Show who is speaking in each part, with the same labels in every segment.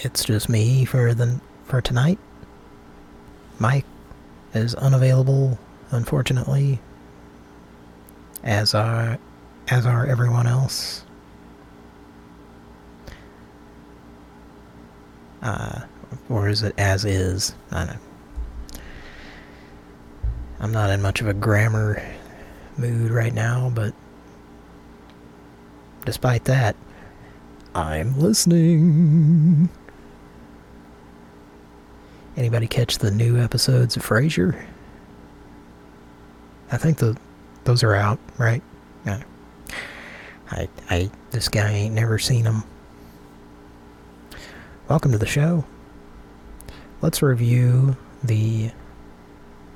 Speaker 1: It's just me for the for tonight. Mike is unavailable, unfortunately. As are as are everyone else. Uh, or is it as is? I don't know. I'm not in much of a grammar mood right now, but despite that, I'm listening. Anybody catch the new episodes of Frasier? I think the those are out, right? I I this guy ain't never seen them. Welcome to the show. Let's review the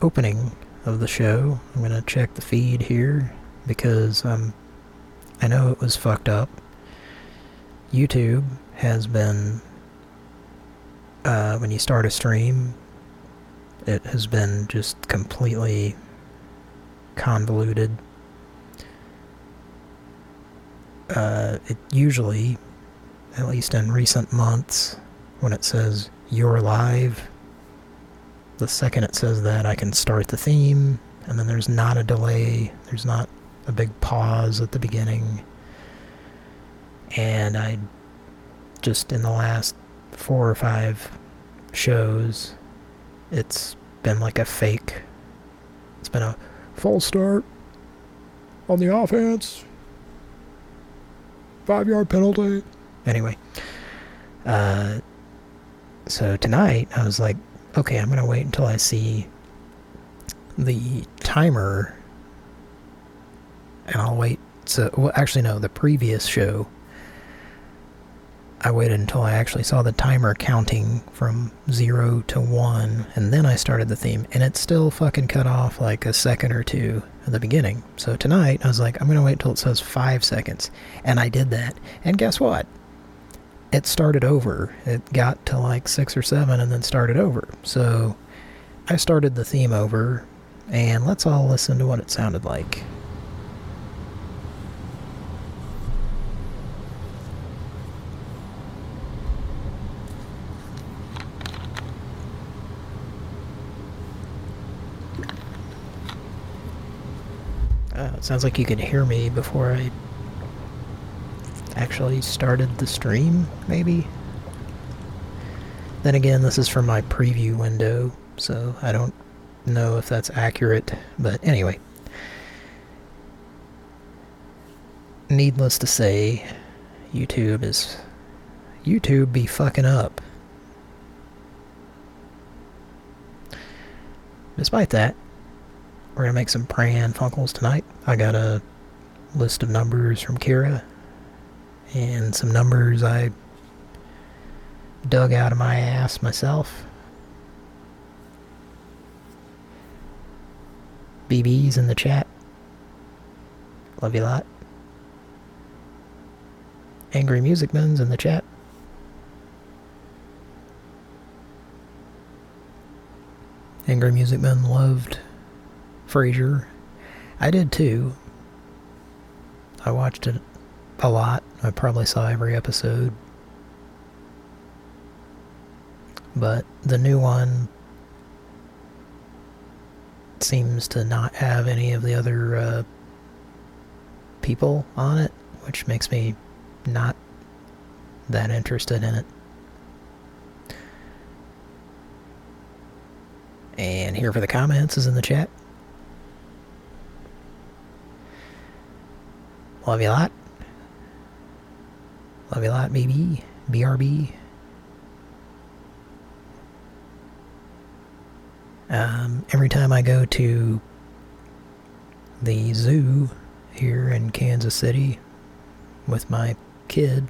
Speaker 1: opening of the show. I'm going to check the feed here because um, I know it was fucked up. YouTube has been, uh, when you start a stream, it has been just completely convoluted. Uh, it usually, at least in recent months, when it says you're live, the second it says that I can start the theme, and then there's not a delay, there's not a big pause at the beginning. And I just in the last four or five shows, it's been like a fake. It's been a false start on the offense. Five yard penalty. Anyway, uh, so tonight I was like, okay, I'm going to wait until I see the timer and I'll wait. So, well, actually, no, the previous show, I waited until I actually saw the timer counting from zero to one, and then I started the theme, and it still fucking cut off like a second or two at the beginning. So tonight, I was like, I'm going to wait till it says five seconds, and I did that, and guess what? It started over. It got to like six or seven and then started over. So I started the theme over, and let's all listen to what it sounded like. Sounds like you could hear me before I actually started the stream, maybe? Then again, this is from my preview window, so I don't know if that's accurate, but anyway. Needless to say, YouTube is... YouTube be fucking up. Despite that, we're gonna make some Pran Funkels tonight. I got a list of numbers from Kira and some numbers I dug out of my ass myself. BB's in the chat. Love you a lot. Angry Music Man's in the chat. Angry Music Man loved Frasier. I did too. I watched it a lot. I probably saw every episode. But the new one seems to not have any of the other uh, people on it, which makes me not that interested in it. And here for the comments is in the chat. Love you a lot. Love you a lot, baby. BRB. Um, every time I go to the zoo here in Kansas City with my kid,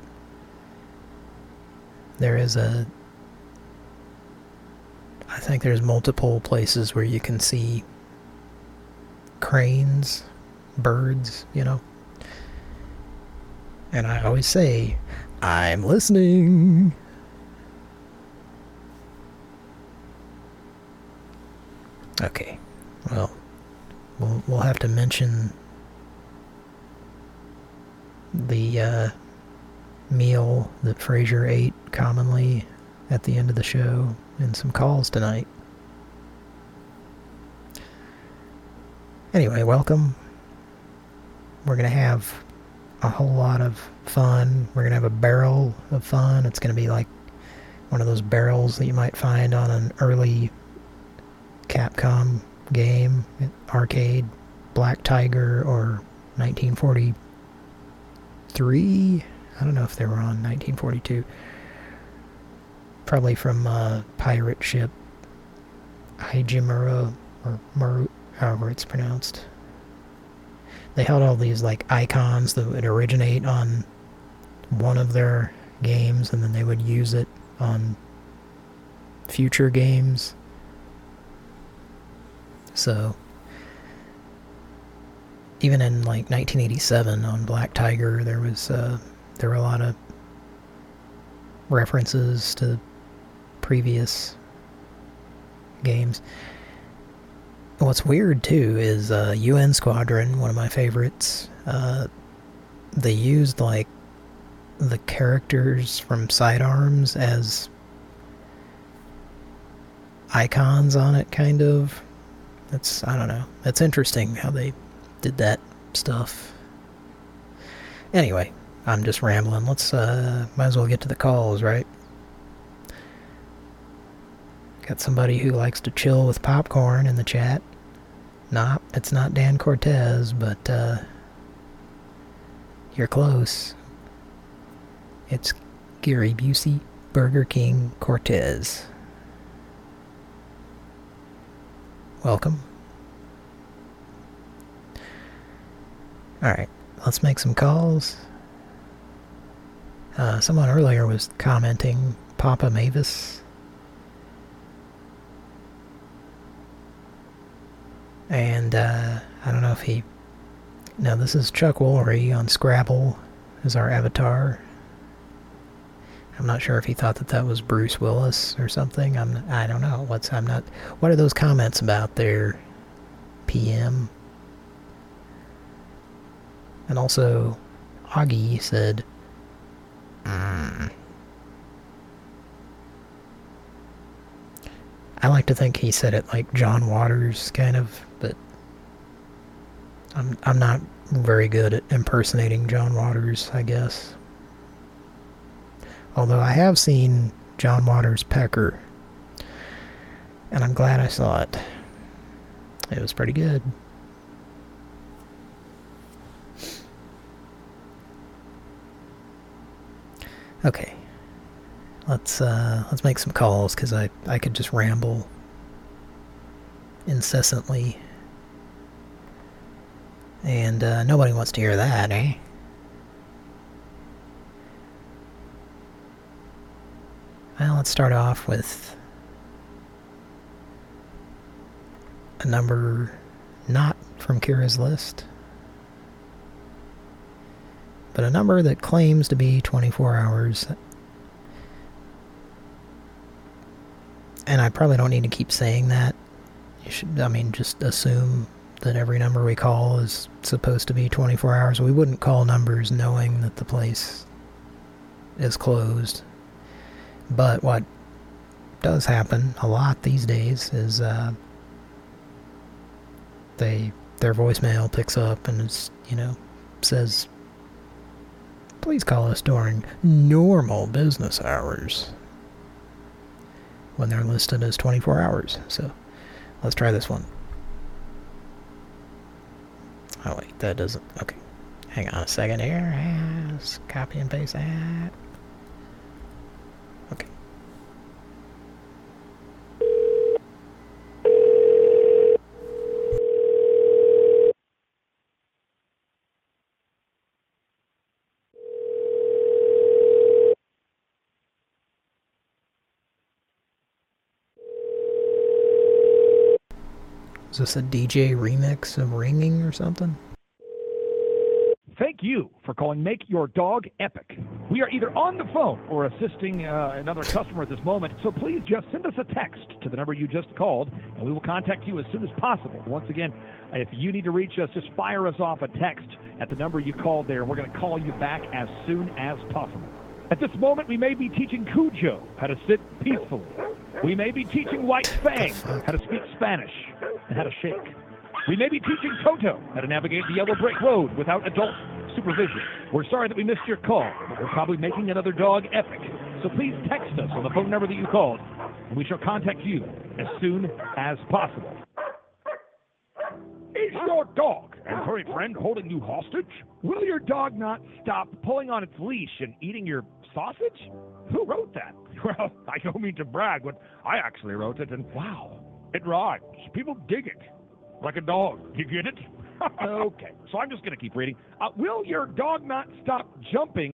Speaker 1: there is a I think there's multiple places where you can see cranes, birds, you know. And I always say, I'm listening. Okay. Well, we'll we'll have to mention the uh, meal that Frasier ate commonly at the end of the show and some calls tonight. Anyway, welcome. We're going to have a whole lot of fun. We're going to have a barrel of fun. It's going to be like one of those barrels that you might find on an early Capcom game, arcade, Black Tiger, or 1943. I don't know if they were on 1942. Probably from uh, pirate ship Hajimura, or Maru, however it's pronounced. They held all these like icons that would originate on one of their games, and then they would use it on future games. So, even in like 1987 on Black Tiger, there was uh, there were a lot of references to previous games. What's weird too is uh, UN Squadron, one of my favorites. Uh, they used like the characters from Sidearms as icons on it, kind of. It's I don't know. It's interesting how they did that stuff. Anyway, I'm just rambling. Let's, uh, might as well get to the calls, right? Got somebody who likes to chill with popcorn in the chat. Nah, it's not Dan Cortez, but, uh, you're close. It's Gary Busey, Burger King Cortez. Welcome. Alright, let's make some calls. Uh, someone earlier was commenting Papa Mavis. And uh, I don't know if he... No, this is Chuck Woolery on Scrabble as our avatar. I'm not sure if he thought that that was Bruce Willis or something. I'm I don't know. What's I'm not What are those comments about there? PM. And also Augie said mm. I like to think he said it like John Waters kind of, I'm I'm not very good at impersonating John Waters, I guess. Although I have seen John Waters Pecker. And I'm glad I saw it. It was pretty good. Okay. Let's uh let's make some calls cuz I I could just ramble incessantly. And uh, nobody wants to hear that, eh? Well, let's start off with a number not from Kira's list, but a number that claims to be 24 hours. And I probably don't need to keep saying that. You should, I mean, just assume that every number we call is supposed to be 24 hours. We wouldn't call numbers knowing that the place is closed. But what does happen a lot these days is uh, they their voicemail picks up and it's you know says please call us during normal business hours when they're listed as 24 hours so let's try this one oh wait that doesn't okay. Hang on a second here. Copy and paste that Is this a DJ remix of Ringing or something?
Speaker 2: Thank you for calling Make Your Dog Epic. We are either on the phone or assisting uh, another customer at this moment, so please just send us a text to the number you just called, and we will contact you as soon as possible. Once again, if you need to reach us, just fire us off a text at the number you called there, we're going to call you back as soon as possible. At this moment, we may be teaching Cujo how to sit peacefully. We may be teaching White Fang how to speak Spanish and how to shake. We may be teaching Toto how to navigate the yellow brick road without adult supervision. We're sorry that we missed your call, we're probably making another dog epic. So please text us on the phone number that you called, and we shall contact you as soon as possible. Is your dog and furry friend holding you hostage? Will your dog not stop pulling on its leash and eating your sausage? Who wrote that? Well, I don't mean to brag, but I actually wrote it, and wow, it rhymes. People dig it. Like a dog. You get it? okay, so I'm just going to keep reading. Uh, will your dog not stop jumping?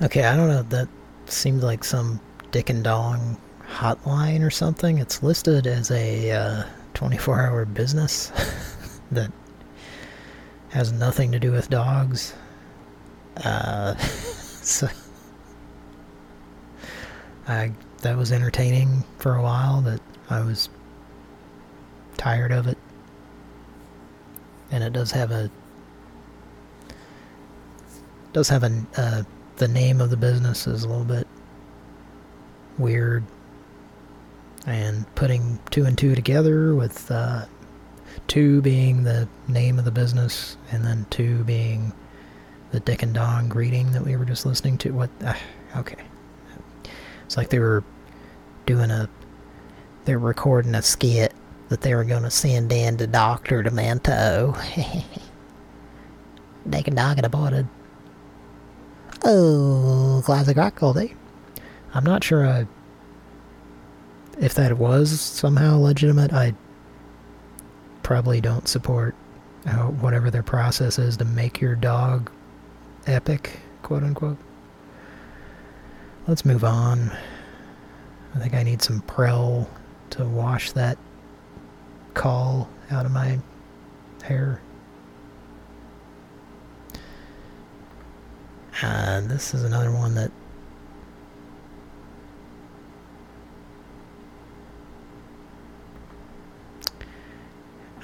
Speaker 1: Okay, I don't know. That seemed like some Dick and Dong hotline or something. It's listed as a 24-hour uh, business that has nothing to do with dogs. Uh, so I that was entertaining for a while, but I was tired of it. And it does have a does have a uh, the name of the business is a little bit weird and putting two and two together with uh, two being the name of the business and then two being the Dick and Dong greeting that we were just listening to. What? Uh, okay. It's like they were doing a, they were recording a skit that they were going to send in to Dr. Demento. Dick and Don Dong aborted. Oh, classic rock all day. I'm not sure I, if that was somehow legitimate. I probably don't support whatever their process is to make your dog epic, quote unquote. Let's move on. I think I need some Prell to wash that call out of my hair. And this is another one that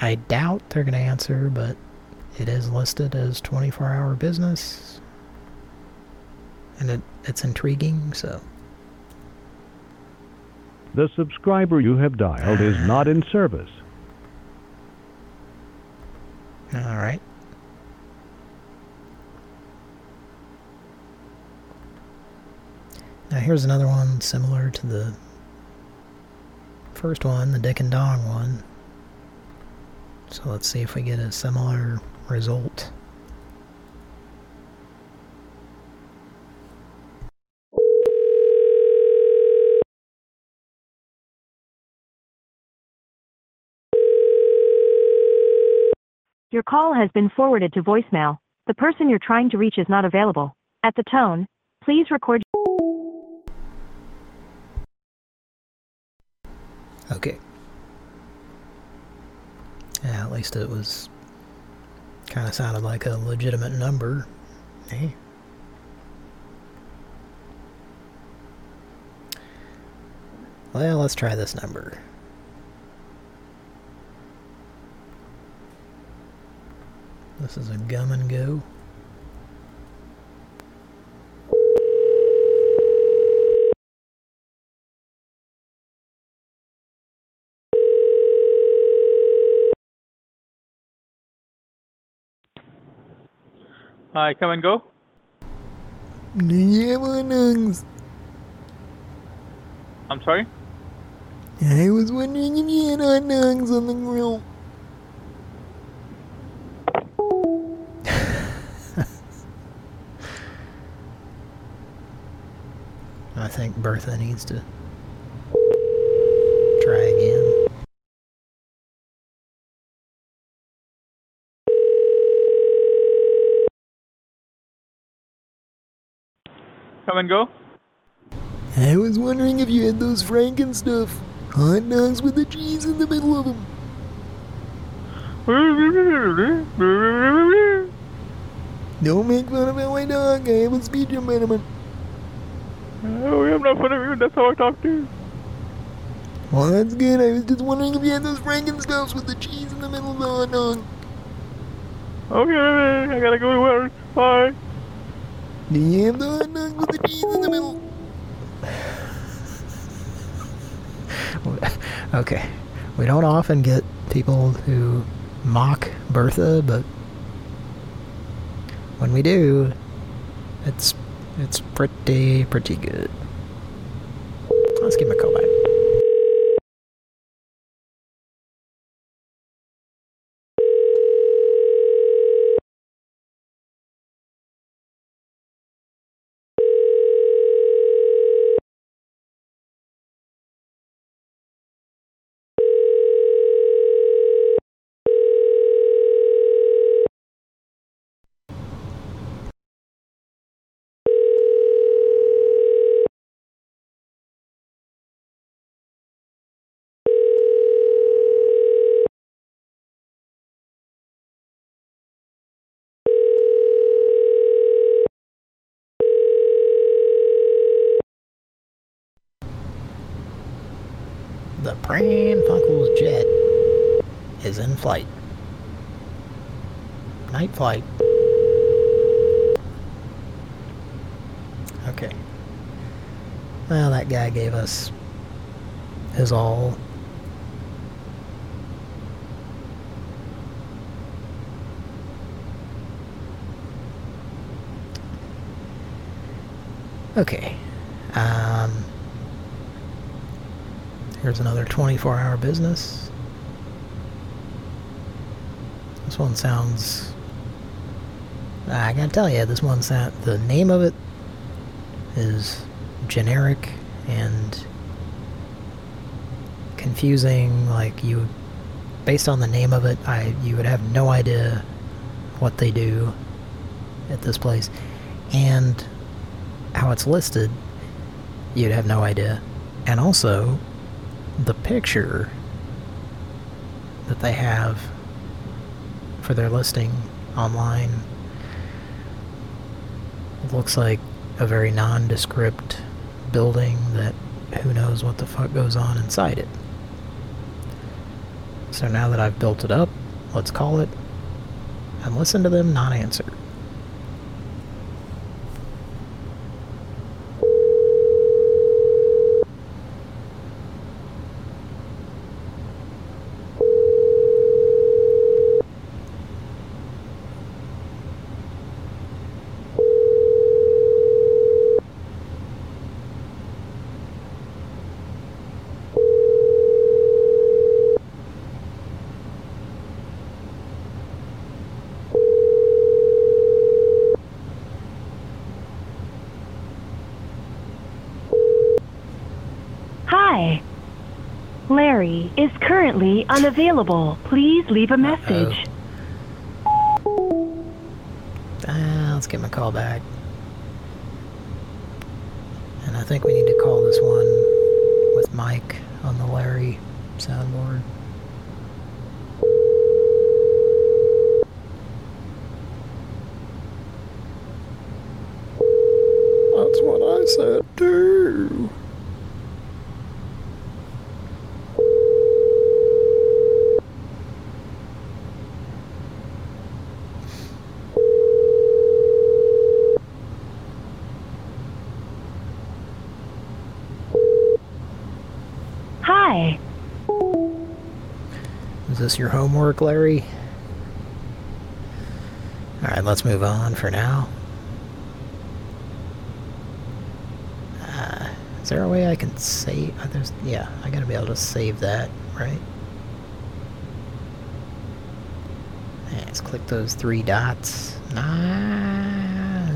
Speaker 1: I doubt they're going to answer, but it is listed as 24-hour business and it, it's intriguing, so.
Speaker 3: The subscriber you have dialed is not in service.
Speaker 1: All right. Now here's another one similar to the first one, the Dick and Dong one. So let's see if we get a similar result.
Speaker 4: Your call has been forwarded to voicemail. The person you're trying to reach is not available. At the tone, please record.
Speaker 1: Okay. Yeah, at least it was kind of sounded like a legitimate number. Hey. Well, let's try this number. This is a Kum and Go.
Speaker 5: Hi, Kum and Go. I'm sorry?
Speaker 1: I was wondering if you had hot dogs on the grill. I think Bertha needs to try again.
Speaker 5: Go.
Speaker 1: I was wondering if you had those Franken stuff. Hot dogs with the cheese in the middle of them. Don't make fun of LA Dog. I have a speech impediment.
Speaker 5: Oh, I'm not funny. of you. That's how I talk to you.
Speaker 1: Well, that's good. I was just wondering if you had those Frankenstuffs with the cheese in the middle of the hot dog.
Speaker 5: Okay, I gotta go to work. Bye.
Speaker 1: Okay. We don't often get people who mock Bertha, but when we do, it's it's pretty pretty good. Let's give him a call back. The Pran Funkels jet is in flight. Night flight. Okay. Well, that guy gave us his all. Okay. Um, here's another 24 hour business. This one sounds. I gotta tell you, this one sound. The name of it is generic and confusing. Like you, based on the name of it, I you would have no idea what they do at this place, and how it's listed, you'd have no idea. And also, the picture that they have for their listing online looks like a very nondescript building that who knows what the fuck goes on inside it. So now that I've built it up, let's call it and listen to them not answer.
Speaker 4: Hi. Larry is currently unavailable. Please leave a message.
Speaker 1: Ah, let's give him a call back. And I think we need to call this one with Mike on the Larry soundboard. That's what I said too.
Speaker 4: Hi.
Speaker 1: Is this your homework, Larry? Alright, let's move on for now. Uh, is there a way I can save? Uh, there's, yeah, I gotta be able to save that, right? Yeah, let's click those three dots. Nah.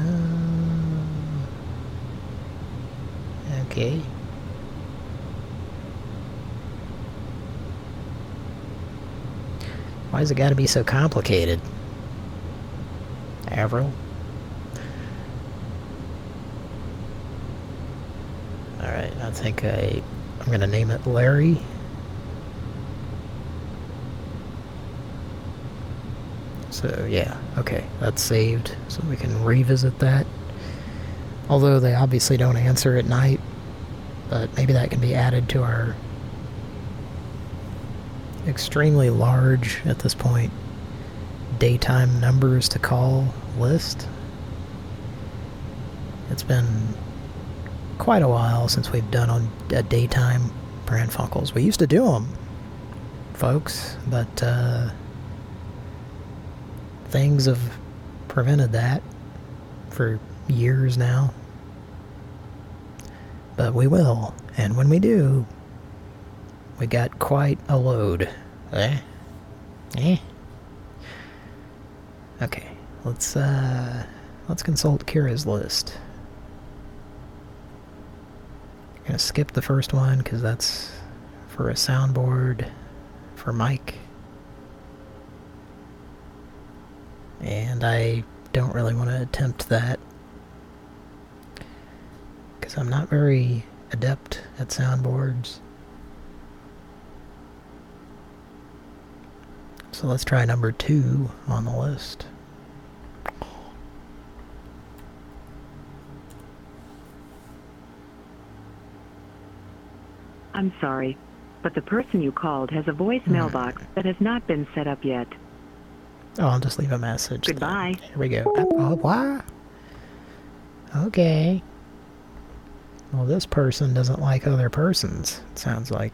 Speaker 1: Okay. Why's it gotta be so complicated? Avril? Alright, I think I I'm to name it Larry. So yeah, okay, that's saved, so we can revisit that. Although they obviously don't answer at night, but maybe that can be added to our extremely large, at this point, daytime numbers to call list. It's been quite a while since we've done on a daytime Pran Funkels. We used to do them, folks, but uh, things have prevented that for years now. But we will, and when we do, we got quite a load. Eh? Eh? Okay, let's, uh, let's consult Kira's list. I'm gonna skip the first one, because that's for a soundboard for Mike. And I don't really want to attempt that. Because I'm not very adept at soundboards. So let's try number two on the list.
Speaker 6: I'm sorry, but the person you called has a voice hmm. mailbox that has not been set up yet.
Speaker 1: Oh, I'll just leave a message. then.
Speaker 6: Goodbye.
Speaker 1: Here we go. Oh? Okay. Well, this person doesn't like other persons, it sounds like.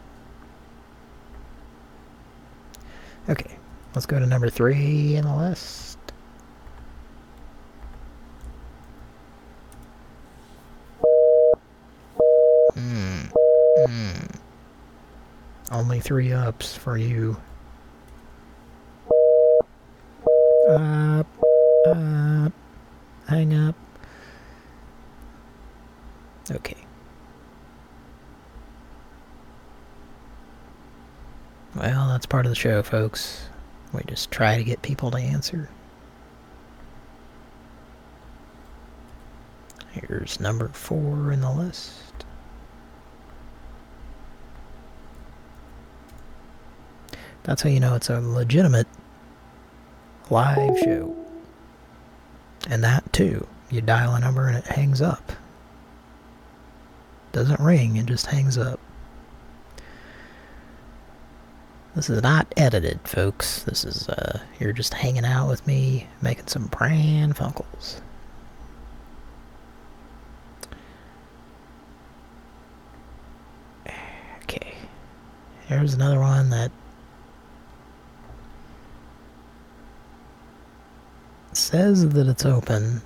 Speaker 1: Okay, let's go to number three in the list. Hmm. Hmm. Only three ups for you. Up. Up. Hang up. Okay. Well, that's part of the show, folks. We just try to get people to answer. Here's number four in the list. That's how you know it's a legitimate live show. And that too. You dial a number and it hangs up. Doesn't ring, it just hangs up. This is not edited, folks. This is, uh, you're just hanging out with me, making some Pran Funkels. Okay. Here's another one that says that it's open,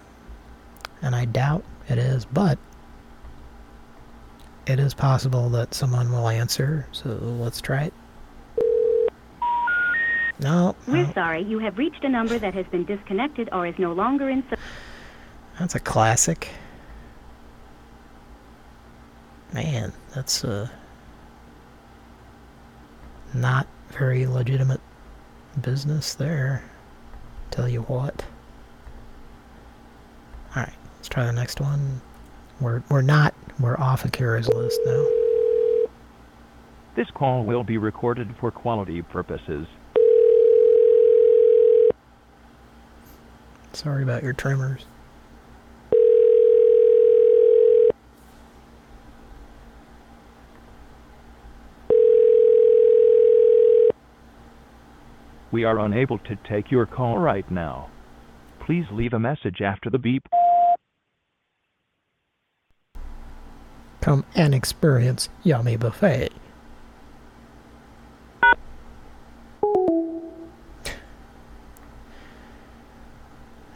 Speaker 1: and I doubt it is, but it is possible that someone will answer, so let's try it. No,
Speaker 7: We're
Speaker 1: no,
Speaker 7: sorry, you have reached a number that has been disconnected or is no longer in service.
Speaker 1: that's a classic. Man, that's uh, not very legitimate business there. Tell you what. Alright, let's try the next one. We're we're not we're off Akira's list now.
Speaker 3: This call will be recorded for quality purposes.
Speaker 1: Sorry about your tremors.
Speaker 3: We are unable to take your call right now. Please leave a message after the beep.
Speaker 1: Come and experience Yummy Buffet.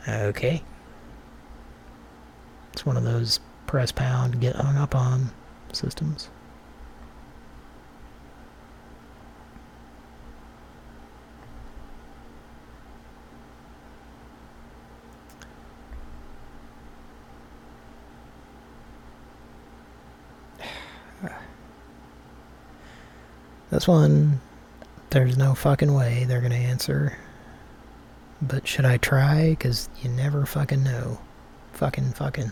Speaker 1: Okay. It's one of those press pound, get hung up on systems. This one, there's no fucking way they're gonna answer. But should I try? Because you never fucking know. Fucking fucking.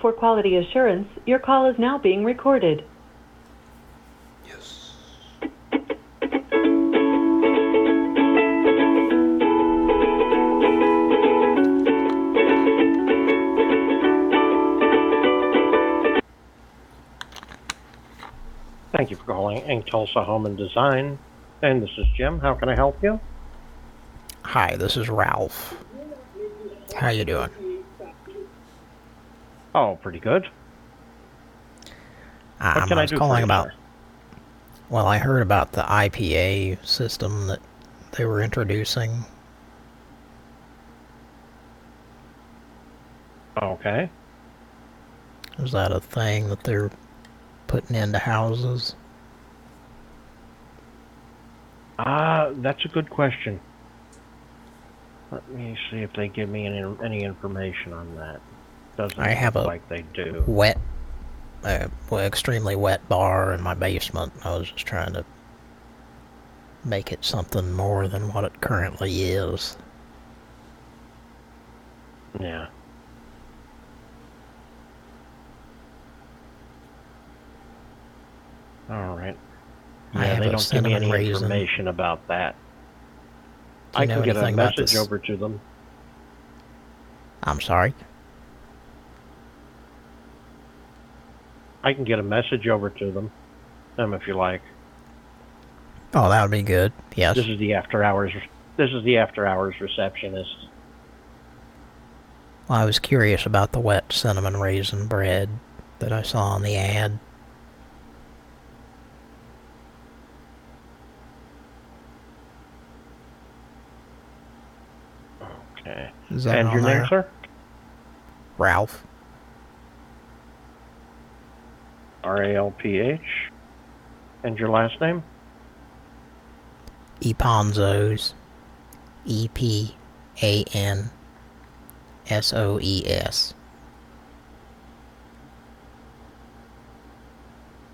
Speaker 8: For quality assurance, your call is now being recorded.
Speaker 9: Thank you for calling Ink Tulsa Home and Design. And this is Jim. How can I help you?
Speaker 1: Hi, this is Ralph. How you doing?
Speaker 9: Oh, pretty good.
Speaker 1: Um,
Speaker 9: can I
Speaker 1: was
Speaker 9: do for
Speaker 1: calling about. Well, I heard about the IPA system that they were introducing.
Speaker 9: Okay.
Speaker 1: Is that a thing that they're putting into houses?
Speaker 9: Ah, that's a good question. Let me see if they give me any, any information on that. Doesn't
Speaker 1: I have
Speaker 9: look
Speaker 1: a
Speaker 9: like they do.
Speaker 1: wet, uh, well, extremely wet bar in my basement. I was just trying to make it something more than what it currently is.
Speaker 9: Yeah. All right.
Speaker 1: I
Speaker 9: Yeah,
Speaker 1: have
Speaker 9: they don't give me any
Speaker 1: raisin.
Speaker 9: information about that. I can get a message over to them.
Speaker 1: I'm sorry.
Speaker 9: I can get a message over to them, them if you like.
Speaker 1: Oh, that would be good. Yes.
Speaker 9: This is the after hours. This is the after hours receptionist.
Speaker 1: Well, I was curious about the wet cinnamon raisin bread that I saw on the ad.
Speaker 9: Okay.
Speaker 1: Is that
Speaker 9: and
Speaker 1: on
Speaker 9: your name, sir?
Speaker 1: Ralph.
Speaker 9: R A L P H. And your last name?
Speaker 1: Eponzos. E P A N S O E S.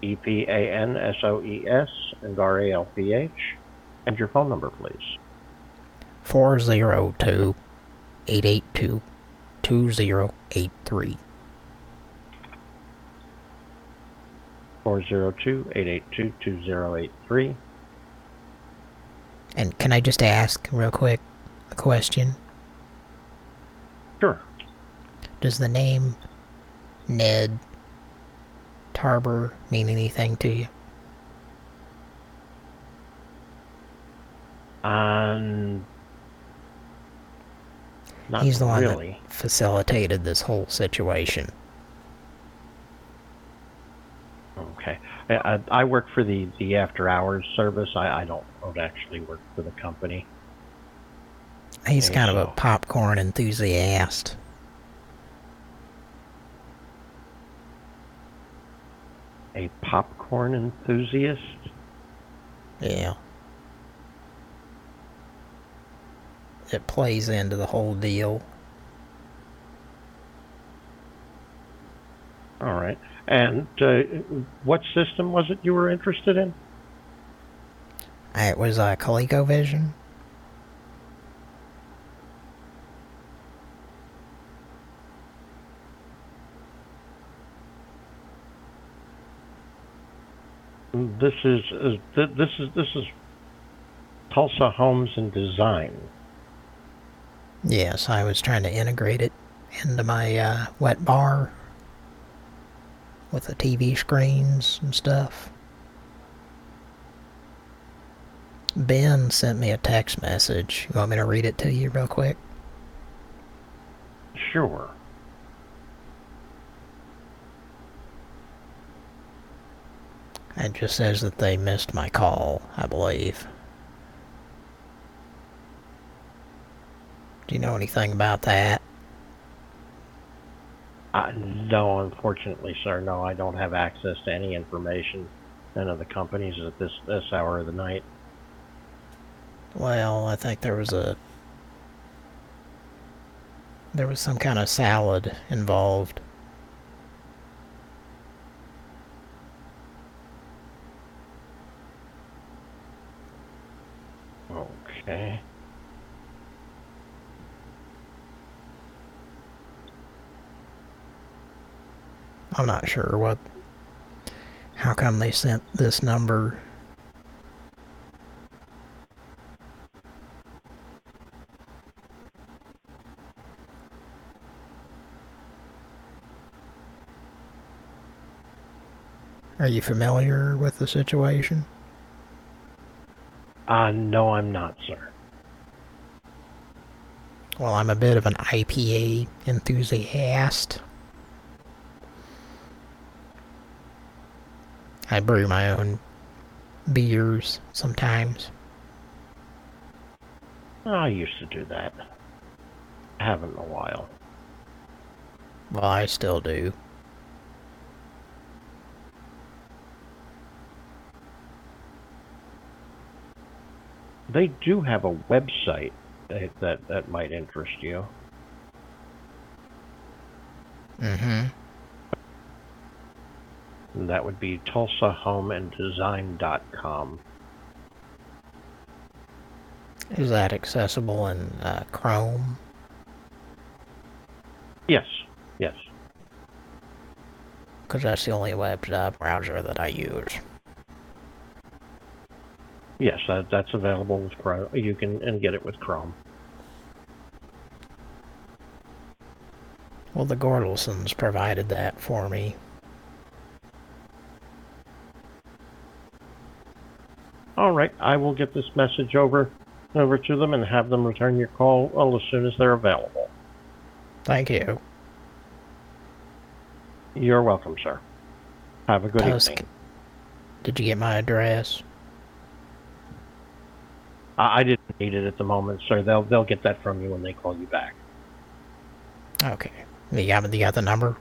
Speaker 9: E P A N S O E S and R A L P H. And your phone number, please.
Speaker 1: 402 882 2083.
Speaker 9: 402 882 2083.
Speaker 1: And can I just ask real quick a question?
Speaker 9: Sure.
Speaker 1: Does the name Ned Tarber mean anything to you?
Speaker 9: Um, not
Speaker 1: He's the one
Speaker 9: really.
Speaker 1: that facilitated this whole situation.
Speaker 9: Okay. I, I, work for the, the after hours service. I, I don't, don't actually work for the company.
Speaker 1: He's kind of a popcorn enthusiast.
Speaker 9: A popcorn enthusiast?
Speaker 1: Yeah. It plays into the whole deal.
Speaker 9: All right. And uh, what system was it you were interested in?
Speaker 1: It was uh, ColecoVision.
Speaker 9: This is, is th- this is this is Tulsa Homes and Design.
Speaker 1: Yes, I was trying to integrate it into my uh, wet bar with the TV screens and stuff. Ben sent me a text message. You want me to read it to you real quick?
Speaker 9: Sure.
Speaker 1: It just says that they missed my call, I believe. Do you know anything about that?
Speaker 9: Uh, no, unfortunately, sir. No, I don't have access to any information. None of the companies at this this hour of the night.
Speaker 1: Well, I think there was a... There was some kind of salad involved.
Speaker 9: Okay.
Speaker 1: I'm not sure what... How come they sent this number Are you familiar with the situation?
Speaker 9: Uh, no, I'm not, sir.
Speaker 1: Well, I'm a bit of an IPA enthusiast. I brew my own beers sometimes.
Speaker 9: I used to do that. I haven't in a while.
Speaker 1: Well, I still do.
Speaker 9: They do have a website that that, that might interest you.
Speaker 1: Mm-hmm.
Speaker 9: And that would be tulsahomeanddesign.com.
Speaker 1: Is that accessible in uh, Chrome?
Speaker 9: Yes, yes.
Speaker 1: Because that's the only web browser that I use.
Speaker 9: Yes, that, that's available with Chrome. You can and get it with Chrome.
Speaker 1: Well, the Gordelsons provided that for me.
Speaker 9: All right, I will get this message over over to them and have them return your call well, as soon as they're available.
Speaker 1: Thank you.
Speaker 9: You're welcome, sir. Have a good
Speaker 1: Post
Speaker 9: evening.
Speaker 1: Did you get my address?
Speaker 9: I, I didn't need it at the moment, sir. They'll they'll get that from you when they call you back.
Speaker 1: Okay. You got, you got the number?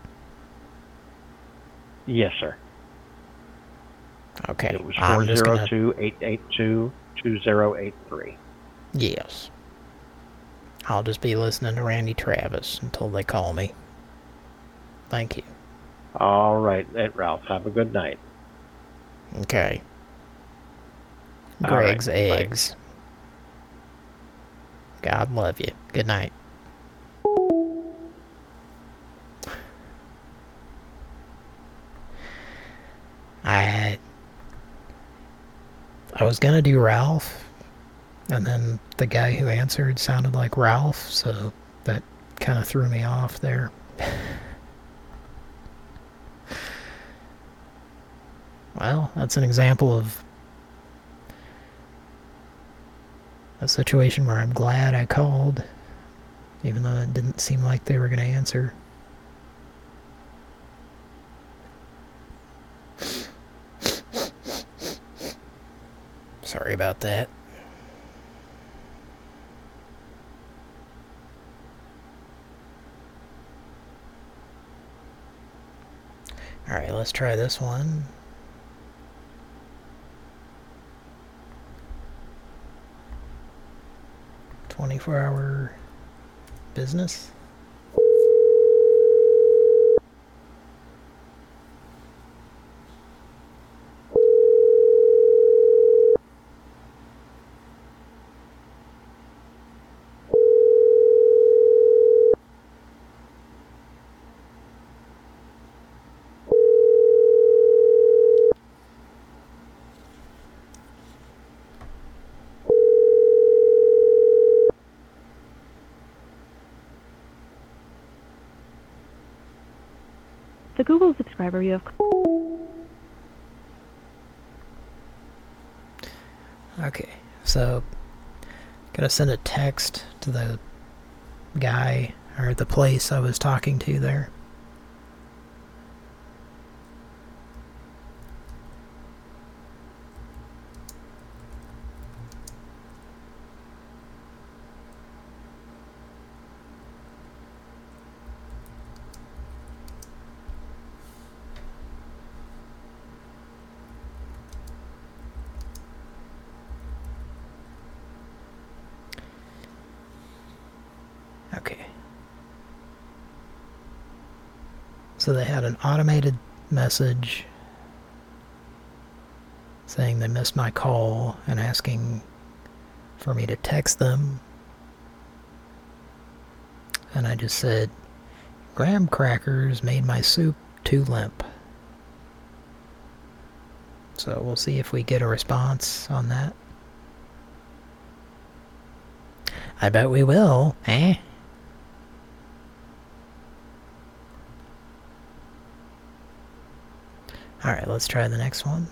Speaker 9: Yes, sir.
Speaker 1: Okay.
Speaker 9: It was four
Speaker 1: gonna-
Speaker 9: two eight eight two two zero eight three.
Speaker 1: Yes. I'll just be listening to Randy Travis until they call me. Thank you.
Speaker 9: All right, Ralph. Have a good night.
Speaker 1: Okay. Greg's
Speaker 9: bye.
Speaker 1: Eggs. God love you. Good night. Was gonna do Ralph, and then the guy who answered sounded like Ralph, so that kind of threw me off there. well, that's an example of a situation where I'm glad I called, even though it didn't seem like they were going to answer. Sorry about that. Alright, let's try this one. Twenty-four hour business.
Speaker 4: The Subscriber you have
Speaker 1: Okay, so gonna send a text to the guy or the place I was talking to there. Okay. So they had automated message saying they missed my call and asking for me to text them. And I just said, graham crackers made my soup too limp. So we'll see if we get a response on that. I bet we will, eh? Alright, let's try the next one.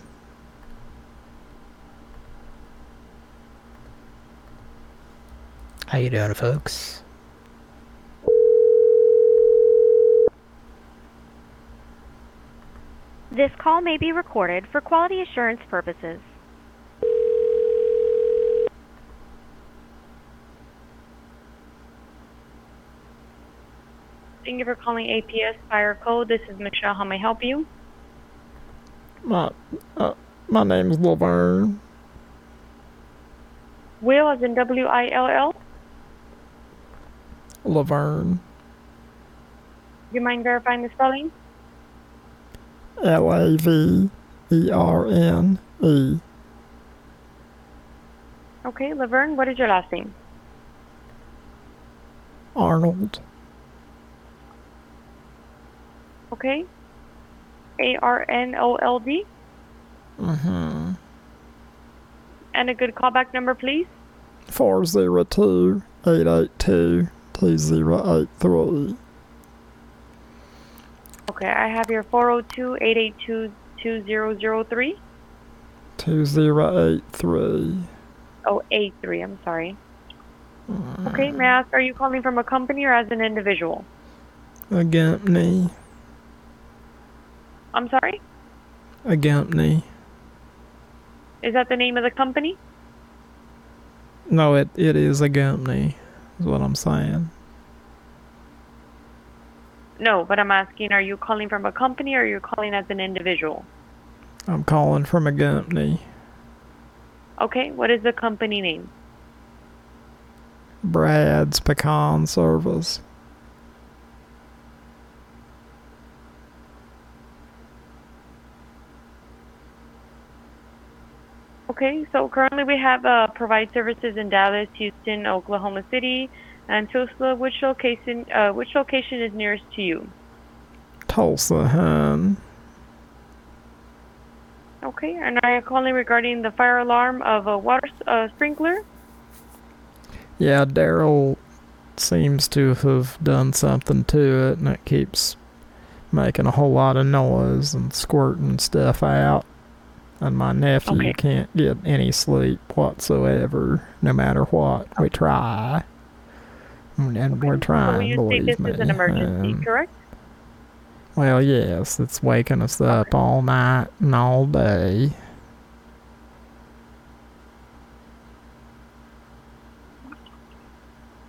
Speaker 1: How you doing, folks?
Speaker 10: This call may be recorded for quality assurance purposes.
Speaker 11: Thank you for calling APS Fire Code. This is Michelle. How may I help you?
Speaker 12: My, uh, my name's Laverne.
Speaker 11: Will as in W I L L.
Speaker 12: Laverne.
Speaker 11: Do you mind verifying the spelling?
Speaker 12: L A V E R N E.
Speaker 11: Okay, Laverne, what is your last name?
Speaker 12: Arnold.
Speaker 11: Okay. A R N O L D.
Speaker 12: Mm-hmm.
Speaker 11: And a good callback number, please.
Speaker 12: Four zero two eight eight two two zero eight three.
Speaker 11: Okay, I have your 402 882 2003.
Speaker 12: Two zero eight three.
Speaker 11: Oh, 83, I'm sorry. Okay, may I ask, are you calling from a company or as an individual?
Speaker 12: A company.
Speaker 11: I'm sorry?
Speaker 12: A company.
Speaker 11: Is that the name of the company?
Speaker 12: No, it, it is a company, is what I'm saying.
Speaker 11: No, but I'm asking, are you calling from a company or are you calling as an individual?
Speaker 12: I'm calling from a company.
Speaker 11: Okay, what is the company name?
Speaker 12: Brad's Pecan Service.
Speaker 11: Okay, so currently we have uh, provide services in Dallas, Houston, Oklahoma City, and Tulsa. Which location? Uh, which location is nearest to you?
Speaker 12: Tulsa, hun.
Speaker 11: Okay, and are you calling regarding the fire alarm of a water uh, sprinkler?
Speaker 12: Yeah, Daryl seems to have done something to it, and it keeps making a whole lot of noise and squirting stuff out. And my nephew
Speaker 11: Okay.
Speaker 12: can't get any sleep whatsoever, no matter what we try. And and we're trying,
Speaker 11: state
Speaker 12: believe
Speaker 11: this is
Speaker 12: me.
Speaker 11: an emergency,
Speaker 12: Um,
Speaker 11: correct?
Speaker 12: well, yes, it's waking us up all night and all day.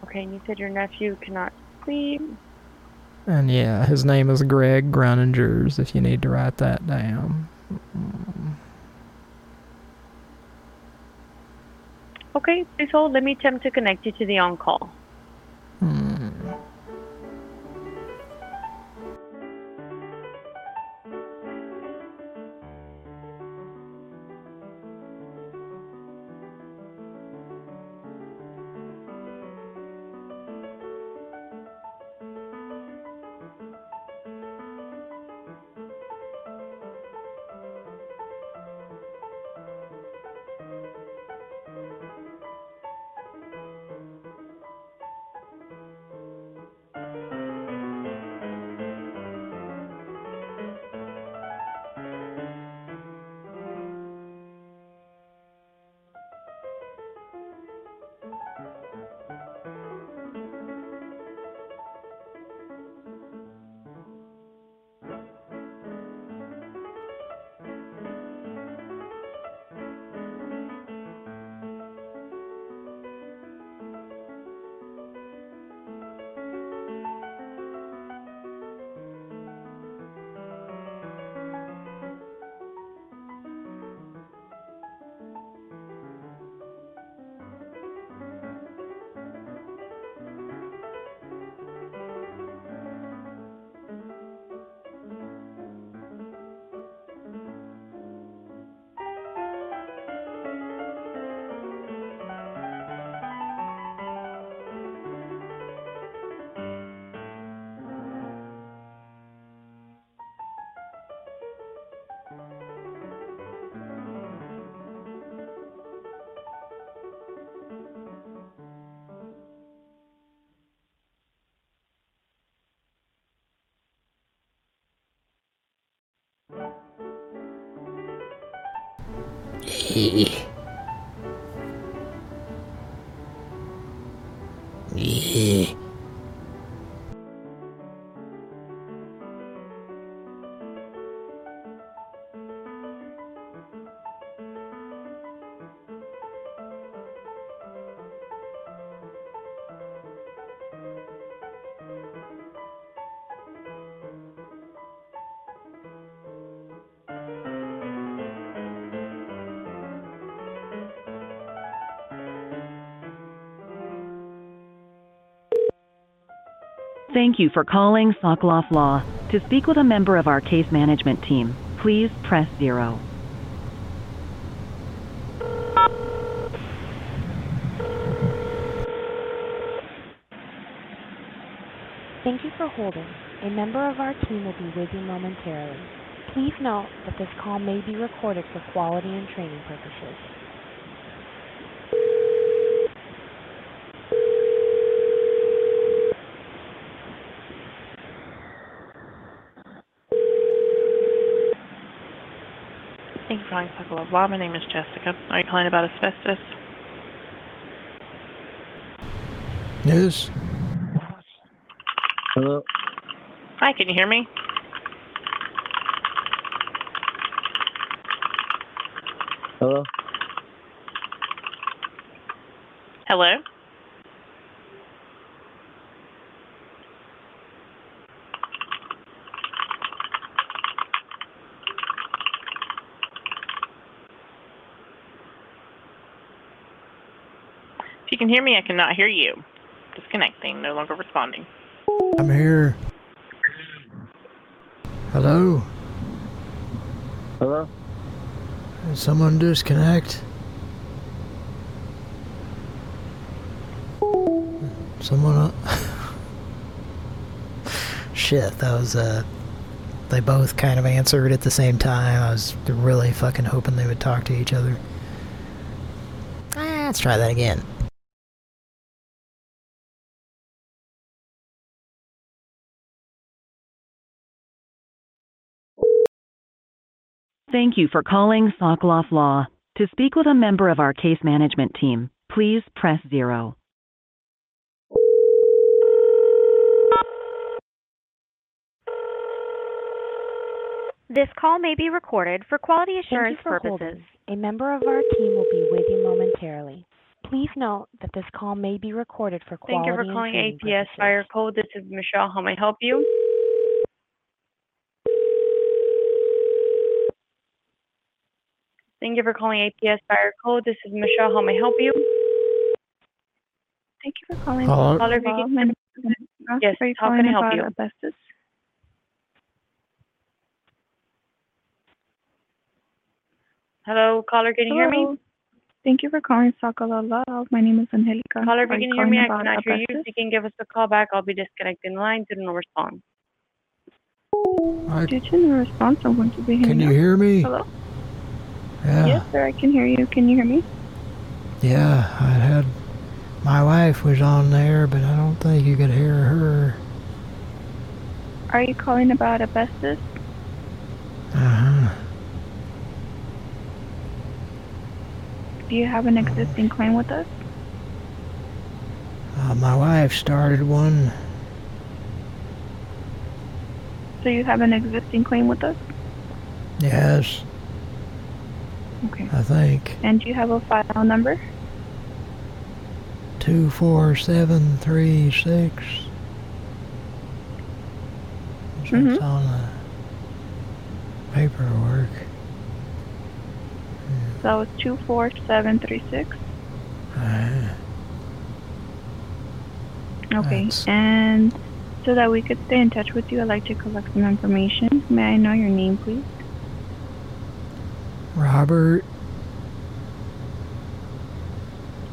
Speaker 11: Okay, and you said your nephew cannot sleep.
Speaker 12: And yeah, his name is Greg Gruningers, if you need to write that down.
Speaker 11: Okay, please hold. Let me attempt to connect you to the on-call.
Speaker 12: Hmm. Yeah.
Speaker 13: Thank you for calling Sokoloff Law. To speak with a member of our case management team, please press zero.
Speaker 14: Thank you for holding. A member of our team will be with you momentarily. Please note that this call may be recorded for quality and training purposes.
Speaker 15: Calling Sokoloff Law. My name is Jessica. Are you calling about asbestos?
Speaker 12: Yes.
Speaker 16: Hello.
Speaker 15: Hi, can you hear me?
Speaker 16: Hello.
Speaker 15: Hello? Can hear me, I cannot hear you. Disconnecting, no longer responding.
Speaker 12: I'm here. Hello?
Speaker 16: Hello?
Speaker 12: Did someone disconnect? Someone... Uh, shit, that was, uh... They both kind of answered at the same time. I was really fucking hoping they would talk to each other. Eh, let's try that again.
Speaker 13: Thank you for calling Sokoloff Law. To speak with a member of our case management team, please press zero.
Speaker 14: This call may be recorded for quality assurance
Speaker 10: for
Speaker 14: purposes.
Speaker 10: holding. A member of our team will be with you momentarily. Please note that this call may be recorded for quality.
Speaker 11: Thank you for calling
Speaker 10: training
Speaker 11: APS
Speaker 10: purposes.
Speaker 11: Fire Code. This is Michelle. How may I help you? Thank you for calling APS Fire Code. This is Michelle. How may I help you?
Speaker 5: Thank you for calling.
Speaker 12: Hello?
Speaker 11: Caller, if you
Speaker 5: Hello,
Speaker 11: can-
Speaker 5: my name is Vanessa.
Speaker 11: Yes,
Speaker 5: Are you
Speaker 11: how can I help you?
Speaker 5: asbestos?
Speaker 11: Hello, caller, can you hear me?
Speaker 5: Hello. Thank you for calling Sokoloff Law. My name is Angelica.
Speaker 11: Caller, if
Speaker 5: Are
Speaker 11: you can hear me, I
Speaker 5: about
Speaker 11: cannot hear you.
Speaker 5: asbestos?
Speaker 11: If you can give us a call back, I'll be disconnecting the line to no response.
Speaker 5: Due to no response, I'm going to be hanging
Speaker 12: Can you
Speaker 5: up.
Speaker 12: hear me?
Speaker 5: Hello?
Speaker 12: Yeah.
Speaker 5: Yes, sir, I can hear you. Can you hear me?
Speaker 12: Yeah, I had... My wife was on there, but I don't think you could hear her.
Speaker 5: Are you calling about asbestos?
Speaker 12: Uh-huh.
Speaker 5: Do you have an existing claim with us?
Speaker 12: Uh, my wife started one.
Speaker 5: So you have an existing claim with us?
Speaker 12: Yes,
Speaker 5: Okay.
Speaker 12: I think.
Speaker 5: And do you have a file number?
Speaker 12: 24736. It's
Speaker 5: Mhm.
Speaker 12: on the paperwork.
Speaker 5: That was 24736.
Speaker 12: Uh,
Speaker 5: Okay. And so that we could stay in touch with you, I'd like to collect some information. May I know your name, please?
Speaker 12: Robert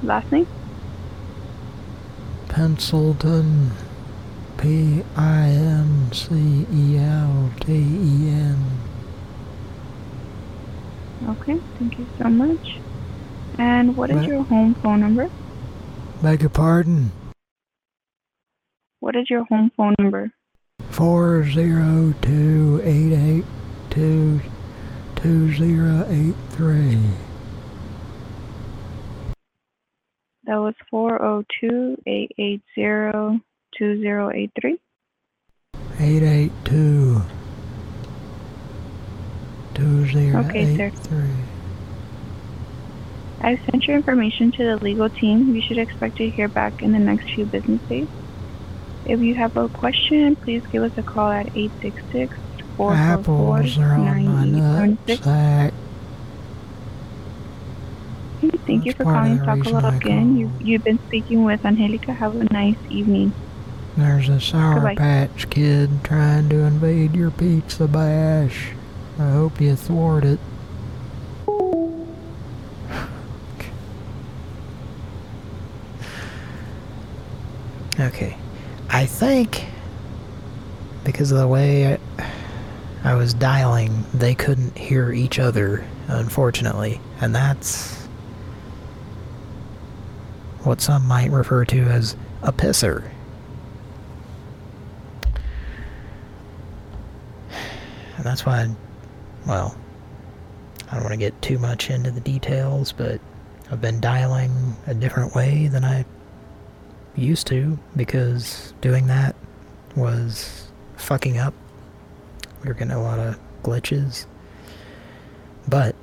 Speaker 5: Last name?
Speaker 12: Penselton. P I N C E L T E N.
Speaker 5: Okay, thank you so much. And what is your home phone number?
Speaker 12: Beg your pardon?
Speaker 5: What is your home phone number?
Speaker 12: Four zero two eight eight two two zero eight three.
Speaker 5: That was 402-880-2083.
Speaker 1: 882
Speaker 5: Okay, sir. I've sent your information to the legal team. You should expect to hear back in the next few business days. If you have a question, please give us a call at 866
Speaker 1: Apples are on my
Speaker 5: 9876.
Speaker 1: nutsack.
Speaker 5: Thank you for calling Socolo again. You, you've been speaking with Angelica. Have a nice evening.
Speaker 1: There's a Sour
Speaker 5: Goodbye.
Speaker 1: Patch Kid trying to invade your pizza bash. I hope you thwart it. Okay. I think because of the way I, I was dialing, they couldn't hear each other, unfortunately. And that's what some might refer to as a pisser. And that's why, well, I don't want to get too much into the details, but I've been dialing a different way than I used to because doing that was fucking up. We were getting a lot of glitches. But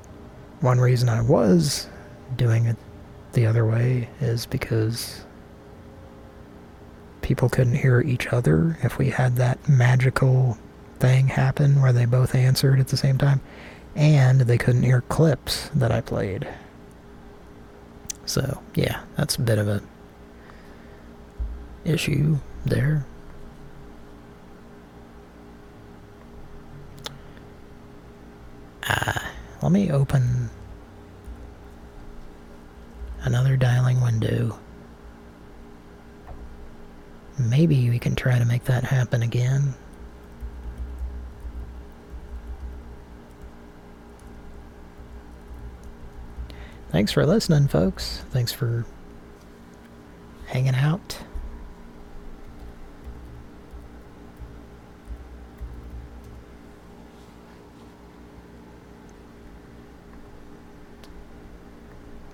Speaker 1: one reason I was doing it the other way is because people couldn't hear each other if we had that magical thing happen where they both answered at the same time and they couldn't hear clips that I played. So, yeah, that's a bit of a issue there. Uh, let me open another dialing window. Maybe we can try to make that happen again. Thanks for listening, folks. Thanks for hanging out.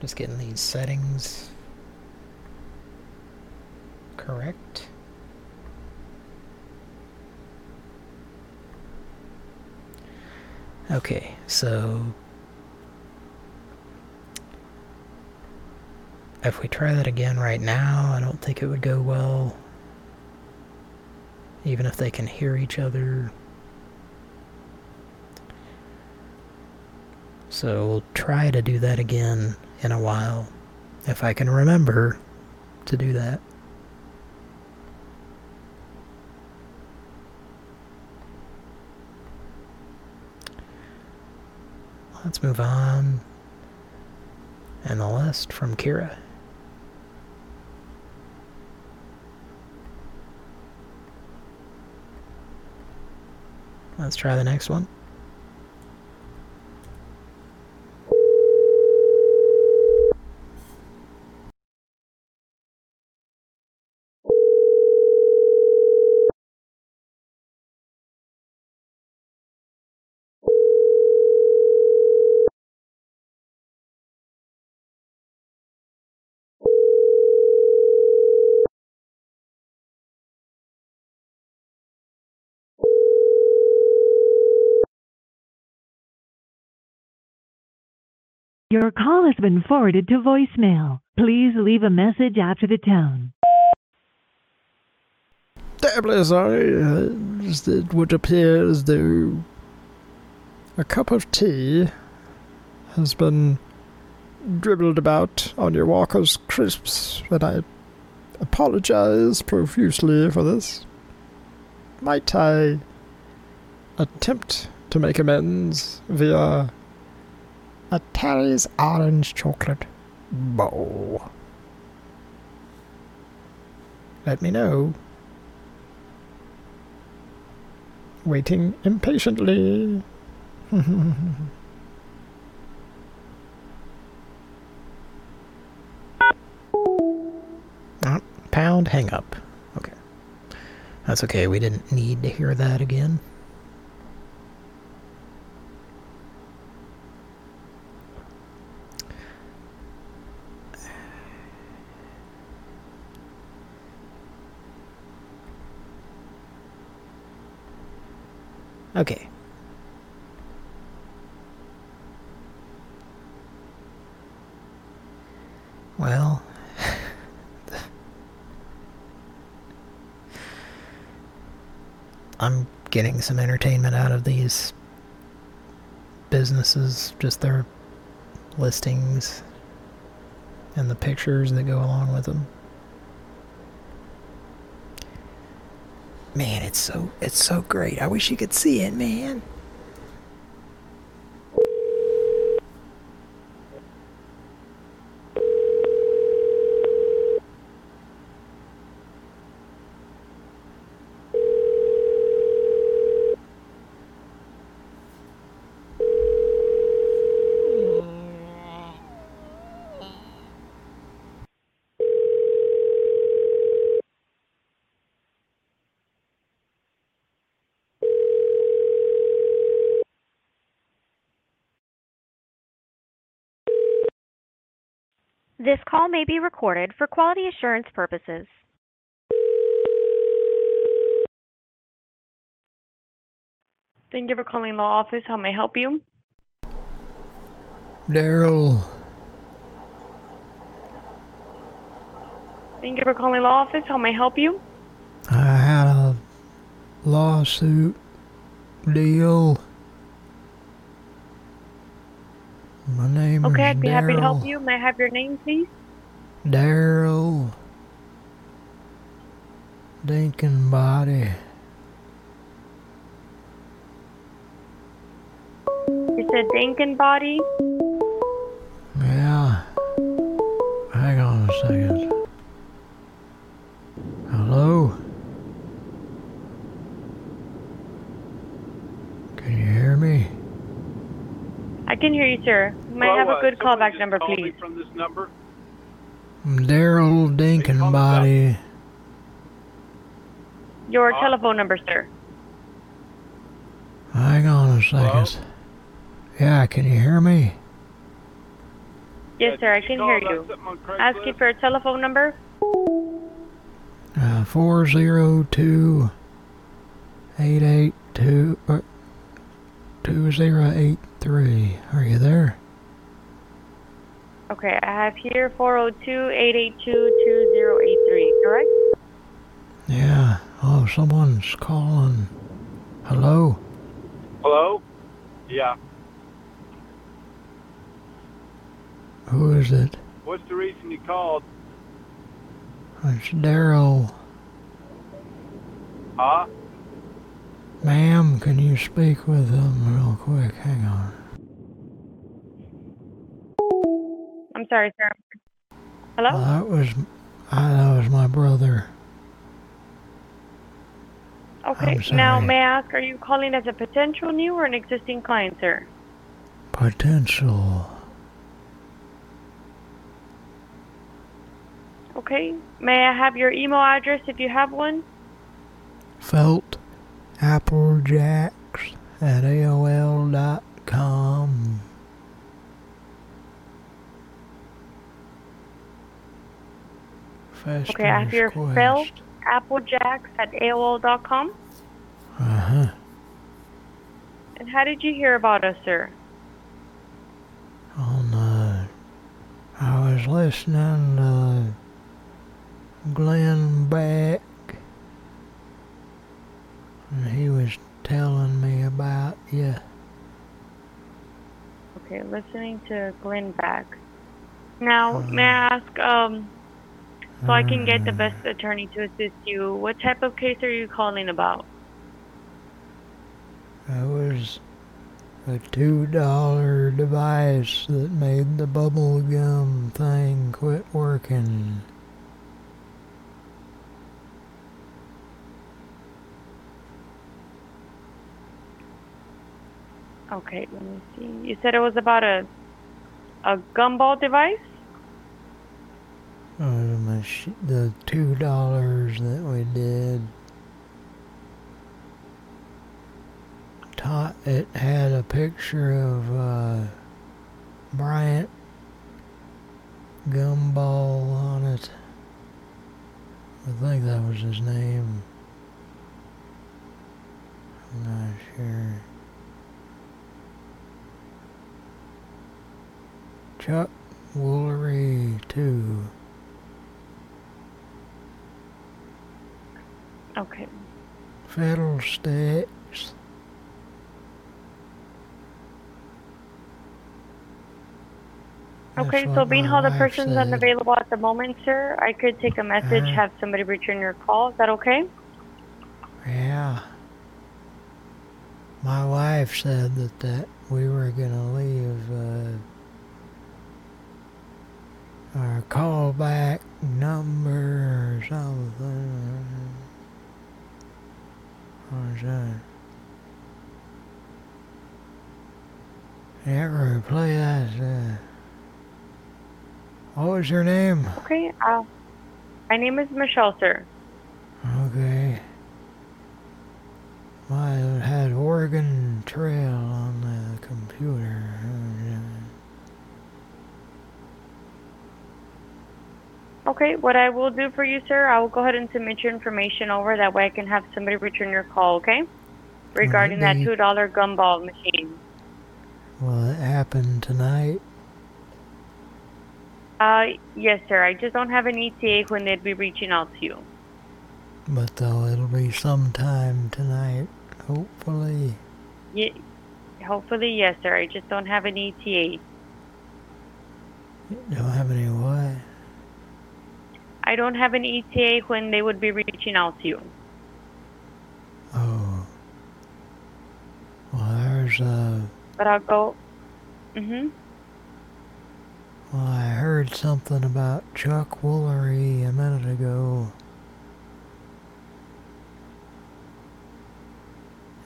Speaker 1: Just getting these settings correct. Okay, so if we try that again right now, I don't think it would go well. Even if they can hear each other. So we'll try to do that again in a while. If I can remember to do that. Let's move on. And the list from Kira. Let's try the next one.
Speaker 17: Your call has been forwarded to voicemail. Please leave a message after the tone.
Speaker 12: Terribly sorry. uh, It would appear as though a cup of tea has been dribbled about on your Walker's crisps, and I apologize profusely for this. Might I attempt to make amends via a Terry's orange chocolate bowl? Let me know. Waiting impatiently.
Speaker 1: Ah, pound hang up. Okay. That's okay, we didn't need to hear that again. Okay. Well, I'm getting some entertainment out of these businesses, just their listings and the pictures that go along with them. Man, it's so it's so great. I wish you could see it, man.
Speaker 14: This call may be recorded for quality assurance purposes.
Speaker 11: Thank you for calling law office. How may I help you?
Speaker 12: Daryl,
Speaker 11: Thank you for calling law office. How may I help you?
Speaker 12: I had a lawsuit deal. My name
Speaker 11: Okay,
Speaker 12: is
Speaker 11: I'd be happy to help you. May I have your name, please?
Speaker 12: Daryl Dinkenbody.
Speaker 11: You said Dinkin Body.
Speaker 12: Yeah. Hang on a second. Hello? Can you hear me?
Speaker 11: I can hear you, sir. May I have a good callback number, please?
Speaker 18: from this number?
Speaker 12: I'm Daryl Dinkenbody.
Speaker 11: Your telephone number, sir.
Speaker 12: Hang on a second. Yeah, can you hear me?
Speaker 11: Yes, sir. I can hear you. Asking for a telephone number.
Speaker 12: Uh, 402 882 uh, 2083. Are you there?
Speaker 11: Okay, I have here 402-882-2083, correct?
Speaker 12: Yeah. Oh, someone's calling. Hello?
Speaker 18: Hello? Yeah.
Speaker 12: Who is it?
Speaker 18: What's the reason you called?
Speaker 12: It's Daryl.
Speaker 18: Huh?
Speaker 12: Ma'am, can you speak with him real quick? Hang on.
Speaker 11: I'm sorry, sir. Hello?
Speaker 12: Well, that was, I, that was my brother.
Speaker 11: okay. Now, may I ask, are you calling as a potential new or an existing client, sir?
Speaker 12: Potential.
Speaker 11: Okay. May I have your email address if you have one?
Speaker 12: Felt Applejacks at AOL dot com.
Speaker 11: Okay, I have your spelled applejacks at AOL.com.
Speaker 12: Uh-huh.
Speaker 11: And how did you hear about us, sir?
Speaker 12: On, uh, I was listening to Glenn Beck, and he was telling me about you.
Speaker 11: Okay, listening to Glenn Beck. Now, may I ask, um, so I can get the best attorney to assist you, what type of case are you calling about?
Speaker 12: It was a two dollar device that made the bubble gum thing quit working.
Speaker 11: Okay, let me see. You said it was about a a gumball device?
Speaker 12: Uh, the two dollars that we did. Ta it had a picture of uh, Bryant Gumbel on it. I think that was his name. I'm not sure. Chuck Woolery, too.
Speaker 11: Okay.
Speaker 12: Fiddlesticks.
Speaker 11: Okay, so being how the person's
Speaker 12: said.
Speaker 11: unavailable at the moment, sir, I could take a message,
Speaker 12: Uh-huh.
Speaker 11: have somebody return your call. Is that okay?
Speaker 12: Yeah. My wife said that, that we were gonna leave uh, our callback number or something. What was that? Ever play that? Uh, what was your name?
Speaker 11: Okay. Uh, my name is Michelle, sir.
Speaker 12: Okay. It had Oregon Trail on the computer.
Speaker 11: Okay, what I will do for you, sir, I will go ahead and submit your information over. That way I can have somebody return your call, okay? Regarding that $2 gumball machine.
Speaker 12: Will it happen tonight?
Speaker 11: Uh, yes, sir. I just don't have an ETA when they'd be reaching out to you.
Speaker 12: But though it'll be sometime tonight, hopefully.
Speaker 11: Ye- hopefully, yes, sir. I just don't have an ETA.
Speaker 12: Don't have any what?
Speaker 11: I don't have an ETA when they would be reaching out to you.
Speaker 12: Oh. Well, there's uh
Speaker 11: But I'll go. Mm-hmm.
Speaker 12: Well, I heard something about Chuck Woolery a minute ago.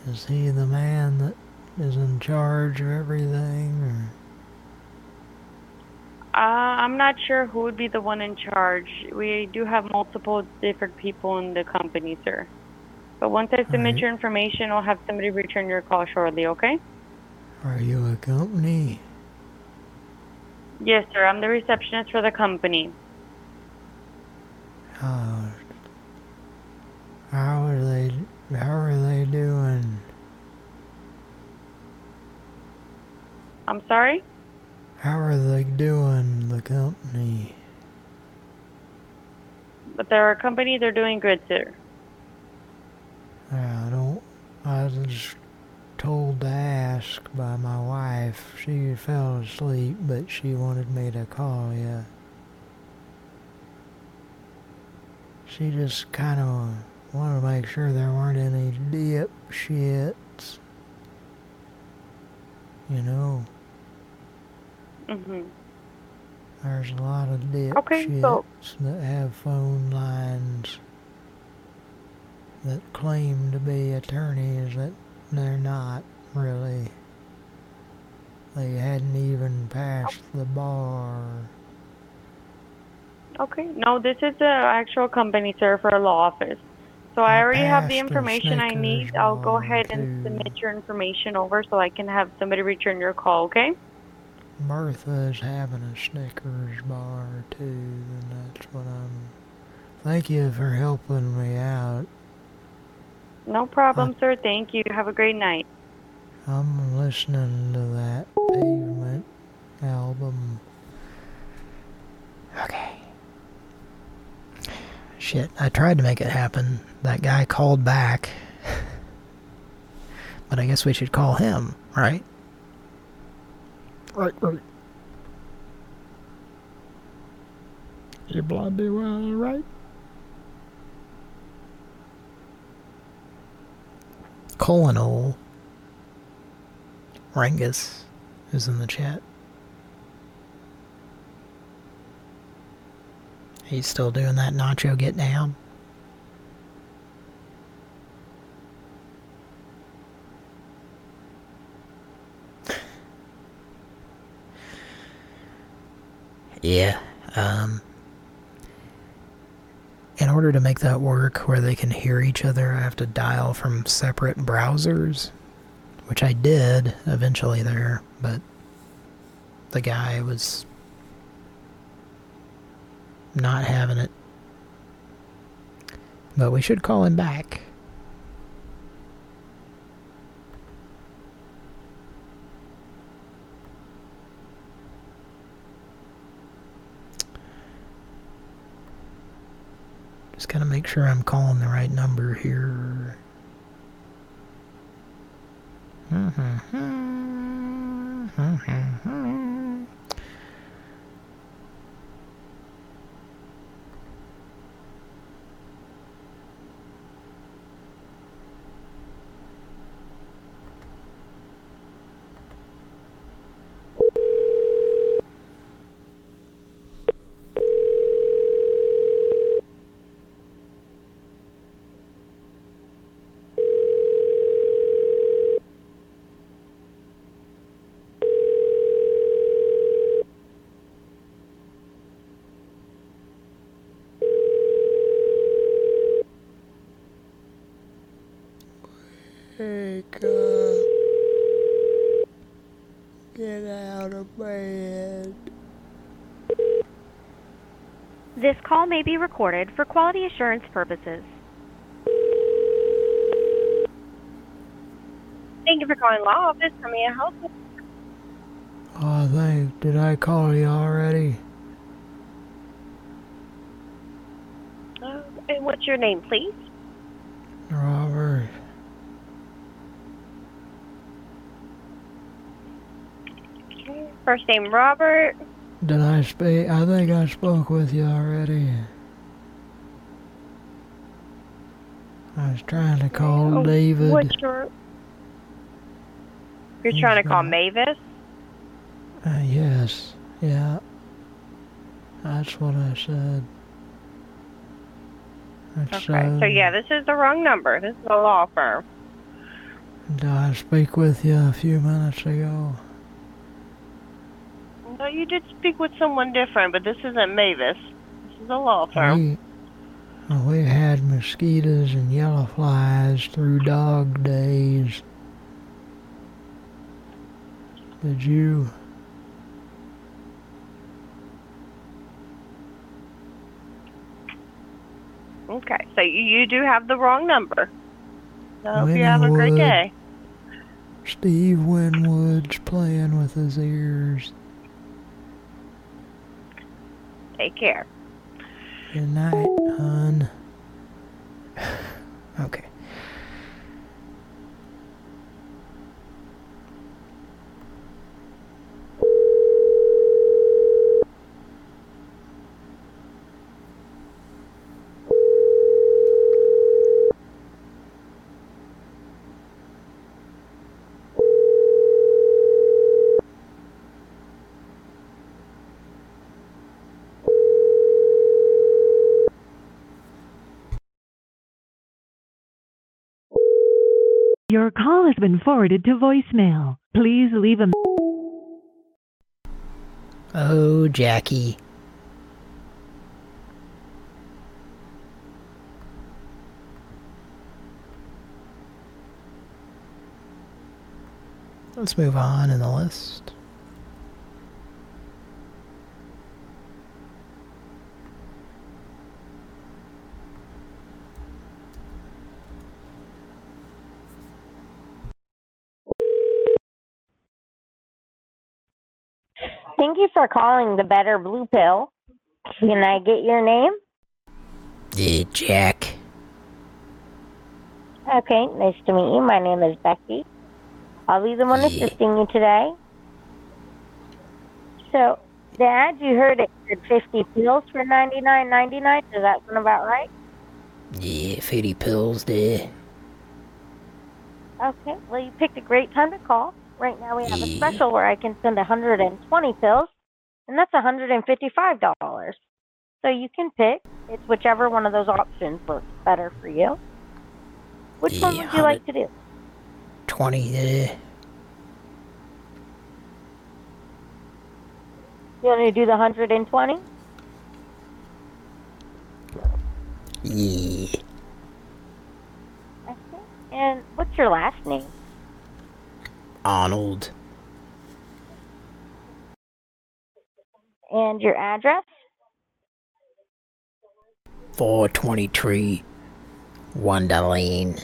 Speaker 12: Is he the man that is in charge of everything? Or?
Speaker 11: Uh, I'm not sure who would be the one in charge. We do have multiple different people in the company, sir. But once I submit
Speaker 12: Alright.
Speaker 11: your information, I'll have somebody return your call shortly, okay?
Speaker 12: Are you a company?
Speaker 11: Yes, sir. I'm the receptionist for the company.
Speaker 12: How, how are they? How are they doing?
Speaker 11: I'm sorry?
Speaker 12: How are they doing? The company?
Speaker 11: But they're a company, they're doing good, sir.
Speaker 12: I don't. I was told to ask by my wife. She fell asleep, but she wanted me to call you. She just kind of wanted to make sure there weren't any dip shits. You know,
Speaker 11: Mhm.
Speaker 12: there's a lot of dipshits
Speaker 11: Okay, so-
Speaker 12: that have phone lines that claim to be attorneys that they're not really. They hadn't even passed the bar.
Speaker 11: Okay. No, this is the actual company, sir, for a law office. So I already have the information I need. I'll go ahead and submit your information over so I can have somebody return your call, okay?
Speaker 12: Martha's having a Snickers bar too, and that's what I'm. Thank you for helping me out.
Speaker 11: No problem, uh, sir. Thank you. Have a great night.
Speaker 12: I'm listening to that Pavement album.
Speaker 1: Okay. Shit, I tried to make it happen. That guy called back. but I guess we should call him, right? Right, right.
Speaker 12: You bloody well, right?
Speaker 1: Colonel Rangus is in the chat. He's still doing that nacho get down. Yeah, um, in order to make that work where they can hear each other, I have to dial from separate browsers, which I did eventually there, but the guy was not having it. But we should call him back. Just gotta make sure I'm calling the right number here.
Speaker 12: Wake up. Get out of bed.
Speaker 14: This call may be recorded for quality assurance purposes.
Speaker 19: Thank you for calling law office. How may I help you?
Speaker 12: Oh, thanks. Did I call you already?
Speaker 19: Uh, and what's your name, please?
Speaker 12: Robert.
Speaker 19: Okay. First name Robert.
Speaker 12: Did I speak? I think I spoke with you already. I was trying to call
Speaker 19: Oh,
Speaker 12: David.
Speaker 19: What's your? You're
Speaker 12: He's
Speaker 19: trying to call Mavis.
Speaker 12: Uh, yes. Yeah. That's what I said. That's,
Speaker 19: Okay. So
Speaker 12: uh,
Speaker 19: yeah, this is the wrong number. This is a law firm.
Speaker 12: Did I speak with you a few minutes ago?
Speaker 19: No, you did speak with someone different, but this isn't Mavis. This is a law firm.
Speaker 12: We, uh, we had mosquitoes and yellow flies through dog days. Did you?
Speaker 19: Okay. So you, you do have the wrong number. So I hope you have a great day.
Speaker 12: Steve Winwood's playing with his ears.
Speaker 19: Take care.
Speaker 12: Good night, hon.
Speaker 1: Okay.
Speaker 17: Your call has been forwarded to voicemail. Please leave a
Speaker 1: Oh, Jackie. Let's move on in the list.
Speaker 20: For calling the Better Blue Pill. Can I get your name?
Speaker 1: Yeah, Jack.
Speaker 20: Okay, nice to meet you. My name is Becky. I'll be the one assisting you today. So, the ad you heard it said 50 pills for 99.99. Does that sound about right?
Speaker 1: Yeah, 50 pills there.
Speaker 20: Okay, well, you picked a great time to call. Right now, we have a special where I can send 120 pills, and that's $155. So you can pick. It's whichever one of those options works better for you. Which one would you like to do?
Speaker 1: 20 there.
Speaker 20: You want to do the 120?
Speaker 1: Yeah.
Speaker 20: Okay. And what's your last name?
Speaker 1: Arnold.
Speaker 20: and your address?
Speaker 1: 423 Wanda Lane.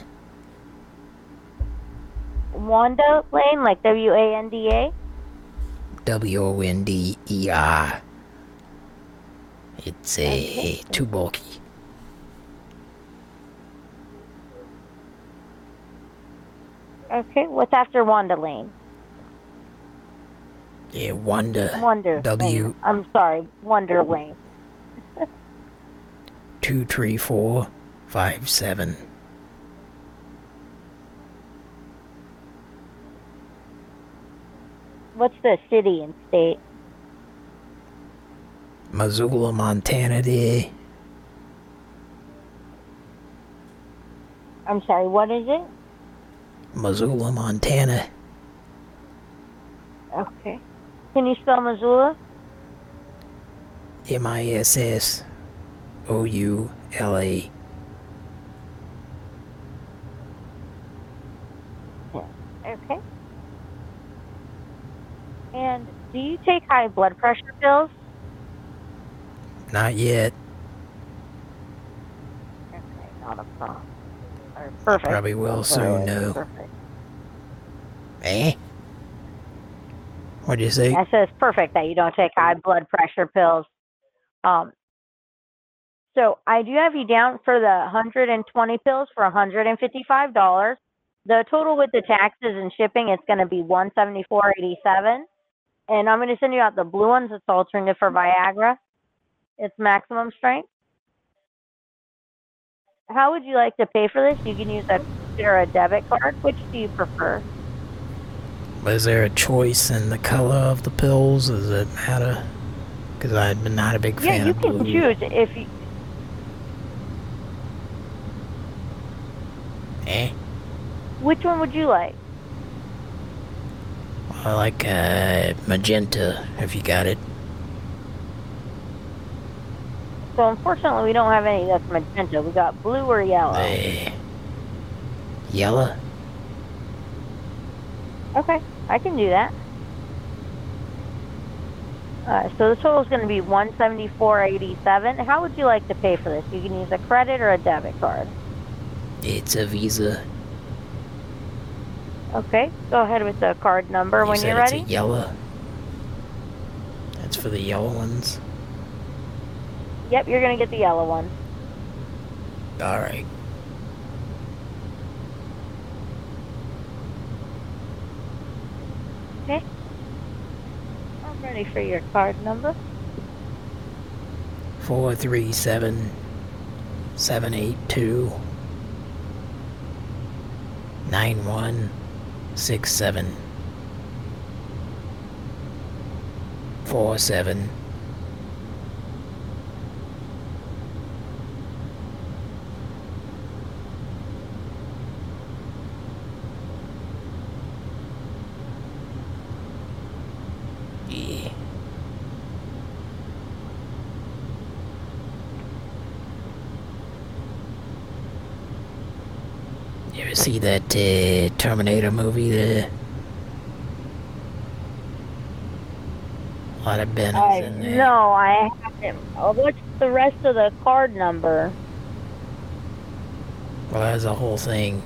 Speaker 20: Wanda Lane, like W A N D A?
Speaker 1: W O N D E R. It's a too bulky.
Speaker 20: Okay, what's after Wanda Lane?
Speaker 1: Yeah, Wonder.
Speaker 20: Wonder.
Speaker 1: W
Speaker 20: Lane. I'm sorry, Wonder Lane.
Speaker 1: two three four five seven.
Speaker 20: What's the city and state?
Speaker 1: Missoula, Montana there.
Speaker 20: I'm sorry, what is it?
Speaker 1: Missoula, Montana.
Speaker 20: Okay. Can you spell Missoula?
Speaker 1: M I S S O U L A.
Speaker 20: Okay. And do you take high blood pressure pills?
Speaker 1: Not yet.
Speaker 20: Okay, not a problem. Perfect.
Speaker 1: Probably will soon, no.
Speaker 20: Perfect.
Speaker 1: Eh? What'd you say?
Speaker 20: That says perfect that you don't take high blood pressure pills. Um, so I do have you down for the 120 pills for $155. The total with the taxes and shipping it's going to be 174.87. And I'm going to send you out the blue ones. It's alternative for Viagra. It's maximum strength. How would you like to pay for this? You can use a or a debit card. Which do you prefer?
Speaker 1: Was there a choice in the color of the pills? Does it matter? Because I'm not a big fan Yeah,
Speaker 20: you
Speaker 1: of
Speaker 20: can
Speaker 1: blue.
Speaker 20: choose if you.
Speaker 1: Eh?
Speaker 20: Which one would you like?
Speaker 1: I like uh, magenta, if you got it.
Speaker 20: So unfortunately, we don't have any that's magenta. We got blue or yellow.
Speaker 1: Eh. Yellow?
Speaker 20: Okay, I can do that. Uh, so the total is going to be one seventy four eighty seven. How would you like to pay for this? You can use a credit or a debit card.
Speaker 1: It's a Visa.
Speaker 20: Okay, go ahead with the card number
Speaker 1: You
Speaker 20: when you're
Speaker 1: it's
Speaker 20: ready.
Speaker 1: a yellow. That's for the yellow ones.
Speaker 20: Yep, you're going to get the yellow one.
Speaker 1: All right.
Speaker 20: Okay. I'm ready for your card number.
Speaker 1: Four three seven seven eight two nine one six seven four seven Yeah. You ever see that uh, Terminator movie there? A lot of Bennett's
Speaker 20: I,
Speaker 1: in there.
Speaker 20: no, I haven't. What's the rest of the card number?
Speaker 1: Well, that's a whole thing.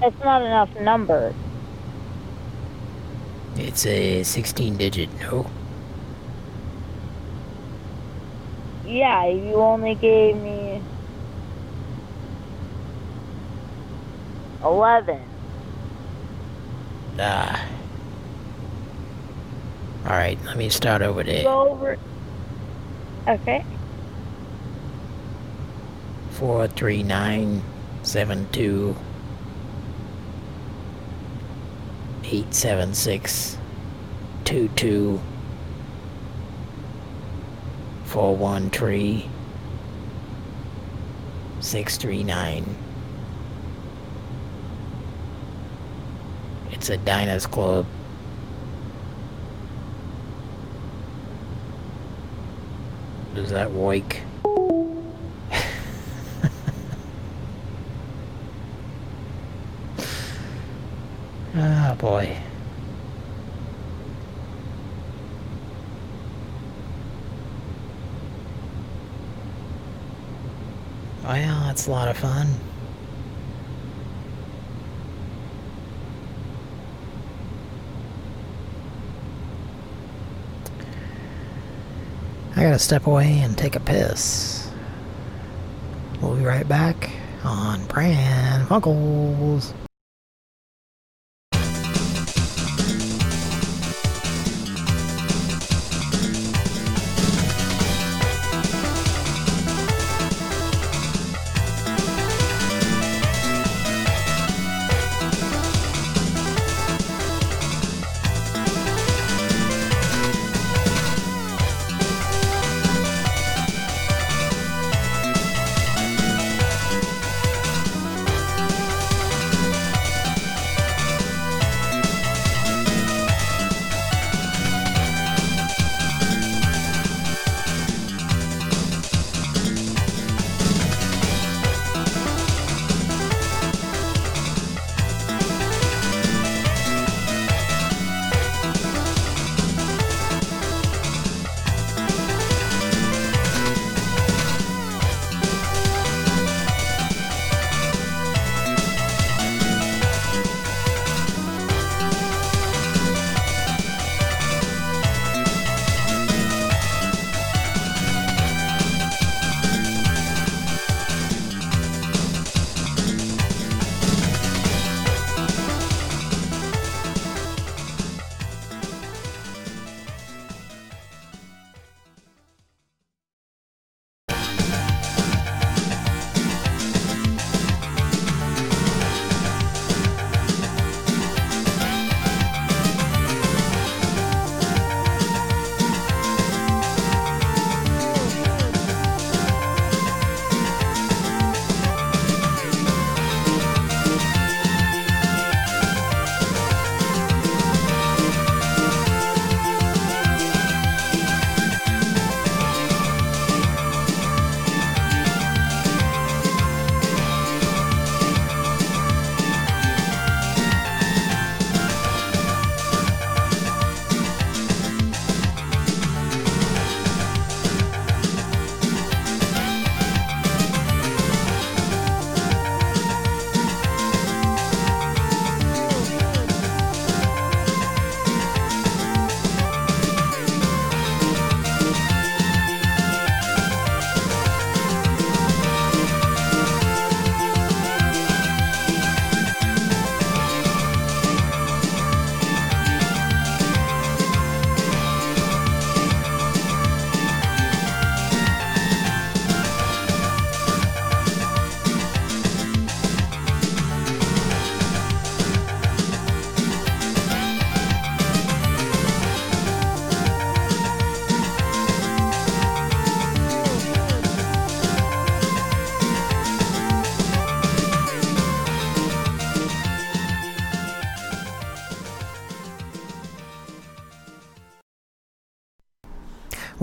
Speaker 20: That's not enough numbers.
Speaker 1: It's a 16 digit, no?
Speaker 20: Yeah, you only gave me 11.
Speaker 1: Ah. Alright, let me start over there.
Speaker 20: Go over. Okay.
Speaker 1: Four three nine seven two eight seven six two two four one three six three nine. It's a Diners Club. Does that wake? Ah, boy. Well, it's a lot of fun. I gotta step away and take a piss. We'll be right back. on Pran Funkels.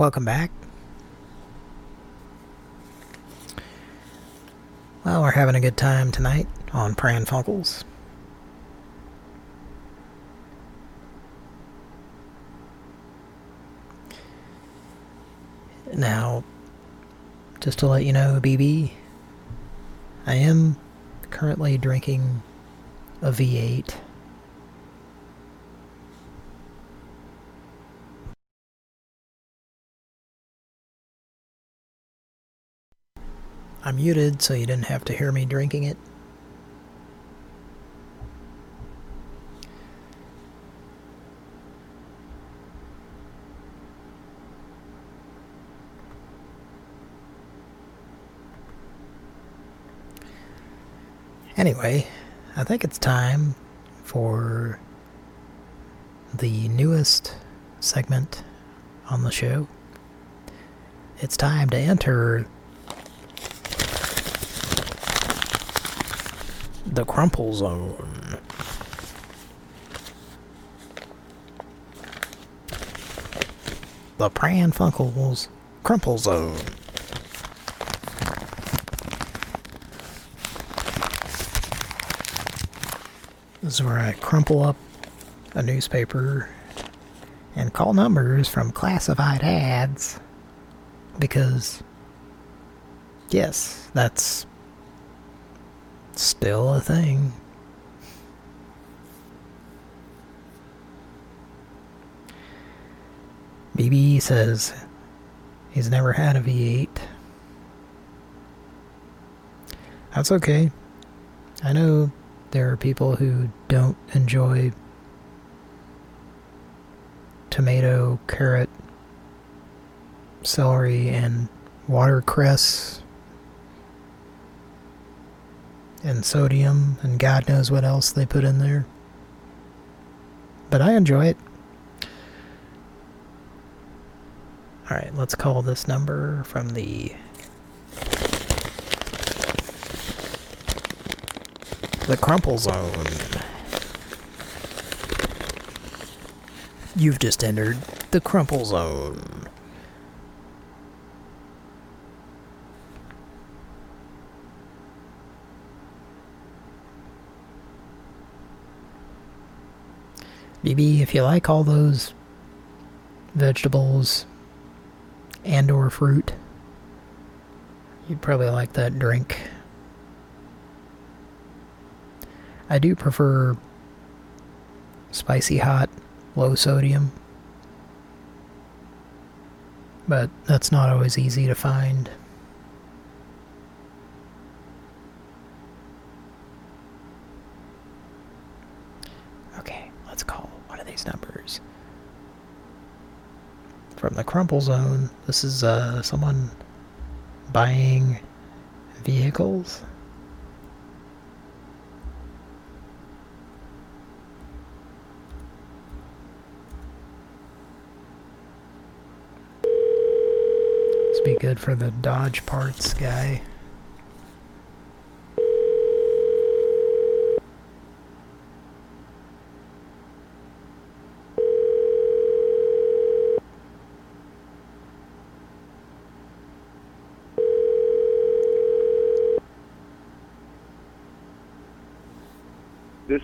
Speaker 1: Welcome back. Well, we're having a good time tonight on Pran Funkels. Now, just to let you know, BB, I am currently drinking a V8. I'm muted so you didn't have to hear me drinking it. Anyway, I think it's time for the newest segment on the show. It's time to enter the crumple zone. The Pran Funkels crumple zone. This is where I crumple up a newspaper and call numbers from classified ads because, yes, that's still a thing. BB says he's never had a V8. That's okay. I know there are people who don't enjoy tomato, carrot, celery, and watercress and sodium and God knows what else they put in there. But I enjoy it. Alright, let's call this number from the... The Crumple Zone. You've just entered the Crumple Zone. BB, if you like all those vegetables and or fruit, you'd probably like that drink. I do prefer spicy hot, low sodium. But that's not always easy to find. Okay, let's call one of these numbers. From the Crumple Zone, this is uh, someone buying vehicles. This be good for the Dodge parts guy.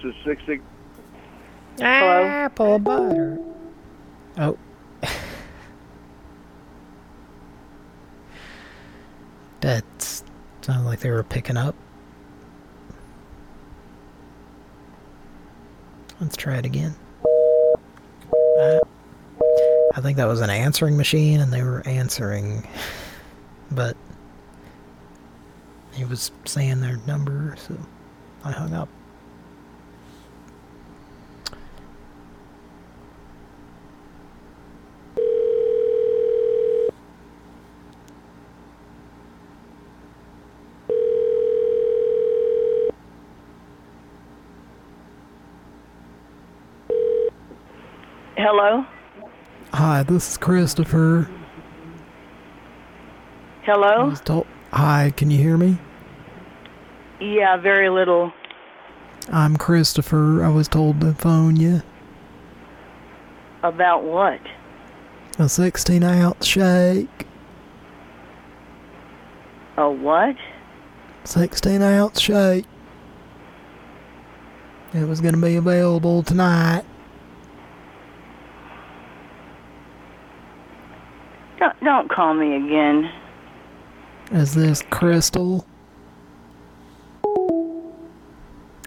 Speaker 18: Is six six.
Speaker 1: Apple butter. Oh. that sounded like they were picking up. Let's try it again. Uh, I think that was an answering machine and they were answering. But he was saying their number, so I hung up.
Speaker 21: Hello?
Speaker 12: Hi, this is Christopher.
Speaker 21: Hello?
Speaker 12: Told- Hi, can you hear me?
Speaker 21: Yeah, very little.
Speaker 12: I'm Christopher. I was told to phone you.
Speaker 21: About what?
Speaker 12: A 16 ounce shake.
Speaker 21: A what?
Speaker 12: 16 ounce shake. It was going to be available tonight.
Speaker 21: Don't, don't call me again.
Speaker 12: Is this Crystal?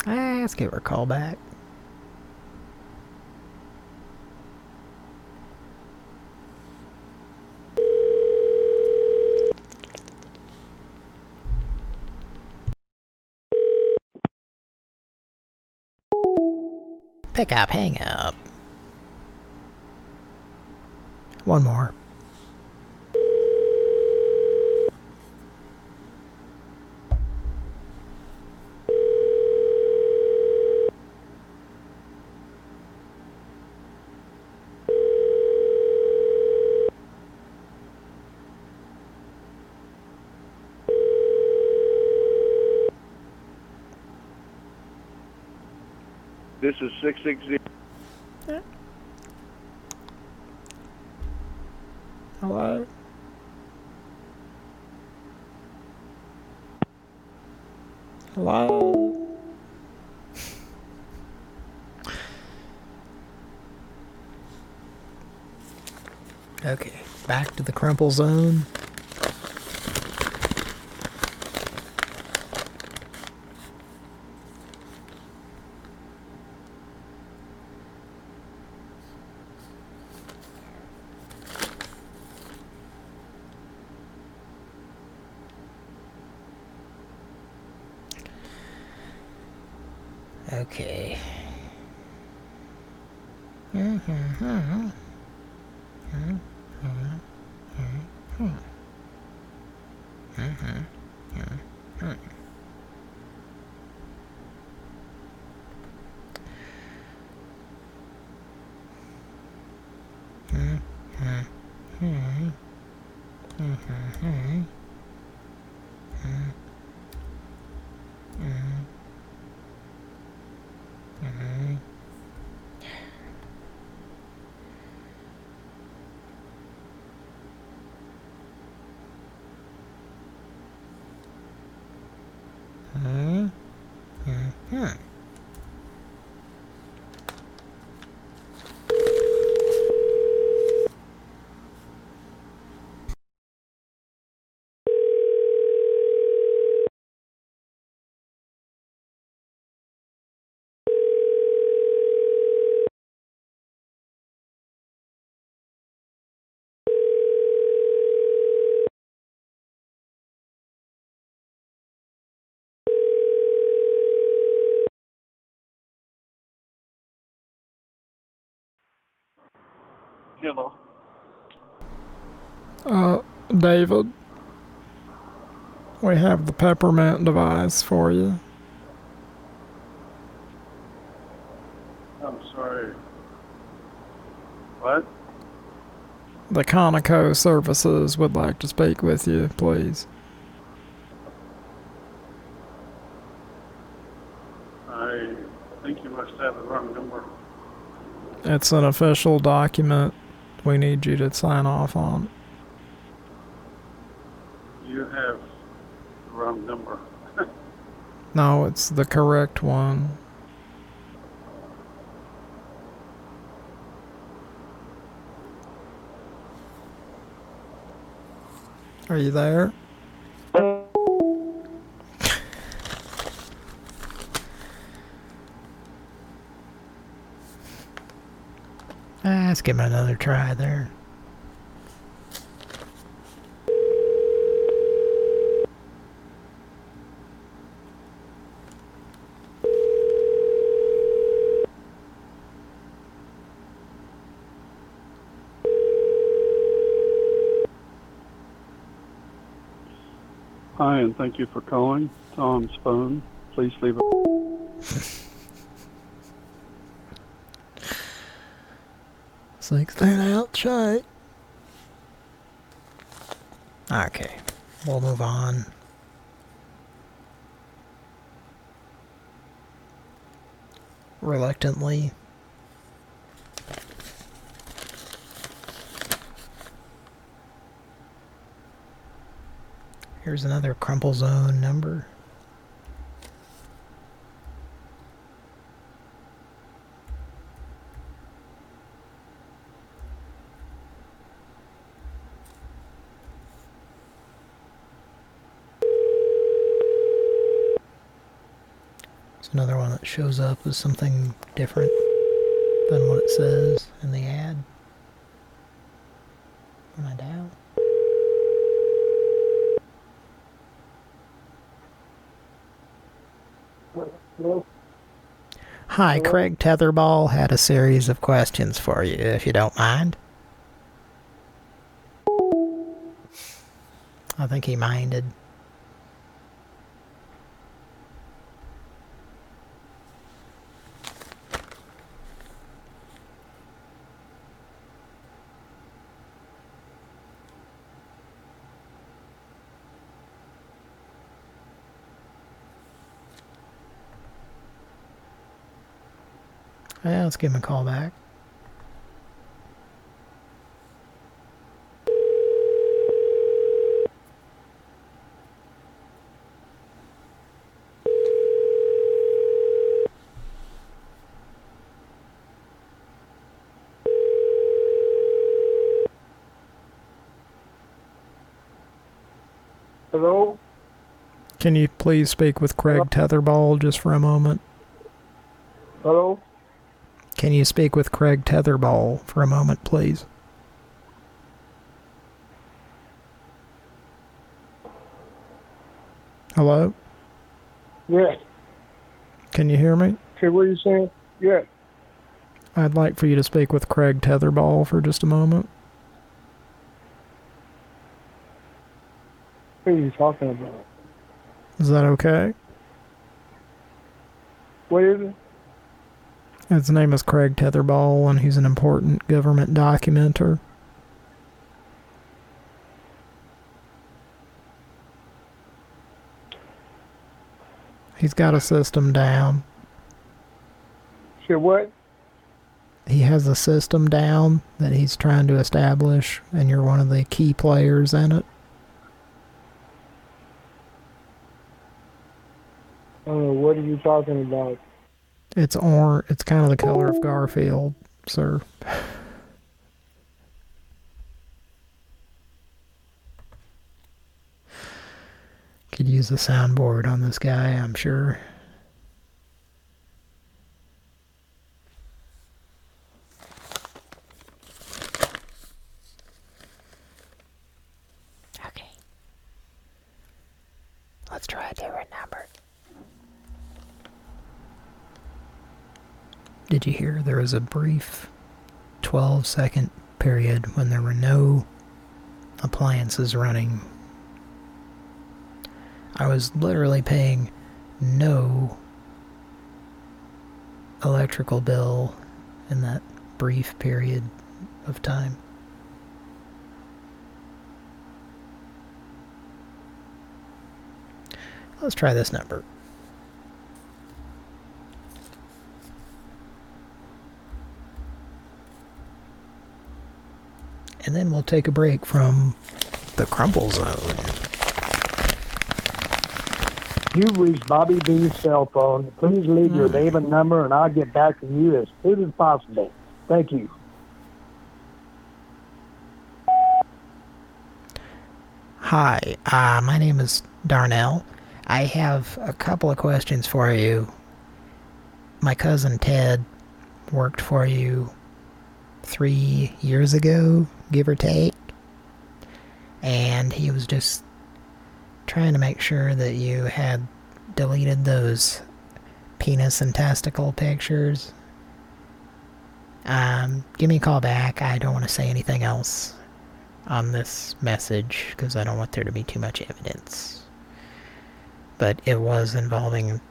Speaker 1: Ah, let's give her a call back. Pick up, hang up. One more.
Speaker 18: Is six six zero.
Speaker 12: Hello? Hello?
Speaker 1: Okay, back to the crumple zone.
Speaker 12: Uh, David. We have the peppermint device for you.
Speaker 22: I'm sorry. What?
Speaker 12: The Conoco services would like to speak with you, please.
Speaker 22: I think you must have the wrong number.
Speaker 12: It's an official document we need you to sign off on.
Speaker 22: You have the wrong number.
Speaker 12: No, it's the correct one. Are you there?
Speaker 1: Let's give him another try there.
Speaker 22: Hi, and thank you for calling Tom's phone. Please leave a.
Speaker 1: Sixteen out shy. Okay, we'll move on. Reluctantly. Here's another crumple zone number. Shows up as something different than what it says in the ad. When I dial. Hi, Craig Tetherball had a series of questions for you, if you don't mind. I think he minded. Yeah, let's give him a call back.
Speaker 22: Hello?
Speaker 12: Can you please speak with Craig Tetherball just for a moment?
Speaker 22: Hello?
Speaker 1: Can you speak with Craig Tetherball for a moment, please?
Speaker 22: Hello?
Speaker 23: Yes.
Speaker 12: Can you hear me?
Speaker 16: Okay, what are you saying? Yeah.
Speaker 12: I'd like for you to speak with Craig Tetherball for just a moment.
Speaker 16: What are you talking about?
Speaker 12: Is that okay?
Speaker 16: What is it?
Speaker 12: His name is Craig Tetherball, and he's an important government documenter. He's got a system down.
Speaker 16: Say what?
Speaker 12: He has a system down that he's trying to establish, and you're one of the key players in it.
Speaker 16: I don't know, what are you talking about?
Speaker 12: It's or it's kind of the color of Garfield, sir. Could use a soundboard on this guy, I'm sure.
Speaker 1: Okay. Let's try a different number. Did you hear there was a brief 12 second period when there were no appliances running? I was literally paying no electrical bill in that brief period of time. Let's try this number. And then we'll take a break from the crumple zone.
Speaker 16: You've reached Bobby B's cell phone. Please leave your name and number, and I'll get back to you as soon as possible. Thank you.
Speaker 1: Hi, uh, my name is Darnell. I have a couple of questions for you. My cousin Ted worked for you three years ago, give or take. And he was just trying to make sure that you had deleted those penis and testicle pictures. Um, give me a call back. I don't want to say anything else on this message because I don't want there to be too much evidence. But it was involving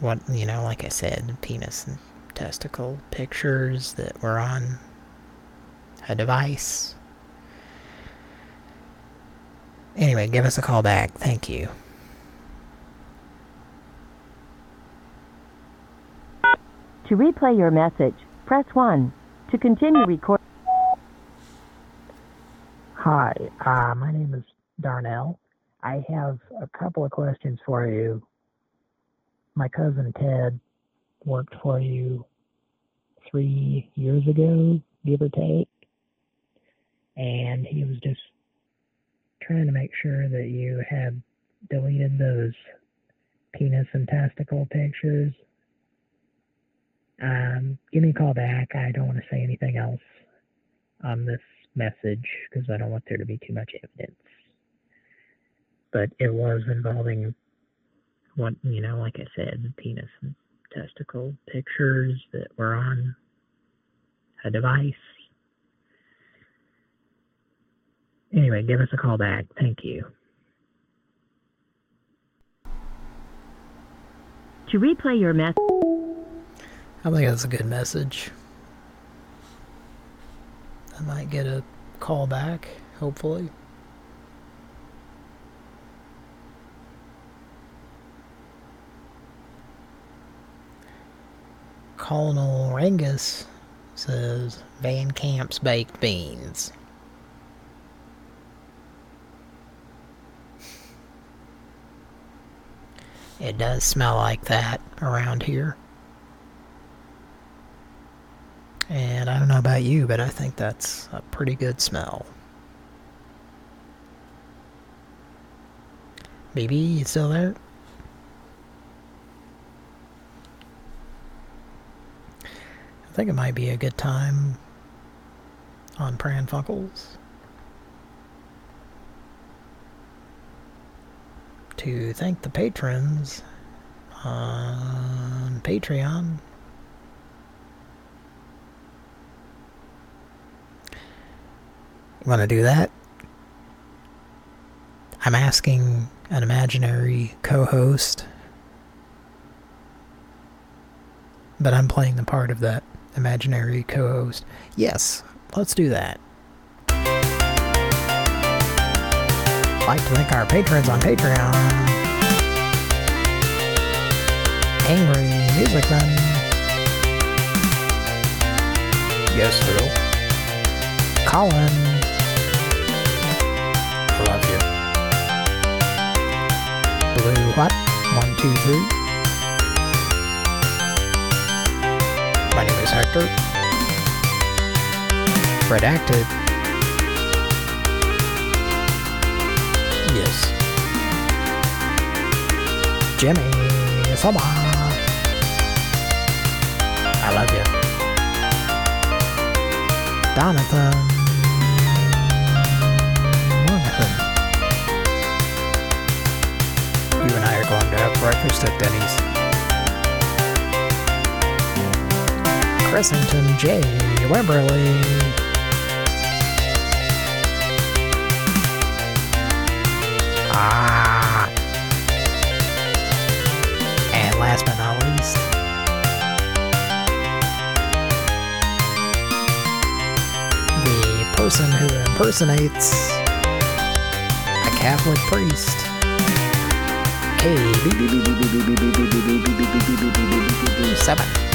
Speaker 1: what, you know, like I said, penis and testicle pictures that were on a device. Anyway, give us a call back. Thank you.
Speaker 4: To replay your message, press 1. To continue recording.
Speaker 1: Hi, uh, my name is Darnell. I have a couple of questions for you. My cousin Ted worked for you three years ago, give or take. And he was just trying to make sure that you had deleted those penis and testicle pictures. Um, give me a call back. I don't want to say anything else on this message because I don't want there to be too much evidence. But it was involving what, you know, like I said, the penis and testicle pictures that were on a device. Anyway, give us a call back. Thank you.
Speaker 4: To replay your message.
Speaker 1: I think that's a good message. I might get a call back, hopefully. Colonel Rangus says Van Camp's baked beans. It does smell like that around here. And I don't know about you, but I think that's a pretty good smell. BB, you still there? I think it might be a good time on Pran Funkels to thank the patrons on Patreon. Want to do that? I'm asking an imaginary co-host, but I'm playing the part of that imaginary co-host. Yes, let's do that. Like to thank our patrons on Patreon. Angry Music Man. Yes, Phil. Colin. I love you. Blue what? One, two, three. My name is Hector. Redacted. Yes. Jimmy Soma. I love you. Donathan. Jonathan. You and I are going to have breakfast at Denny's. Cressington J. Wemberley. And last but not least, the person who impersonates a Catholic priest. K seven.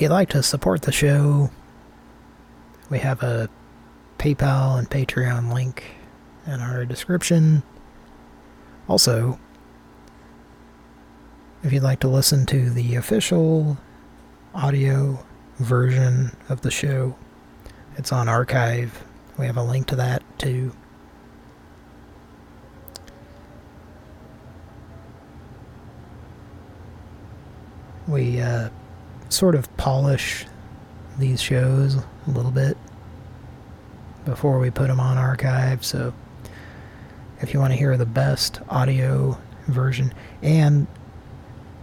Speaker 1: If you'd like to support the show, we have a PayPal and Patreon link in our description. Also, if you'd like to listen to the official audio version of the show, it's on archive. We have a link to that too. We uh, sort of polish these shows a little bit before we put them on archive, so if you want to hear the best audio version, and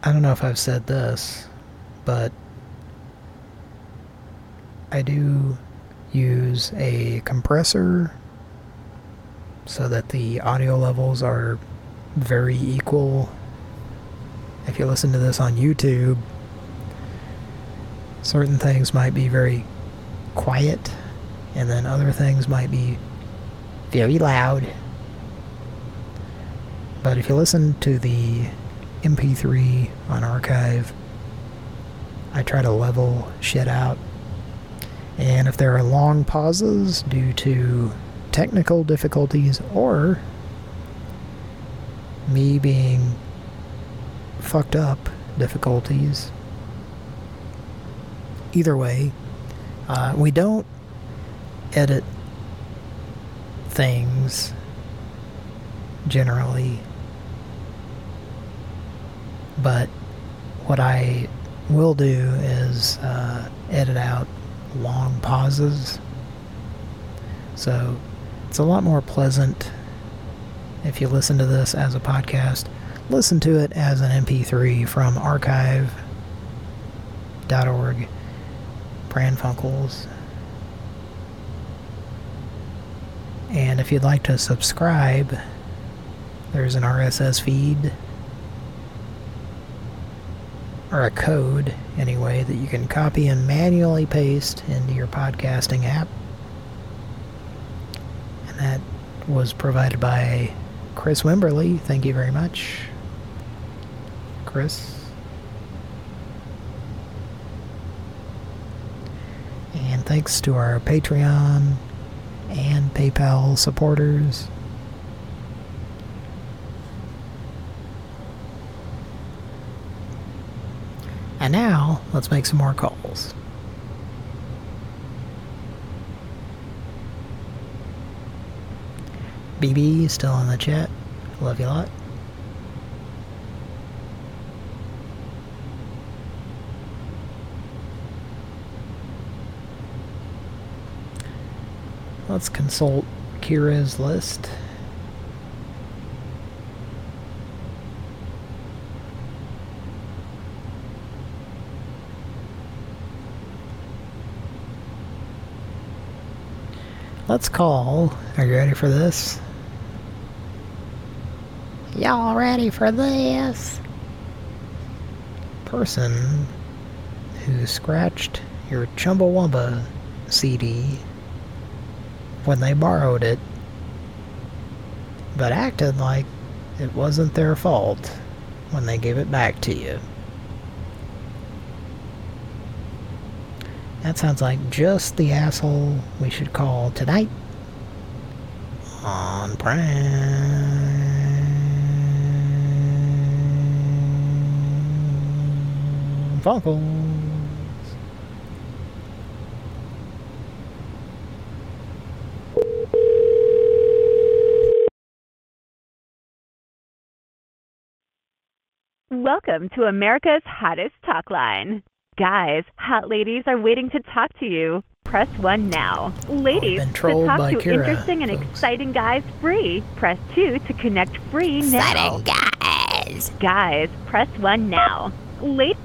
Speaker 1: I don't know if I've said this, but I do use a compressor so that the audio levels are very equal. If you listen to this on YouTube, certain things might be very quiet, and then other things might be very loud. But if you listen to the MP3 on archive, I try to level shit out. And if there are long pauses due to technical difficulties or me being fucked up difficulties, either way, uh, we don't edit things generally, but what I will do is uh, edit out long pauses. So it's a lot more pleasant if you listen to this as a podcast. Listen to it as an MP3 from archive.org. Pranfunkels. And if you'd like to subscribe, there's an RSS feed or a code anyway that you can copy and manually paste into your podcasting app. And that was provided by Chris Wimberly. Thank you very much. Chris. And thanks to our Patreon and PayPal supporters. And now, let's make some more calls. BB is still in the chat. Love you a lot. Let's consult Kira's list. Let's call. Are you ready for this? Y'all ready for this? Person who scratched your Chumbawamba CD when they borrowed it, but acted like it wasn't their fault when they gave it back to you. That sounds like just the asshole we should call tonight on Prank Phone Calls.
Speaker 24: Welcome to America's hottest talk line. Guys, hot ladies are waiting to talk to you. Press 1 now. Ladies, to talk to
Speaker 1: Kira,
Speaker 24: interesting and exciting guys free. Press 2 to connect free now.
Speaker 1: Exciting guys.
Speaker 24: Guys, press 1 now. Ladies,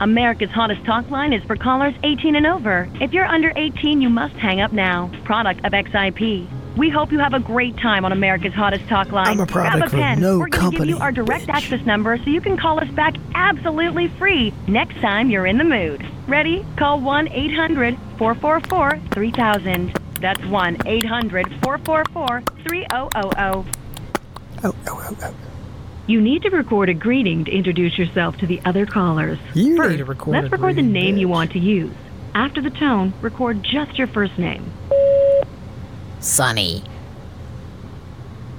Speaker 17: America's hottest talk line is for callers 18 and over. If you're under 18, you must hang up now. Product of XIP. We hope you have a great time on America's hottest talk line.
Speaker 1: I'm a product
Speaker 17: Grab a pen.
Speaker 1: no
Speaker 17: We're gonna give you our direct access number so you can call us back absolutely free next time you're in the mood. Ready? Call 1-800-444-3000. That's 1-800-444-3000.
Speaker 1: Oh, oh, oh,
Speaker 17: You need to record a greeting to introduce yourself to the other callers.
Speaker 1: You
Speaker 17: First,
Speaker 1: need to record
Speaker 17: let's record the name you want to use. After the tone, record just your first name.
Speaker 1: Sunny.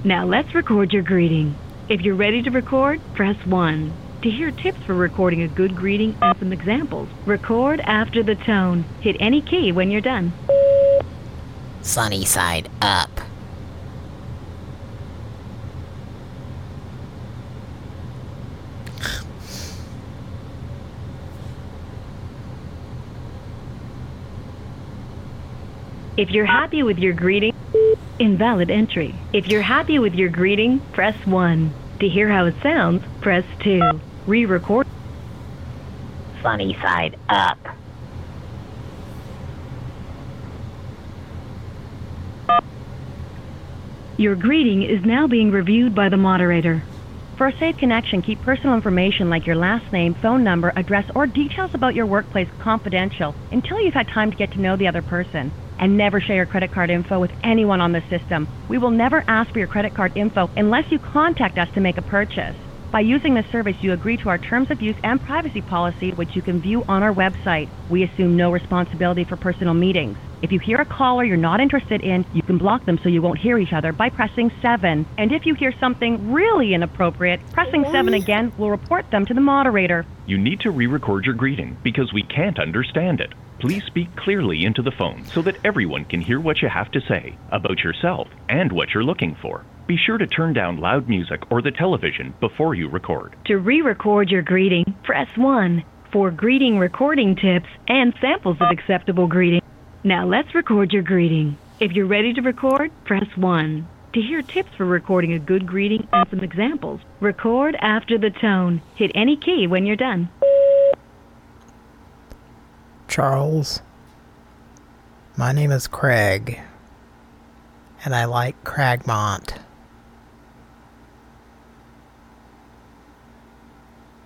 Speaker 17: Now let's record your greeting. If you're ready to record, press 1. To hear tips for recording a good greeting and some examples, record after the tone. Hit any key when you're done.
Speaker 1: Sunny side up.
Speaker 17: If you're happy with your greeting, invalid entry. If you're happy with your greeting, press 1. To hear how it sounds, press 2. Re-record.
Speaker 1: Sunny side up.
Speaker 17: Your greeting is now being reviewed by the moderator. For a safe connection, keep personal information like your last name, phone number, address, or details about your workplace confidential until you've had time to get to know the other person. And never share your credit card info with anyone on the system. We will never ask for your credit card info unless you contact us to make a purchase. By using this service, you agree to our terms of use and privacy policy, which you can view on our website. We assume no responsibility for personal meetings. If you hear a caller you're not interested in, you can block them so you won't hear each other by pressing 7. And if you hear something really inappropriate, pressing 7 again will report them to the moderator.
Speaker 23: You need to re record your greeting because we can't understand it. Please speak clearly into the phone so that everyone can hear what you have to say about yourself and what you're looking for. Be sure to turn down loud music or the television before you record.
Speaker 17: To re record your greeting, press 1. For greeting recording tips and samples of acceptable greeting. Now let's record your greeting. If you're ready to record, press 1. To hear tips for recording a good greeting and some examples, record after the tone. Hit any key when you're done.
Speaker 1: Charles. My name is Craig. And I like Cragmont.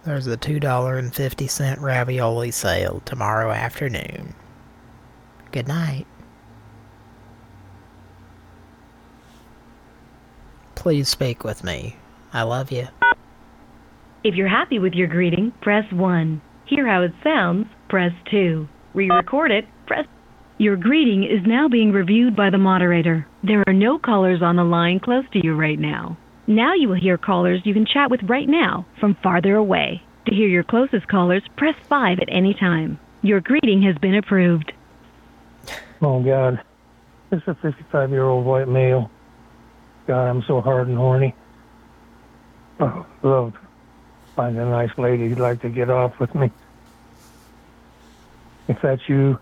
Speaker 1: There's a $2.50 ravioli sale tomorrow afternoon. Good night. Please speak with me. I love you.
Speaker 17: If you're happy with your greeting, press 1. Hear how it sounds, press 2. Re-record it, press... Your greeting is now being reviewed by the moderator. There are no callers on the line close to you right now. Now you will hear callers you can chat with right now from farther away. To hear your closest callers, press 5 at any time. Your greeting has been approved.
Speaker 16: Oh, God. This is a 55 year old white male. God, I'm so hard and horny. Oh, love find a nice lady who'd like to get off with me. If that's you,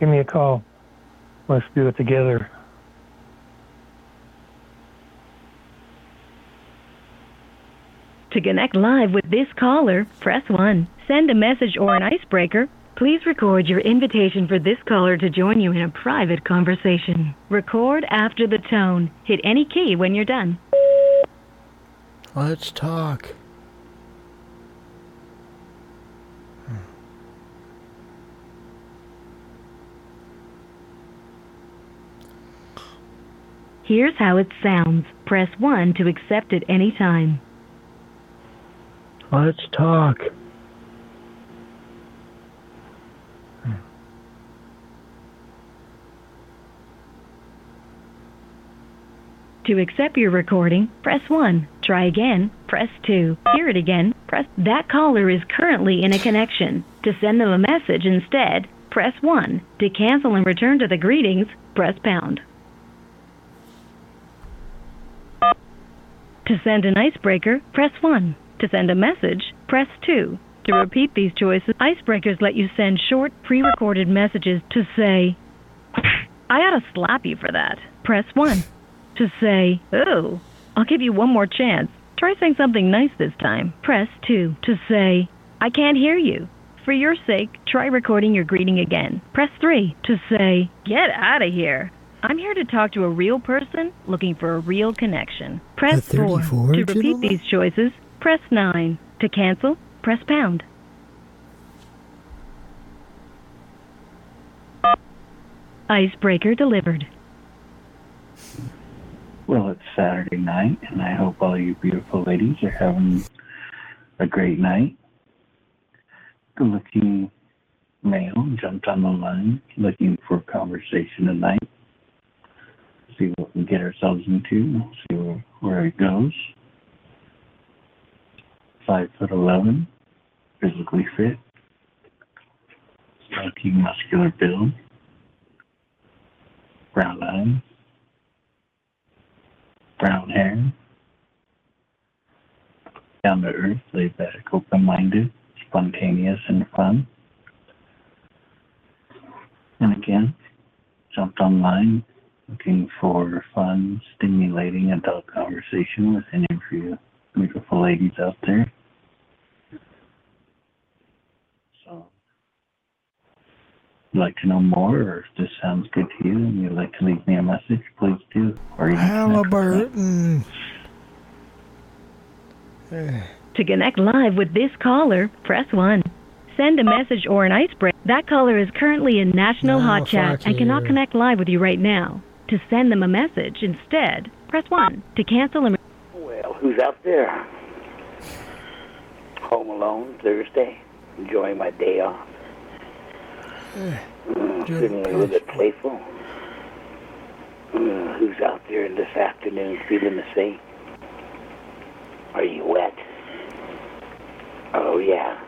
Speaker 16: give me a call. Let's do it together.
Speaker 17: To connect live with this caller, press 1. Send a message or an icebreaker. Please record your invitation for this caller to join you in a private conversation. Record after the tone. Hit any key when you're done.
Speaker 12: Let's talk.
Speaker 17: Here's how it sounds. Press 1 to accept at any time.
Speaker 16: Let's talk.
Speaker 17: To accept your recording, press 1. Try again, press 2. Hear it again, press. That caller is currently in a connection. To send them a message instead, press 1. To cancel and return to the greetings, press pound. To send an icebreaker, press 1. To send a message, press 2. To repeat these choices, icebreakers let you send short, pre recorded messages to say, I ought to slap you for that. Press 1. To say, Oh, I'll give you one more chance. Try saying something nice this time. Press 2. To say, I can't hear you. For your sake, try recording your greeting again. Press 3. To say, Get out of here. I'm here to talk to a real person looking for a real connection. Press 4. To repeat these choices, press 9. To cancel, press pound. Icebreaker delivered.
Speaker 25: Well, it's Saturday night, and I hope all you beautiful ladies are having a great night. Good looking male jumped on the line looking for conversation tonight. See what we get ourselves into, see where, where it goes. Five foot eleven, physically fit, stocky muscular build, brown eyes, brown hair, down to earth, laid back, open minded, spontaneous, and fun. And again, jumped online looking for fun, stimulating adult conversation with any of you beautiful ladies out there. So, if you'd like to know more, or if this sounds good to you and you'd like to leave me a message, please do. Or you can
Speaker 12: Halliburton.
Speaker 17: To connect live with this caller, press 1. Send a message or an icebreaker. That caller is currently in National
Speaker 12: No,
Speaker 17: Hot Chat
Speaker 12: fuck
Speaker 17: and cannot
Speaker 12: you.
Speaker 17: connect live with you right now. To send them a message instead, press 1. To cancel and
Speaker 26: Well, who's out there? Home alone Thursday, enjoying my day off. Little bit playful. Mm, who's out there in this afternoon feeling the same? Are you wet? Oh yeah.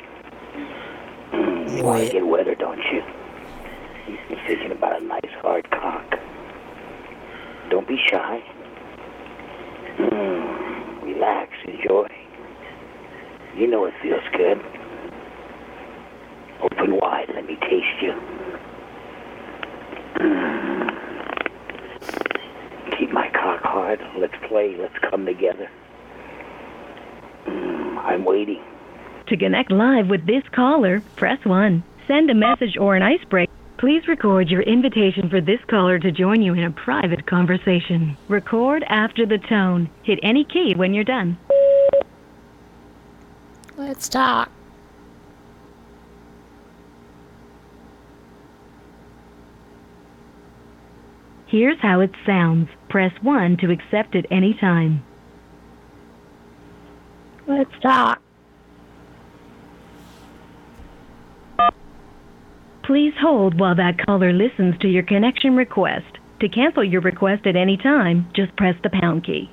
Speaker 26: Mm, you want to get wetter, don't you? You're thinking about a nice hard cock. Don't be shy. Mm, relax, enjoy. You know it feels good. Open wide, let me taste you. Mm. Keep my cock hard. Let's play. Let's come together. Mm, I'm waiting.
Speaker 17: To connect live with this caller, press 1. Send a message or an icebreaker. Please record your invitation for this caller to join you in a private conversation. Record after the tone. Hit any key when you're done.
Speaker 27: Let's talk.
Speaker 17: Here's how it sounds. Press 1 to accept at any time.
Speaker 27: Let's talk.
Speaker 17: Please hold while that caller listens to your connection request. To cancel your request at any time, just press the pound key.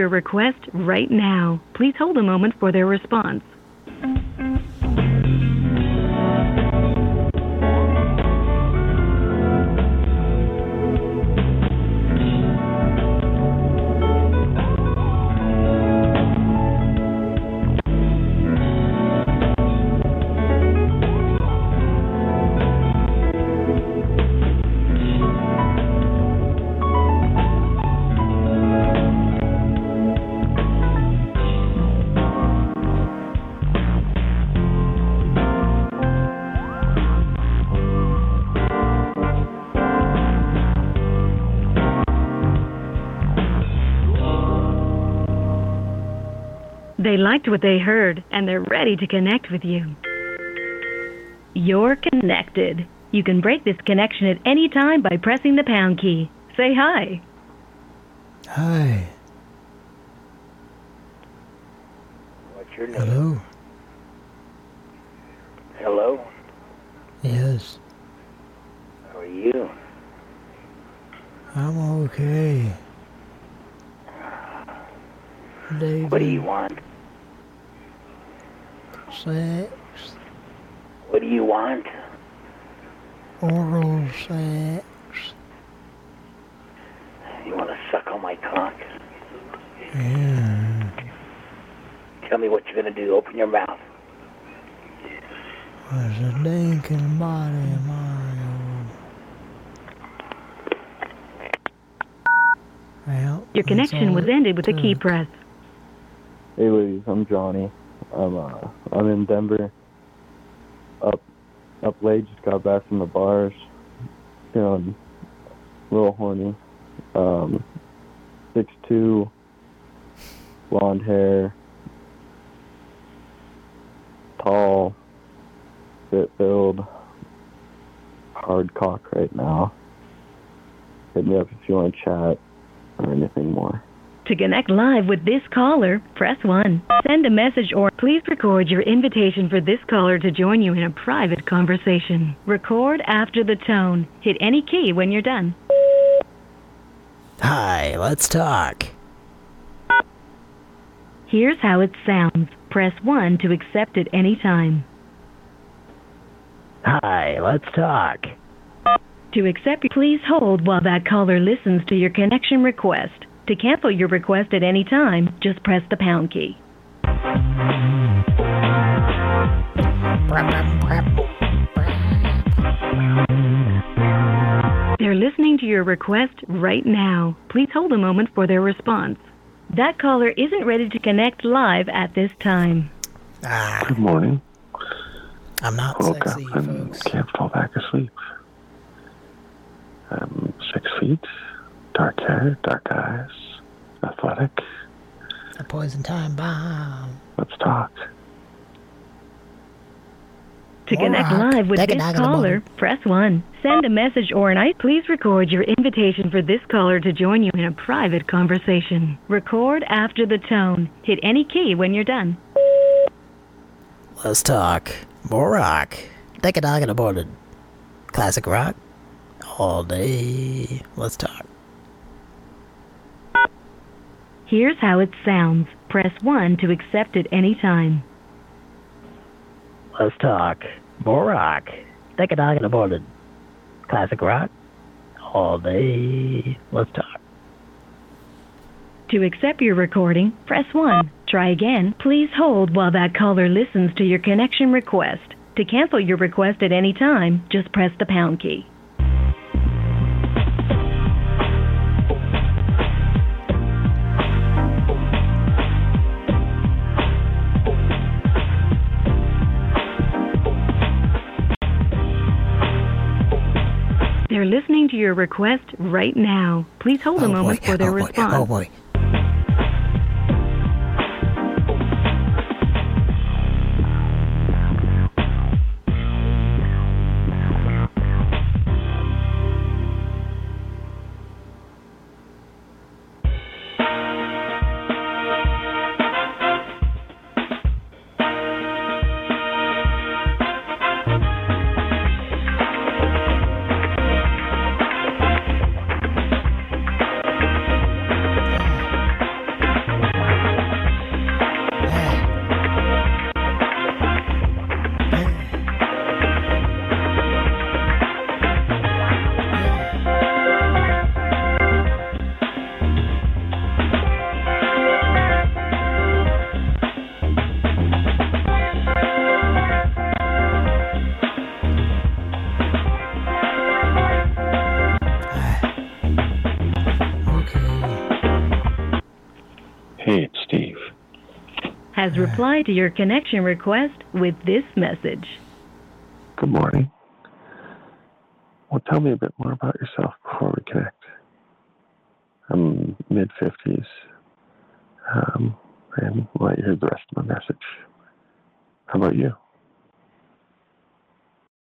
Speaker 17: Your request right now. Please hold a moment for their response. They liked what they heard and they're ready to connect with you. You're connected. You can break this connection at any time by pressing the pound key. Say hi.
Speaker 1: Hi.
Speaker 26: What's your name?
Speaker 1: Hello.
Speaker 26: Hello?
Speaker 1: Yes.
Speaker 26: How are you?
Speaker 1: I'm okay. David.
Speaker 26: What do you want?
Speaker 1: Sex.
Speaker 26: What do you want?
Speaker 1: Oral sex.
Speaker 26: You want to suck on my cock?
Speaker 1: Yeah.
Speaker 26: Tell me what you're going to do. Open your mouth.
Speaker 1: Was a dinking body, Mario. Well,
Speaker 17: Your connection was ended with a key press.
Speaker 28: Hey ladies, I'm Johnny. I'm uh I'm in Denver. Up up late, just got back from the bars. Feeling a little horny. Um six two blonde hair tall fit build hard cock right now. Hit me up if you want to chat or anything more.
Speaker 17: To connect live with this caller, press 1. Send a message or please record your invitation for this caller to join you in a private conversation. Record after the tone. Hit any key when you're done.
Speaker 1: Hi, let's talk.
Speaker 17: Here's how it sounds. Press 1 to accept at any time.
Speaker 1: Hi, let's talk.
Speaker 17: To accept, please hold while that caller listens to your connection request. To cancel your request at any time, just press the pound key. They're listening to your request right now. Please hold a moment for their response. That caller isn't ready to connect live at this time. Ah.
Speaker 28: Good morning.
Speaker 1: I'm not
Speaker 28: Woke
Speaker 1: sexy,
Speaker 28: up and
Speaker 1: folks.
Speaker 28: can't fall back asleep. I'm six feet, dark hair, dark eyes, athletic.
Speaker 1: A poison time bomb.
Speaker 28: Let's talk.
Speaker 17: To connect
Speaker 1: Alright.
Speaker 17: live with
Speaker 1: Take
Speaker 17: this
Speaker 1: knock on the
Speaker 17: caller, press 1. Send a message or an I. Please record your invitation for this caller to join you in a private conversation. Record after the tone. Hit any key when you're done.
Speaker 1: Let's talk. More rock. Take a dog in the morning. Classic rock. All day. Let's talk.
Speaker 17: Here's how it sounds. Press 1 to accept at any time.
Speaker 1: Let's talk. More rock. Take a dog in the morning. Classic rock. All day. Let's talk.
Speaker 17: To accept your recording, press 1. Try again. Please hold while that caller listens to your connection request. To cancel your request at any time, just press the pound key. They're listening to your request right now. Please hold a oh, moment for their oh, response.
Speaker 1: Oh boy.
Speaker 17: Has replied to your connection request with this message.
Speaker 28: Good morning. Well, tell me a bit more about yourself before we connect. I'm mid 50s, um, and I'll let you hear the rest of my message. How about you?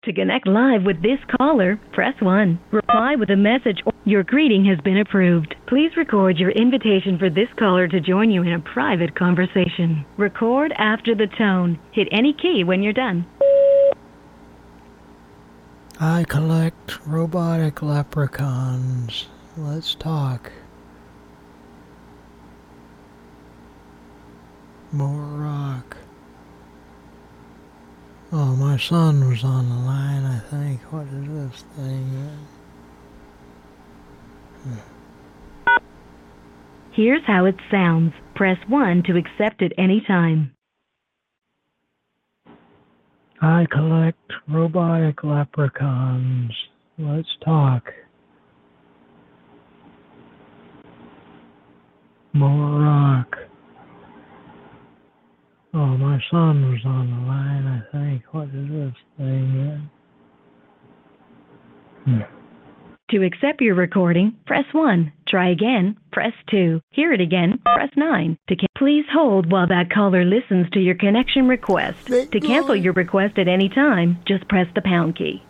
Speaker 17: To connect live with this caller, press 1. Reply with a message or your greeting has been approved. Please record your invitation for this caller to join you in a private conversation. Record after the tone. Hit any key when you're done.
Speaker 1: I collect robotic leprechauns. Let's talk. More rock. Oh, my son was on the line, I think. What is this thing?
Speaker 17: Here's how it sounds. Press 1 to accept at any time.
Speaker 1: I collect robotic leprechauns. Let's talk. More rock. Oh, my son was on the line, I think. What is this thing? Hmm.
Speaker 17: To accept your recording, press 1. Try again, press 2. Hear it again, press 9. To ca- Please hold while that caller listens to your connection request. To cancel your request at any time, just press the pound key.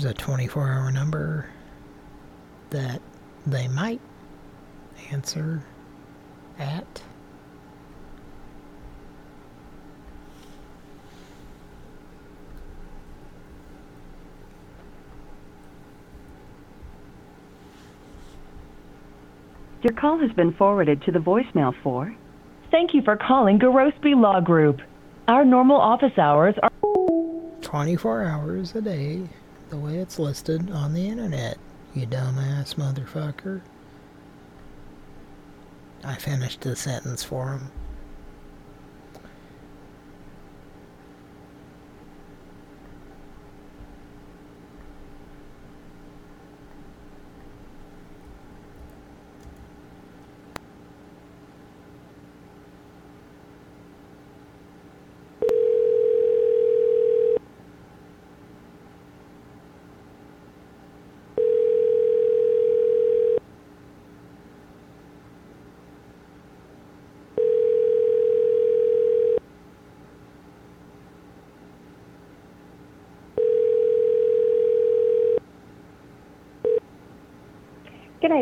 Speaker 1: There's a 24 hour number that they might answer at.
Speaker 29: Your call has been forwarded to the voicemail for. Thank you for calling Garospi Law Group. Our normal office hours are
Speaker 1: 24 hours a day, the way it's listed on the internet, you dumbass motherfucker. I finished the sentence for him.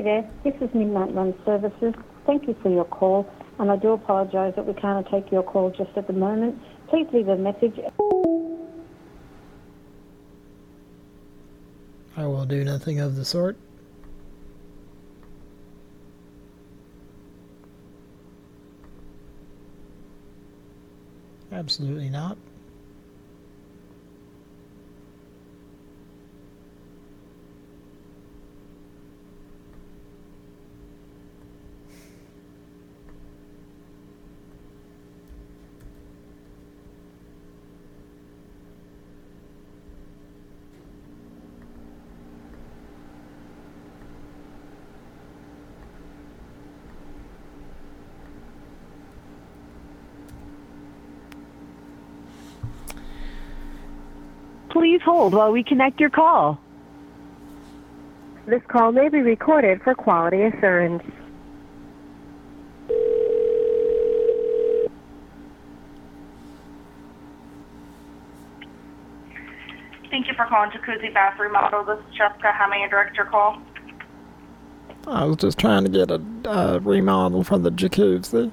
Speaker 30: There. This is Midnight Run Services. Thank you for your call, and I do apologise that we can't take your call just at the moment. Please leave a message.
Speaker 1: I will do nothing of the sort. Absolutely not.
Speaker 29: Hold while we connect your call.
Speaker 30: This call may be recorded for quality assurance.
Speaker 31: Thank you for calling Jacuzzi Bath Remodel. This is Jessica. How may I direct your call?
Speaker 1: I was just trying to get a uh, remodel for the jacuzzi.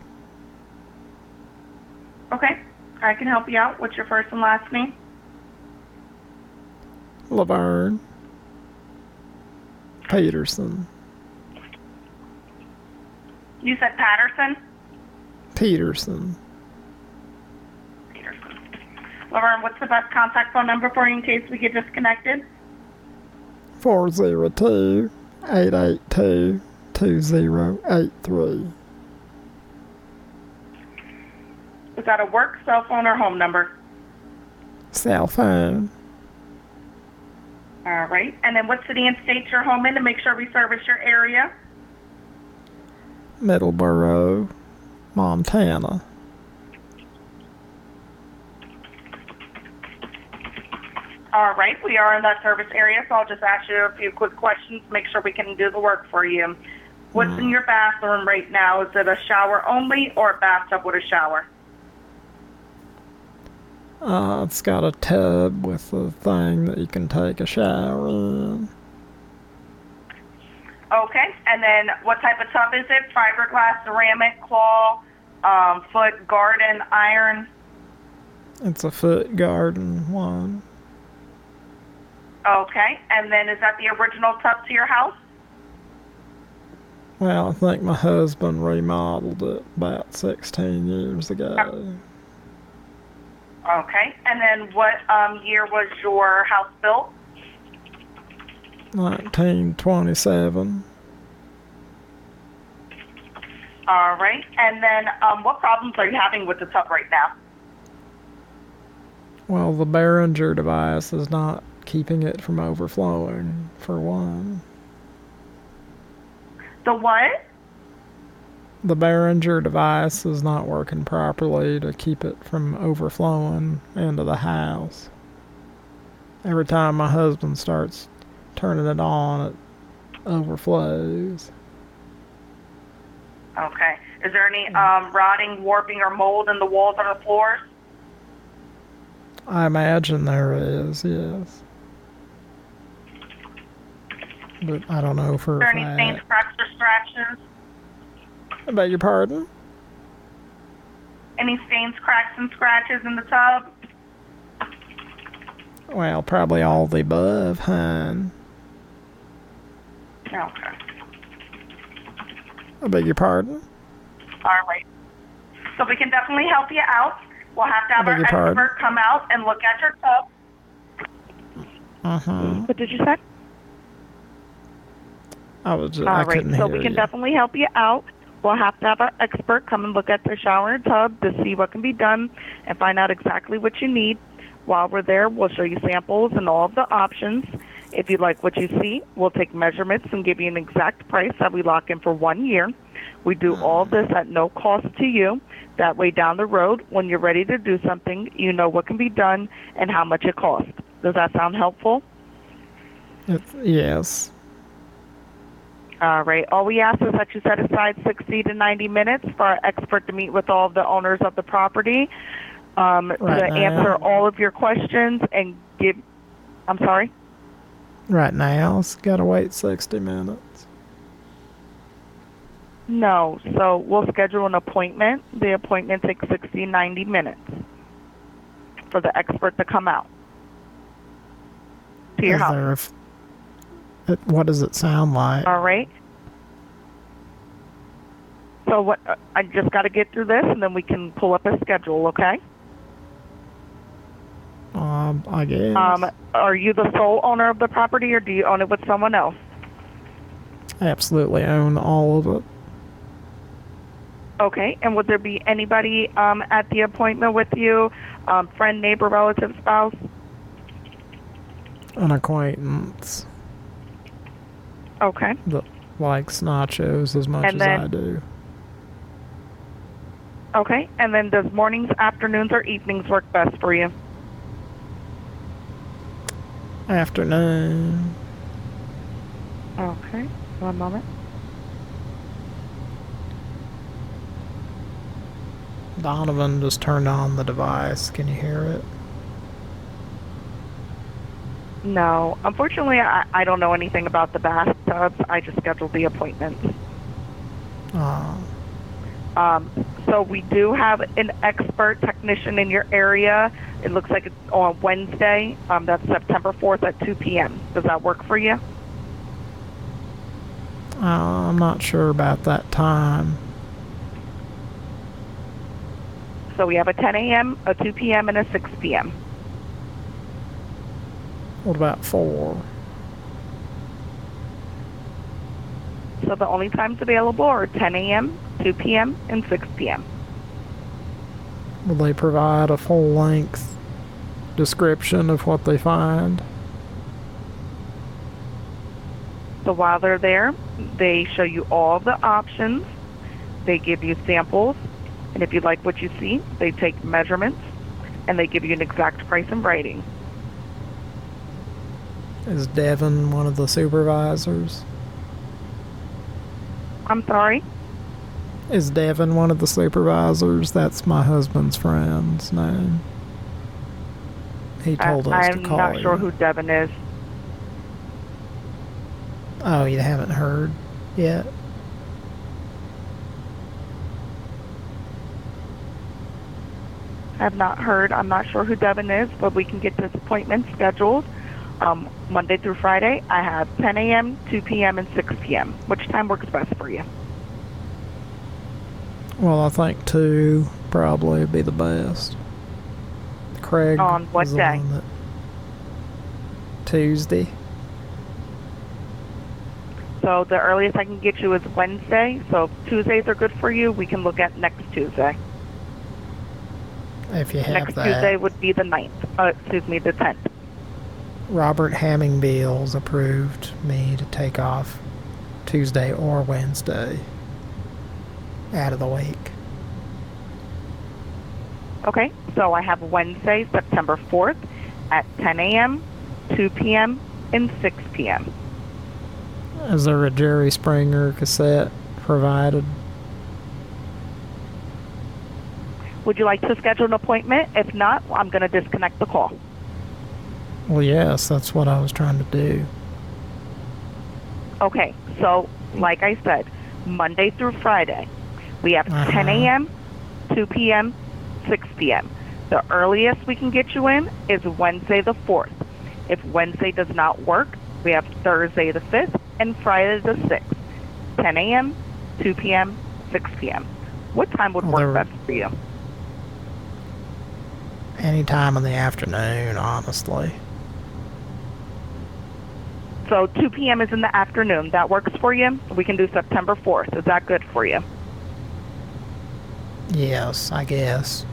Speaker 31: Okay, I can help you out. What's your first and last name?
Speaker 1: Laverne. Peterson.
Speaker 31: You said Patterson?
Speaker 1: Peterson.
Speaker 31: Laverne, what's the best contact phone number for you in case we get disconnected?
Speaker 1: 402 882 2083.
Speaker 31: Is that a work, cell phone, or home number?
Speaker 1: Cell phone.
Speaker 31: All right. And then what city and state your home in to make sure we service your area?
Speaker 1: Middleborough, Montana.
Speaker 31: All right. We are in that service area, so I'll just ask you a few quick questions to make sure we can do the work for you. What's in mm-hmm. your bathroom right now? Is it a shower only or a bathtub with a shower?
Speaker 1: Uh, it's got a tub with a thing that you can take a shower in.
Speaker 31: Okay. And then what type of tub is it? Fiberglass, ceramic, claw, um, foot, garden, iron?
Speaker 1: It's a foot garden one.
Speaker 31: Okay. And then is that the original tub to your house?
Speaker 1: Well, I think my husband remodeled it about 16 years ago.
Speaker 31: Okay. And then what um, year was your house built?
Speaker 1: 1927.
Speaker 31: All right. And then um, what problems are you having with the tub right now?
Speaker 1: Well, the Behringer device is not keeping it from overflowing, for one.
Speaker 31: The what?
Speaker 1: The Behringer device is not working properly to keep it from overflowing into the house. Every time my husband starts turning it on, it overflows.
Speaker 31: Okay. Is there any um, rotting, warping, or mold in the walls or the floors?
Speaker 1: I imagine there is, yes. But I don't know for
Speaker 31: Is there
Speaker 1: a
Speaker 31: any stains, cracks, or scratches?
Speaker 1: I beg your pardon?
Speaker 31: Any stains, cracks, and scratches in the tub?
Speaker 1: Well, probably all the above, hun.
Speaker 31: Okay.
Speaker 1: I beg your pardon?
Speaker 31: All right. So we can definitely help you out. We'll have to have our
Speaker 1: beg your pardon?
Speaker 31: expert come out and look at your tub.
Speaker 1: Uh-huh.
Speaker 31: What did you say?
Speaker 1: I was just,
Speaker 31: All
Speaker 1: I
Speaker 31: right,
Speaker 1: couldn't
Speaker 31: so
Speaker 1: hear
Speaker 31: we can
Speaker 1: you.
Speaker 31: definitely help you out. We'll have to have our expert come and look at the shower and tub to see what can be done and find out exactly what you need. While we're there, we'll show you samples and all of the options. If you like what you see, we'll take measurements and give you an exact price that we lock in for one year. We do all hmm. this at no cost to you. That way, down the road, when you're ready to do something, you know what can be done and how much it costs. Does that sound helpful?
Speaker 1: It's, yes.
Speaker 31: All right. All we ask is that you set aside 60 to 90 minutes for our expert to meet with all of the owners of the property um,
Speaker 1: Right
Speaker 31: to
Speaker 1: now.
Speaker 31: answer all of your questions and give. I'm sorry.
Speaker 1: Right now, it's got to wait 60 minutes.
Speaker 31: No. So we'll schedule an appointment. The appointment takes 60, 90 minutes for the expert to come out to your
Speaker 1: Is
Speaker 31: house.
Speaker 1: What does it sound like?
Speaker 31: All right. So what? uh, I just got to get through this, and then we can pull up a schedule. Okay.
Speaker 1: Um, I guess.
Speaker 31: Um, are you the sole owner of the property, or do you own it with someone else?
Speaker 1: I absolutely own all of it.
Speaker 31: Okay. And would there be anybody um, at the appointment with you? Um, friend, neighbor, relative, spouse?
Speaker 1: An acquaintance
Speaker 31: Okay.
Speaker 1: that likes nachos as much
Speaker 31: And
Speaker 1: as
Speaker 31: then-
Speaker 1: I do.
Speaker 31: Okay. And then does mornings, afternoons, or evenings work best for you?
Speaker 1: Afternoon.
Speaker 31: Okay, one moment.
Speaker 1: Donovan just turned on the device. Can you hear it?
Speaker 31: No, unfortunately, I, I don't know anything about the bathtubs. I just scheduled the appointments.
Speaker 1: Oh.
Speaker 31: Um, so we do have an expert technician in your area. It looks like it's on Wednesday. Um, that's September 4th at 2 p.m. Does that work for you?
Speaker 1: Uh, I'm not sure about that time.
Speaker 31: So we have a 10 a.m., a 2 p.m., and a 6 p.m.
Speaker 1: What about four?
Speaker 31: So the only times available are 10 a.m., 2 p.m., and 6 p.m.
Speaker 1: Will they provide a full-length description of what they find?
Speaker 31: So while they're there, they show you all the options. They give you samples, and if you like what you see, they take measurements, and they give you an exact price in writing.
Speaker 1: Is Devin one of the supervisors?
Speaker 31: I'm sorry?
Speaker 1: Is Devin one of the supervisors? That's my husband's friend's name. He told
Speaker 31: I,
Speaker 1: us
Speaker 31: I'm
Speaker 1: to call
Speaker 31: not
Speaker 1: you.
Speaker 31: sure who Devin is.
Speaker 1: Oh, you haven't heard yet?
Speaker 31: I have not heard. I'm not sure who Devin is, but we can get this appointment scheduled. Um, Monday through Friday, I have 10 a.m., 2 p.m., and 6 p.m. Which time works best for you?
Speaker 1: Well, I think two probably would be the best. Craig
Speaker 31: On what day?
Speaker 1: that- Tuesday.
Speaker 31: So the earliest I can get you is Wednesday. So if Tuesdays are good for you. We can look at next Tuesday.
Speaker 1: If you have
Speaker 31: next
Speaker 1: that.
Speaker 31: Tuesday would be the 9th. Uh, excuse me, the 10th.
Speaker 1: Robert Hammingbills approved me to take off Tuesday or Wednesday out of the week.
Speaker 31: Okay, so I have Wednesday, September 4th at 10 a.m., 2 p.m., and 6 p.m.
Speaker 1: Is there a Jerry Springer cassette provided?
Speaker 31: Would you like to schedule an appointment? If not, I'm going to disconnect the call.
Speaker 1: Well, yes, that's what I was trying to do.
Speaker 31: Okay, so like I said, Monday through Friday, we have 10
Speaker 1: Uh-huh.
Speaker 31: a.m., 2 p.m., 6 p.m. The earliest we can get you in is Wednesday the 4th. If Wednesday does not work, we have Thursday the 5th and Friday the 6th. 10 a.m., 2 p.m., 6 p.m. What time would
Speaker 1: Well,
Speaker 31: work best for you?
Speaker 1: Any time in the afternoon, honestly.
Speaker 31: So 2 p.m. is in the afternoon. That works for you? We can do September 4th. Is that good for you?
Speaker 1: Yes, I guess.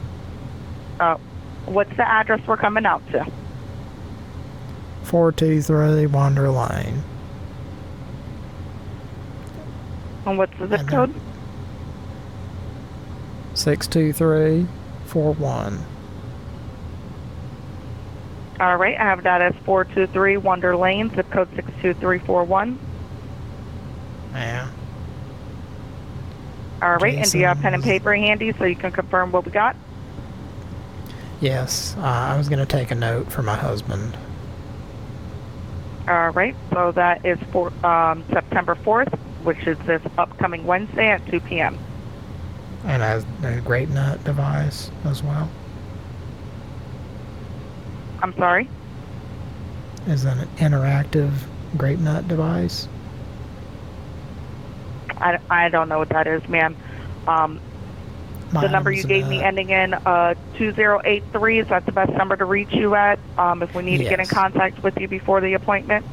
Speaker 31: Uh, what's the address we're coming out to?
Speaker 1: 423 Wander Lane.
Speaker 31: And what's the zip code?
Speaker 1: 62341.
Speaker 31: All right, I have that as 423 Wonder Lane, zip code 62341.
Speaker 1: Yeah.
Speaker 31: All right, and do you have pen and paper handy so you can confirm what we got?
Speaker 1: Yes, uh, I was going to take a note for my husband.
Speaker 31: All right, so that is for um, September 4th, which is this upcoming Wednesday at 2 p.m.
Speaker 1: And a, a great nut device as well.
Speaker 31: I'm sorry?
Speaker 1: Is that an interactive grape nut device.
Speaker 31: I, I don't know what that is, ma'am. Um, the number you gave me ending in uh, 2083, is that the best number to reach you at um, if we need to get in contact with you before the appointment?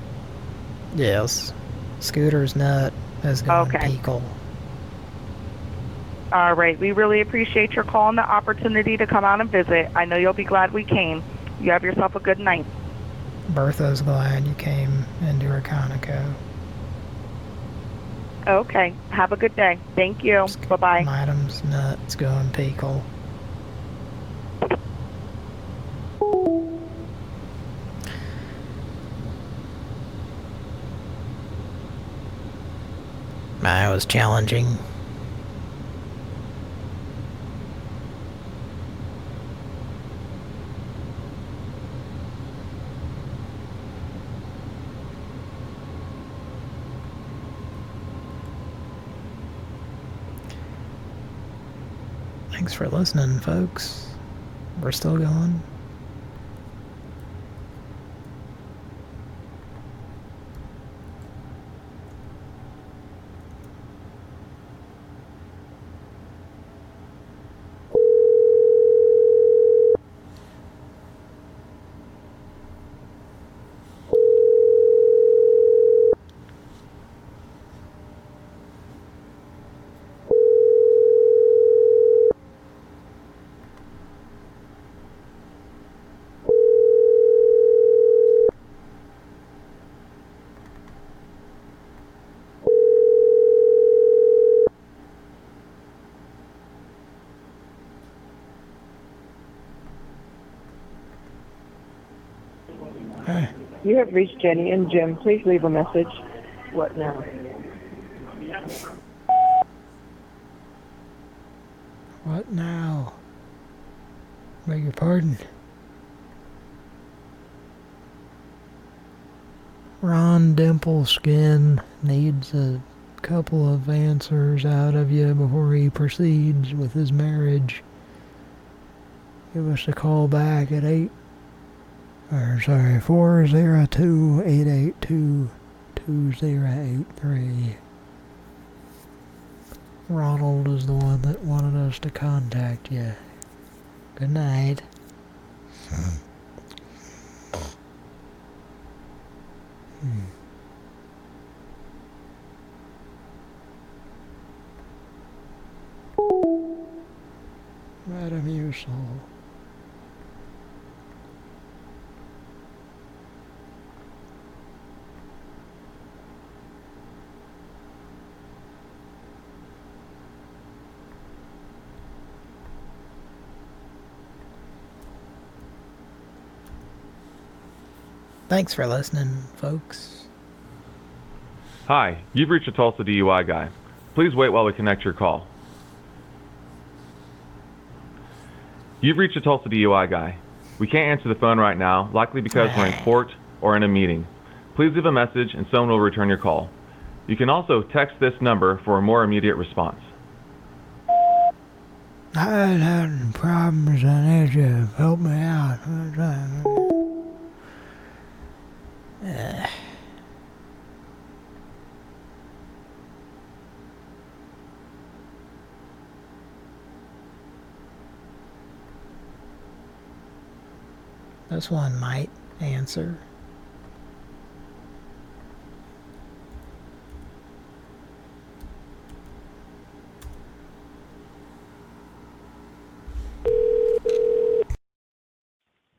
Speaker 1: Yes. Scooter's nut is going
Speaker 31: Okay. All right. We really appreciate your call and the opportunity to come out and visit. I know you'll be glad we came. You have yourself a good night.
Speaker 1: Bertha's glad you came into her Conoco.
Speaker 31: Okay. Have a good day. Thank you. Bye-bye.
Speaker 1: Madam's nuts going peakle. I was challenging. Thanks for listening, folks. We're still going.
Speaker 32: You have reached Jenny and Jim. Please leave a message. What now?
Speaker 1: What now? Beg your pardon? Ron Dimpleskin needs a couple of answers out of you before he proceeds with his marriage. Give us a call back at 8 or sorry, 402-882-2083. Ronald is the one that wanted us to contact you. Good night. Hmm. Madam Usel. Thanks for listening, folks.
Speaker 33: Hi, you've reached a Tulsa DUI guy. Please wait while we connect your call. You've reached a Tulsa DUI guy. We can't answer the phone right now, likely because we're in court or in a meeting. Please leave a message and someone will return your call. You can also text this number for a more immediate response.
Speaker 1: I had problems. I need you to help me out. This one might answer.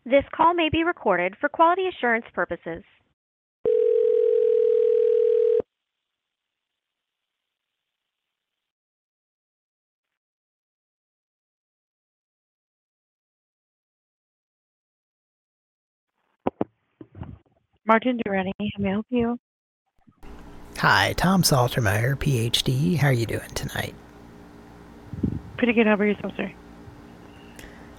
Speaker 20: This call may be recorded for quality assurance purposes.
Speaker 34: Martin Durrani, how may I help you?
Speaker 1: Hi, Tom Saltermeyer, PhD. How are you doing tonight?
Speaker 34: Pretty good. How about yourself, sir?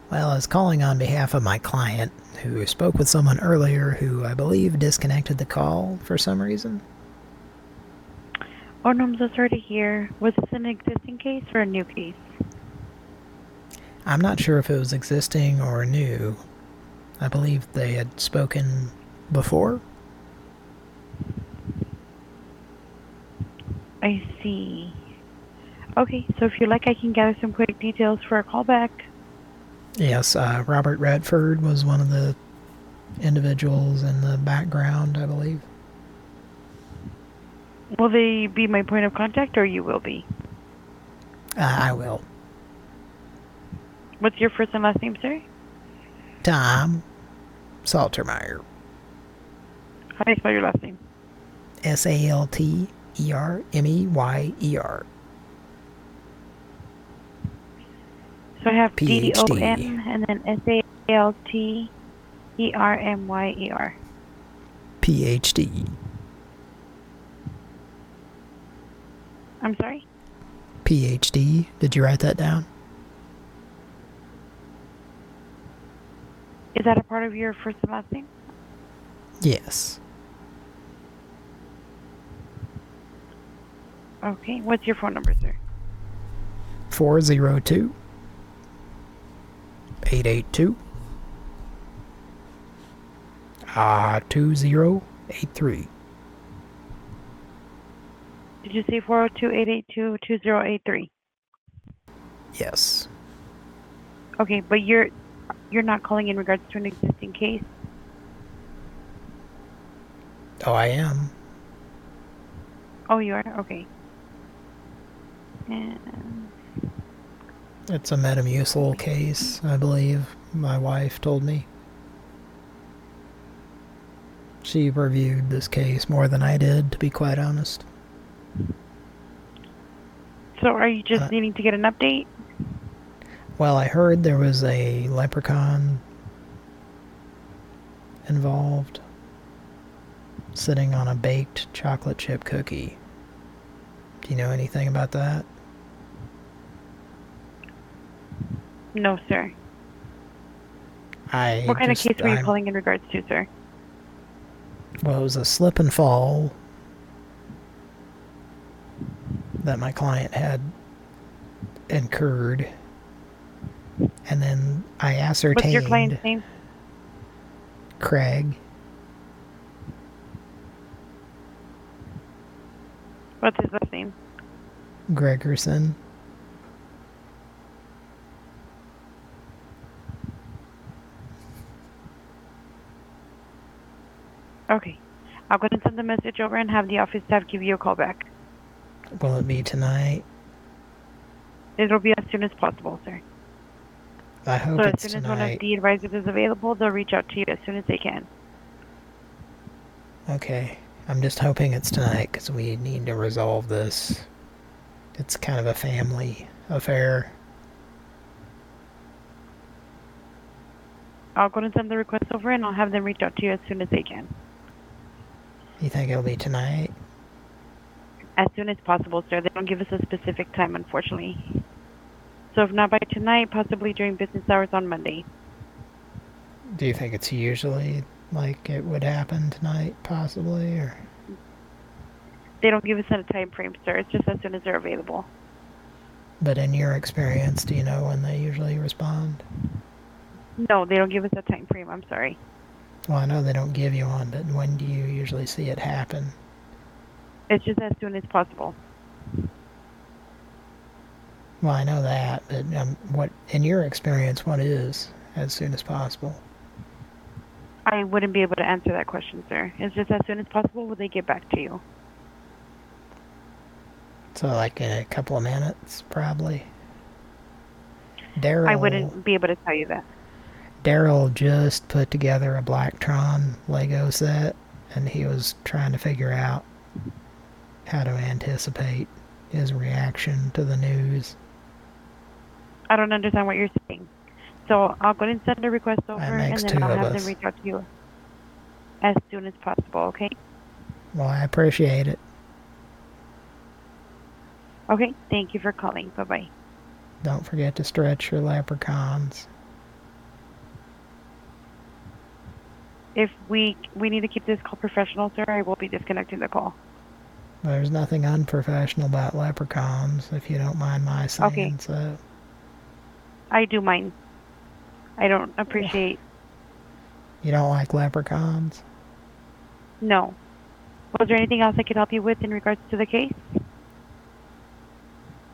Speaker 1: Well, I was calling on behalf of my client, who spoke with someone earlier who I believe disconnected the call for some reason.
Speaker 34: Oh, no, I'm so sorry to hear. Was this an existing case or a new case?
Speaker 1: I'm not sure if it was existing or new. I believe they had spoken before.
Speaker 34: I see. Okay, so if you like, I can gather some quick details for a callback.
Speaker 1: Yes, uh, Robert Redford was one of the individuals in the background, I believe.
Speaker 34: Will they be my point of contact, or you will be?
Speaker 1: Uh, I will.
Speaker 34: What's your first and last name, sir?
Speaker 1: Tom Saltermeyer.
Speaker 34: How do you spell your last name?
Speaker 1: S-A-L-T-E-R-M-E-Y-E-R.
Speaker 34: So I have
Speaker 1: PhD.
Speaker 34: D-O-N and then S-A-L-T-E-R-M-Y-E-R.
Speaker 1: PhD.
Speaker 34: I'm sorry?
Speaker 1: PhD. Did you write that down?
Speaker 34: Is that a part of your first and last name?
Speaker 1: Yes.
Speaker 34: Okay. What's your phone number, sir?
Speaker 1: 402 882 Ah, 2083.
Speaker 34: Did you say 402-882-2083?
Speaker 1: Yes.
Speaker 34: Okay, but you're you're not calling in regards to an existing case?
Speaker 1: Oh, I am.
Speaker 34: Oh, you are? Okay. And
Speaker 1: It's a Metamucil case, I believe. My wife told me. She reviewed this case more than I did, to be quite honest.
Speaker 34: so are you just
Speaker 1: Uh,
Speaker 34: needing to get an update?
Speaker 1: Well, I heard there was a leprechaun involved sitting on a baked chocolate chip cookie. Do you know anything about that?
Speaker 34: No, sir.
Speaker 1: I
Speaker 34: what kind
Speaker 1: just-
Speaker 34: of case were you
Speaker 1: I'm-
Speaker 34: calling in regards to, sir?
Speaker 1: Well, it was a slip and fall that my client had incurred. And then I ascertained...
Speaker 34: What's your client's name?
Speaker 1: Craig.
Speaker 34: What's his last name?
Speaker 1: Gregerson.
Speaker 34: Okay. I'm going to send the message over and have the office staff give you a call back.
Speaker 1: Will it be tonight?
Speaker 34: It'll be as soon as possible, sir.
Speaker 1: I hope
Speaker 34: so as
Speaker 1: it's
Speaker 34: soon as one of the advisors is available, they'll reach out to you as soon as they can.
Speaker 1: Okay. I'm just hoping it's tonight because we need to resolve this. It's kind of a family affair.
Speaker 34: I'll go and send the request over and I'll have them reach out to you as soon as they can.
Speaker 1: You think it'll be tonight?
Speaker 34: As soon as possible, sir. They don't give us a specific time, unfortunately. So if not by tonight, possibly during business hours on Monday.
Speaker 1: Do you think it's usually like it would happen tonight, possibly, or
Speaker 34: They don't give us a time frame, sir. It's just as soon as they're available.
Speaker 1: but in your experience, do you know when they usually respond?
Speaker 34: No, they don't give us a time frame. I'm sorry.
Speaker 1: Well, I know they don't give you one, but when do you usually see it happen?
Speaker 34: It's just as soon as possible.
Speaker 1: Well, I know that, but um, what in your experience, what is as soon as possible?
Speaker 34: I wouldn't be able to answer that question, sir. It's just as soon as possible will they get back to you.
Speaker 1: So, like in a couple of minutes, probably. Daryl.
Speaker 34: I wouldn't be able to tell you that.
Speaker 1: Daryl just put together a Blacktron Lego set, and he was trying to figure out how to anticipate his reaction to the news.
Speaker 34: I don't understand what you're saying. So I'll go ahead and send a request over and then I'll have
Speaker 1: us.
Speaker 34: them reach out to you as soon as possible, okay?
Speaker 1: Well, I appreciate it.
Speaker 34: Okay, thank you for calling. Bye-bye.
Speaker 1: Don't forget to stretch your leprechauns.
Speaker 34: If we we need to keep this call professional, sir, I will be disconnecting the call.
Speaker 1: There's nothing unprofessional about leprechauns, if you don't mind my saying
Speaker 34: Okay.
Speaker 1: so.
Speaker 34: I do mind. I don't appreciate.
Speaker 1: You don't like leprechauns?
Speaker 34: No. Was there anything else I could help you with in regards to the case?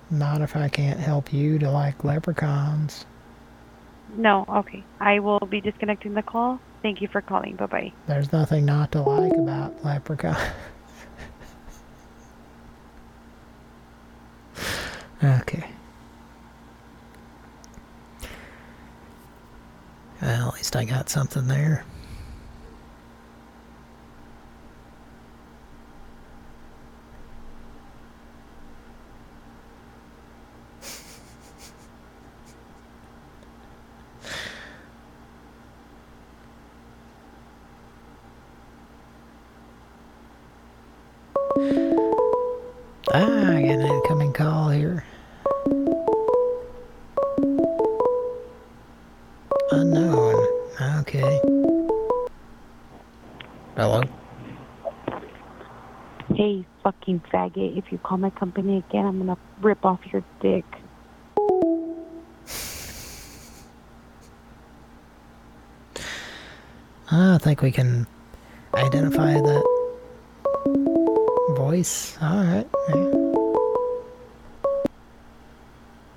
Speaker 1: Not if I can't help you to like leprechauns.
Speaker 34: No. Okay. I will be disconnecting the call. Thank you for calling. Bye bye.
Speaker 1: There's nothing not to like about leprechauns. okay. Well, at least I got something there. Ah, call here. Unknown. Okay. Hello?
Speaker 34: Hey, fucking faggot, if you call my company again, I'm gonna rip off your dick.
Speaker 1: I think we can identify that voice. Alright.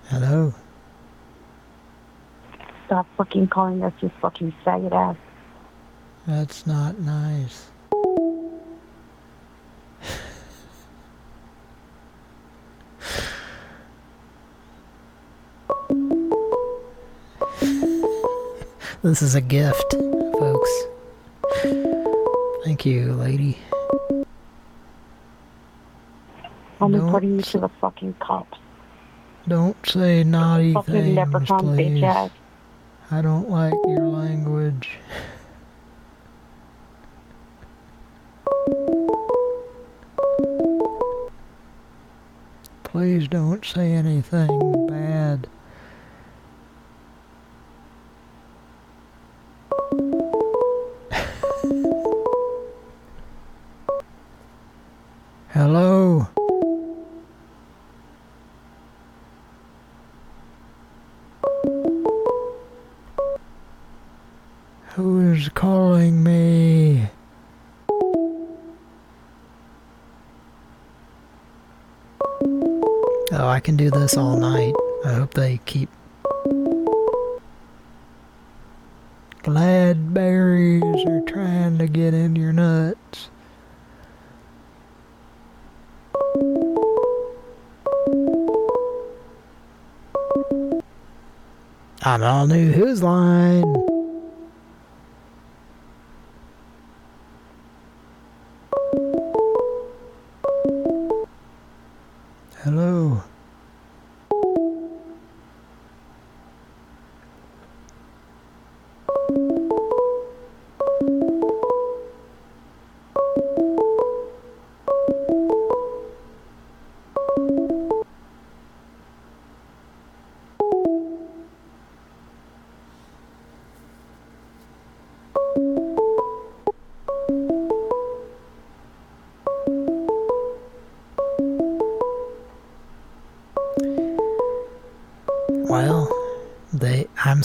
Speaker 1: Hello?
Speaker 34: Stop fucking calling us, you fucking faggot ass.
Speaker 1: That's not nice. this is a gift, folks. Thank you, lady.
Speaker 34: I'm
Speaker 1: Don't
Speaker 34: reporting you to the fucking cops.
Speaker 1: Don't say naughty
Speaker 34: Fucking
Speaker 1: things,
Speaker 34: leprechaun bitch ass.
Speaker 1: I don't like your language. Please don't say anything bad. Can do this all night. I hope they keep... Glad berries are trying to get in your nuts. I'm all new Who's Line.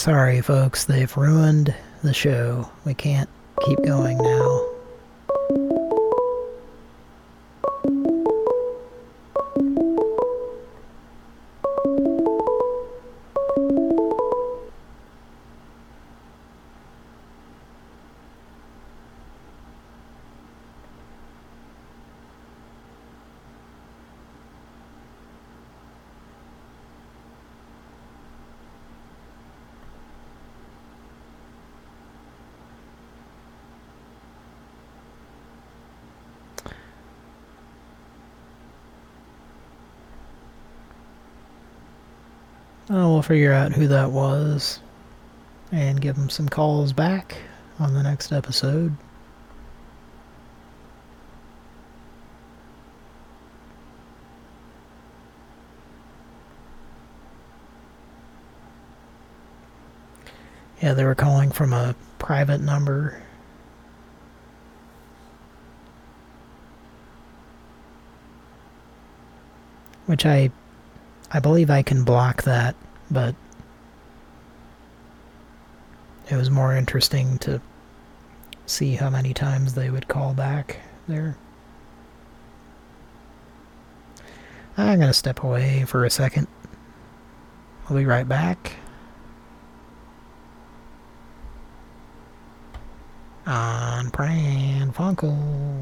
Speaker 1: Sorry folks, they've ruined the show. We can't keep going now. Figure out who that was and give them some calls back on the next episode. Yeah, they were calling from a private number. Which I I believe I can block that, but it was more interesting to see how many times they would call back there. I'm going to step away for a second. I'll be right back. On Pran Funkle.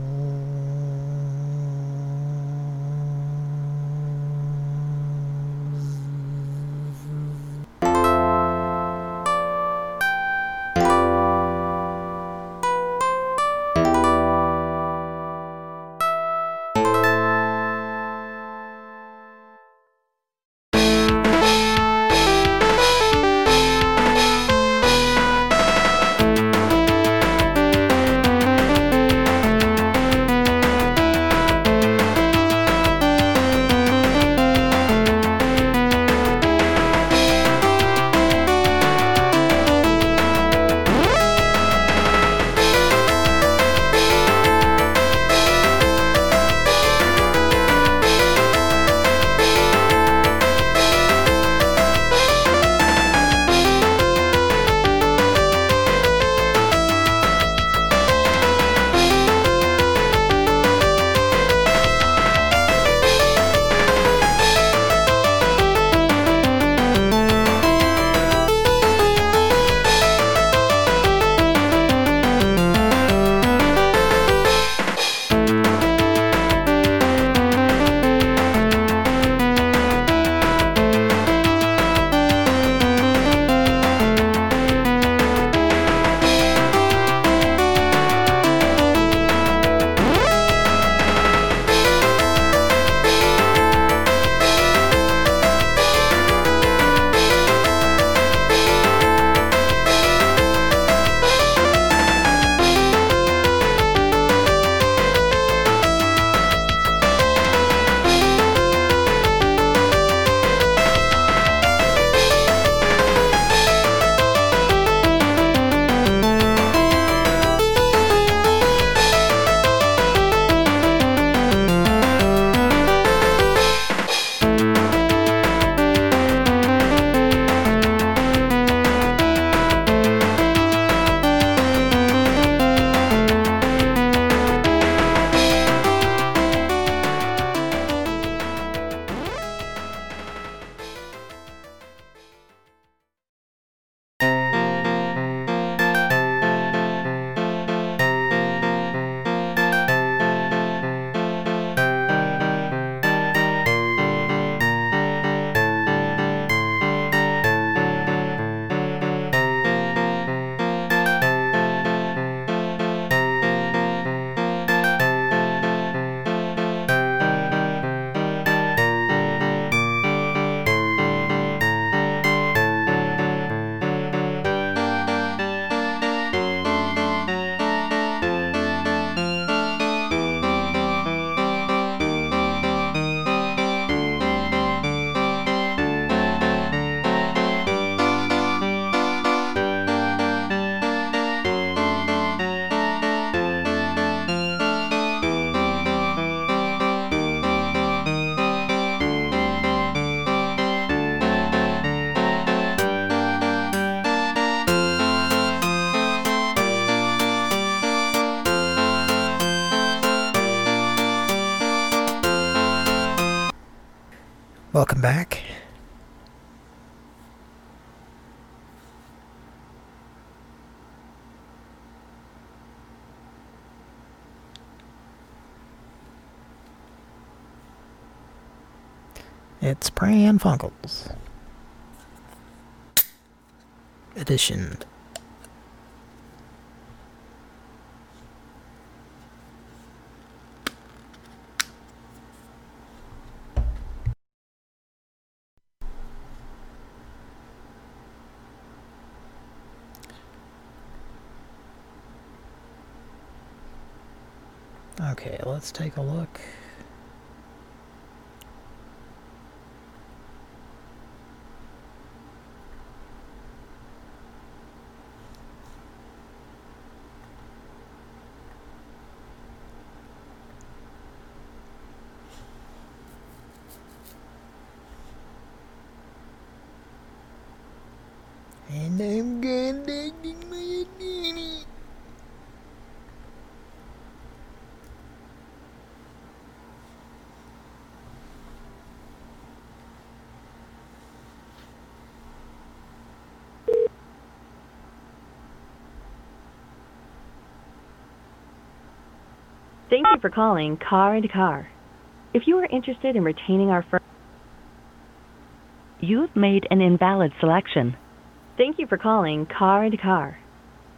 Speaker 12: Funkels. Edition. Okay, let's take a look. And I'm contacting my attorney.
Speaker 29: Thank you for calling Carr and Carr. If you are interested in retaining our firm, you've made an invalid selection. Thank you for calling Carr and Carr.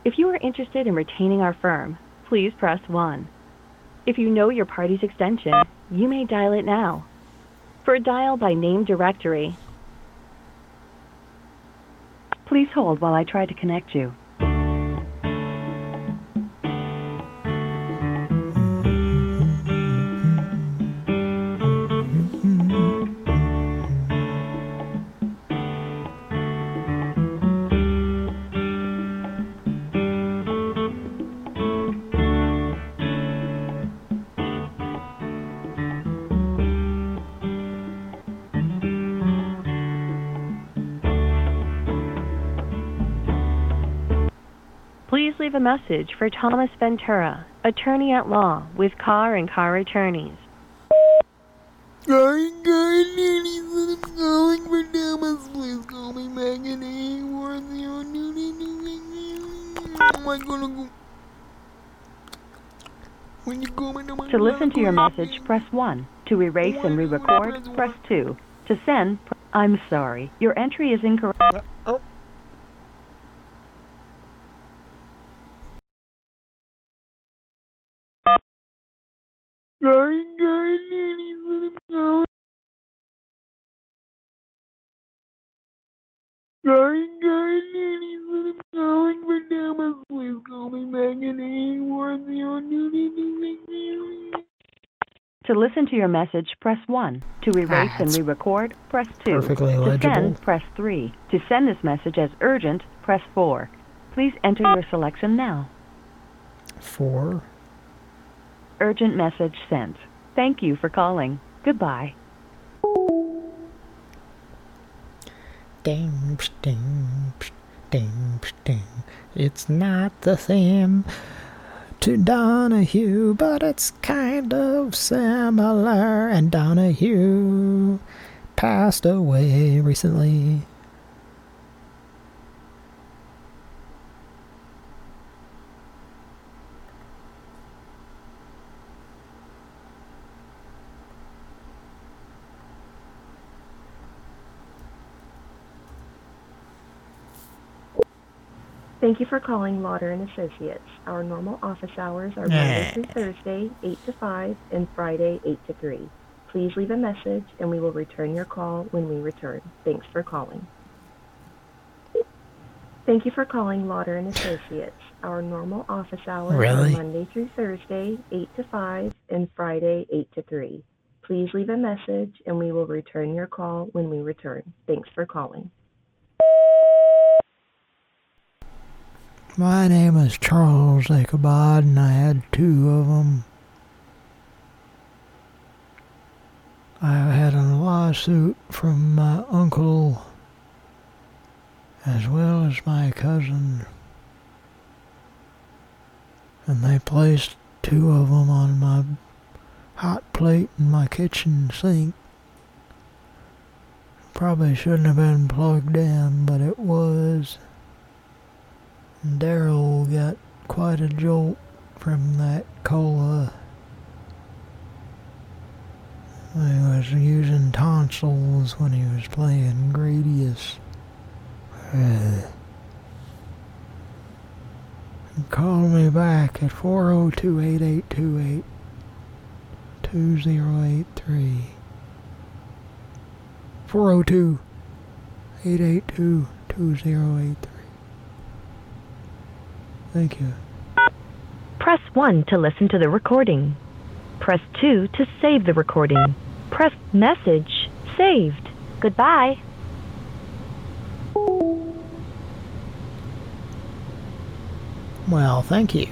Speaker 29: If you are interested in retaining our firm, please press 1. If you know your party's extension, you may dial it now. For a dial by name directory, please hold while I try to connect you. A message for Thomas Ventura, attorney at law with Carr and Carr Attorneys.
Speaker 12: Sorry, guys, I'm calling for Thomas. Please call me back at 840 Am I gonna go? When you call me, am I
Speaker 29: To listen to your message, press 1. To erase and re-record, press 2. To send, I'm sorry, your entry is incorrect.
Speaker 12: Uh, Oh. Sorry, guys, I'm calling. Sorry, guys, I'm calling for Thomas. Please call me back at 840
Speaker 29: To listen to your message, press 1. To erase and
Speaker 12: ah,
Speaker 29: re-record, press 2.
Speaker 12: perfectly
Speaker 29: to
Speaker 12: legible.
Speaker 29: send, press 3. To send this message as urgent, press 4. Please enter your selection now.
Speaker 12: Four.
Speaker 29: Urgent message sent. Thank you for calling. Goodbye.
Speaker 12: Ding, ding, ding, ding. It's not the same to Donahue, but it's kind of similar. And Donahue passed away recently.
Speaker 35: Thank you for calling Lauder and Associates. Our normal office hours are Monday through Thursday, 8 to 5, and Friday, 8 to 3. Please leave a message and we will return your call when we return. Thanks for calling. Thank you for calling Lauder and Associates. Our normal office hours
Speaker 12: Really?
Speaker 35: are Monday through Thursday, 8 to 5, and Friday, 8 to 3. Please leave a message and we will return your call when we return. Thanks for calling.
Speaker 12: My name is Charles Ichabod, and I had two of them. I had a lawsuit from my uncle, as well as my cousin, and they placed two of them on my hot plate in my kitchen sink.
Speaker 1: Probably shouldn't have been plugged in, but it was. Daryl got quite a jolt from that cola. He was using tonsils when he was playing Gradius. Uh, call me back at 402-8828-2083. 402-882-2083. Thank you.
Speaker 4: Press 1 to listen to the recording. Press 2 to save the recording. Press message saved. Goodbye.
Speaker 1: Well, thank you.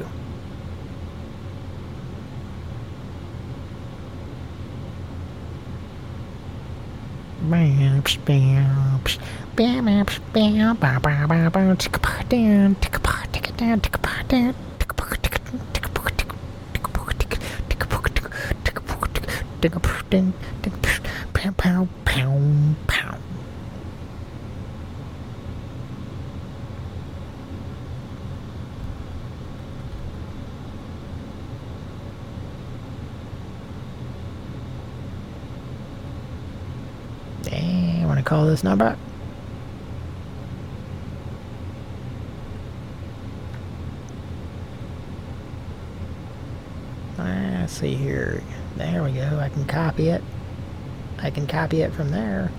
Speaker 1: Hey, want to call this number? Ah, Let's see here. There we go. I can copy it. I can copy it from there.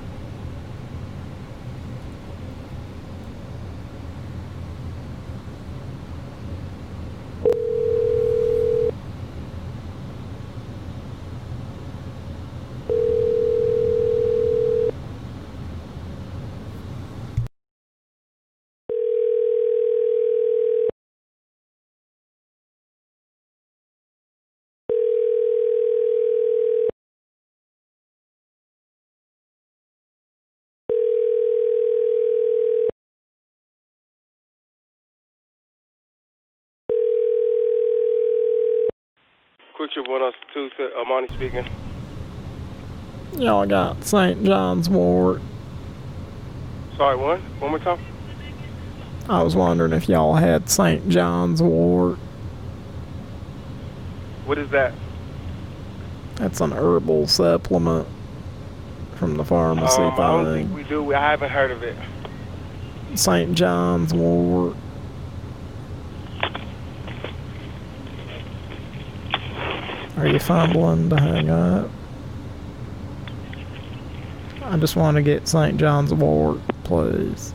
Speaker 36: QuikTrip 102, Armani speaking.
Speaker 12: Y'all got St. John's wort.
Speaker 36: Sorry, one? One more time?
Speaker 12: I was wondering if y'all had St. John's wort.
Speaker 36: What is that?
Speaker 12: That's an herbal supplement from the pharmacy
Speaker 36: Um, I don't think we do. I haven't heard of it.
Speaker 12: St. John's wort. Are you fumbling to hang up? I just want to get St. John's wort, please.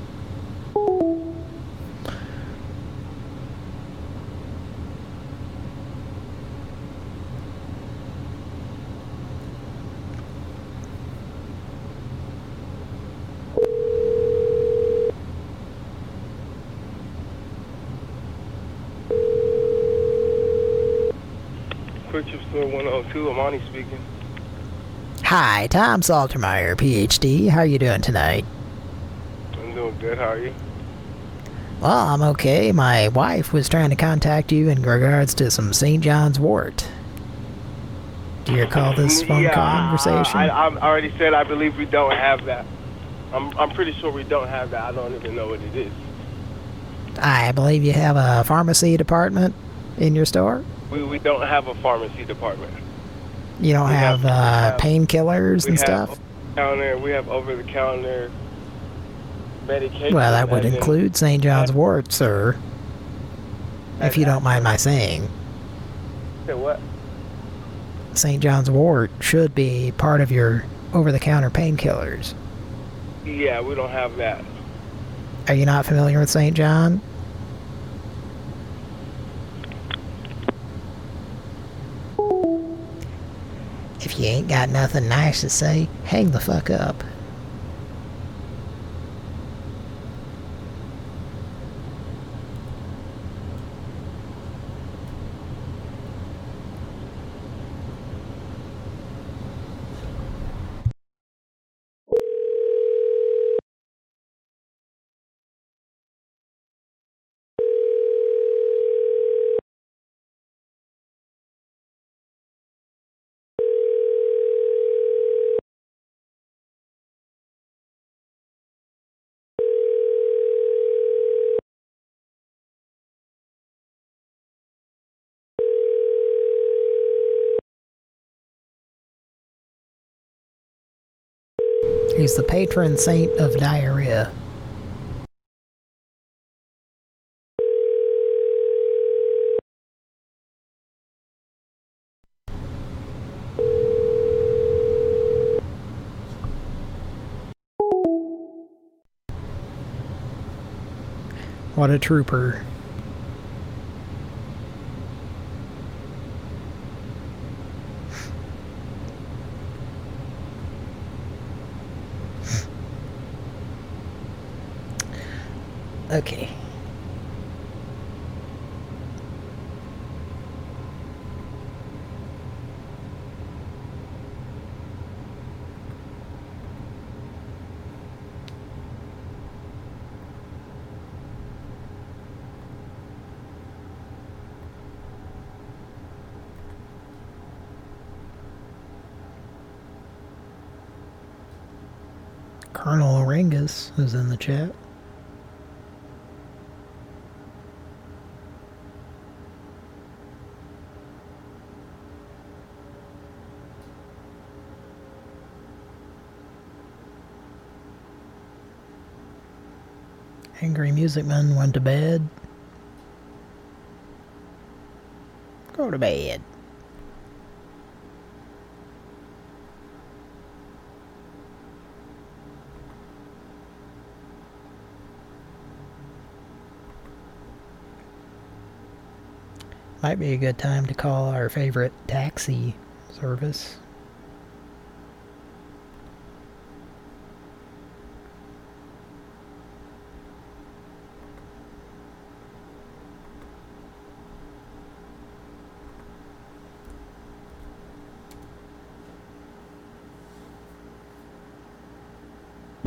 Speaker 36: QuikTrip Store 102, Armani speaking.
Speaker 1: Hi, Tom Saltermeyer, PhD. How are you doing tonight?
Speaker 36: I'm doing good. How are you?
Speaker 1: Well, I'm okay. My wife was trying to contact you in regards to some St. John's wort. Do you recall this mm, phone
Speaker 36: yeah,
Speaker 1: conversation?
Speaker 36: I, I, I already said I believe we don't have that. I'm, I'm pretty sure we don't have that. I don't even know what it is.
Speaker 1: I believe you have a pharmacy department in your store.
Speaker 36: We, we don't have a pharmacy department.
Speaker 1: You don't have, uh, painkillers and
Speaker 36: have
Speaker 1: stuff.
Speaker 36: Counter. We have over-the-counter medication.
Speaker 1: Well, that would include St. John's wort, sir. If you don't mind my saying.
Speaker 36: Say what?
Speaker 1: St. John's wort should be part of your over-the-counter painkillers.
Speaker 36: Yeah, we don't have that.
Speaker 1: Are you not familiar with St. John? You ain't got nothing nice to say, hang the fuck up.
Speaker 37: He's the patron saint of diarrhea. What a trooper. Okay. Colonel Orangus is in the chat. Angry Music Man went to bed. Go to bed. Might be a good time to call our favorite taxi service.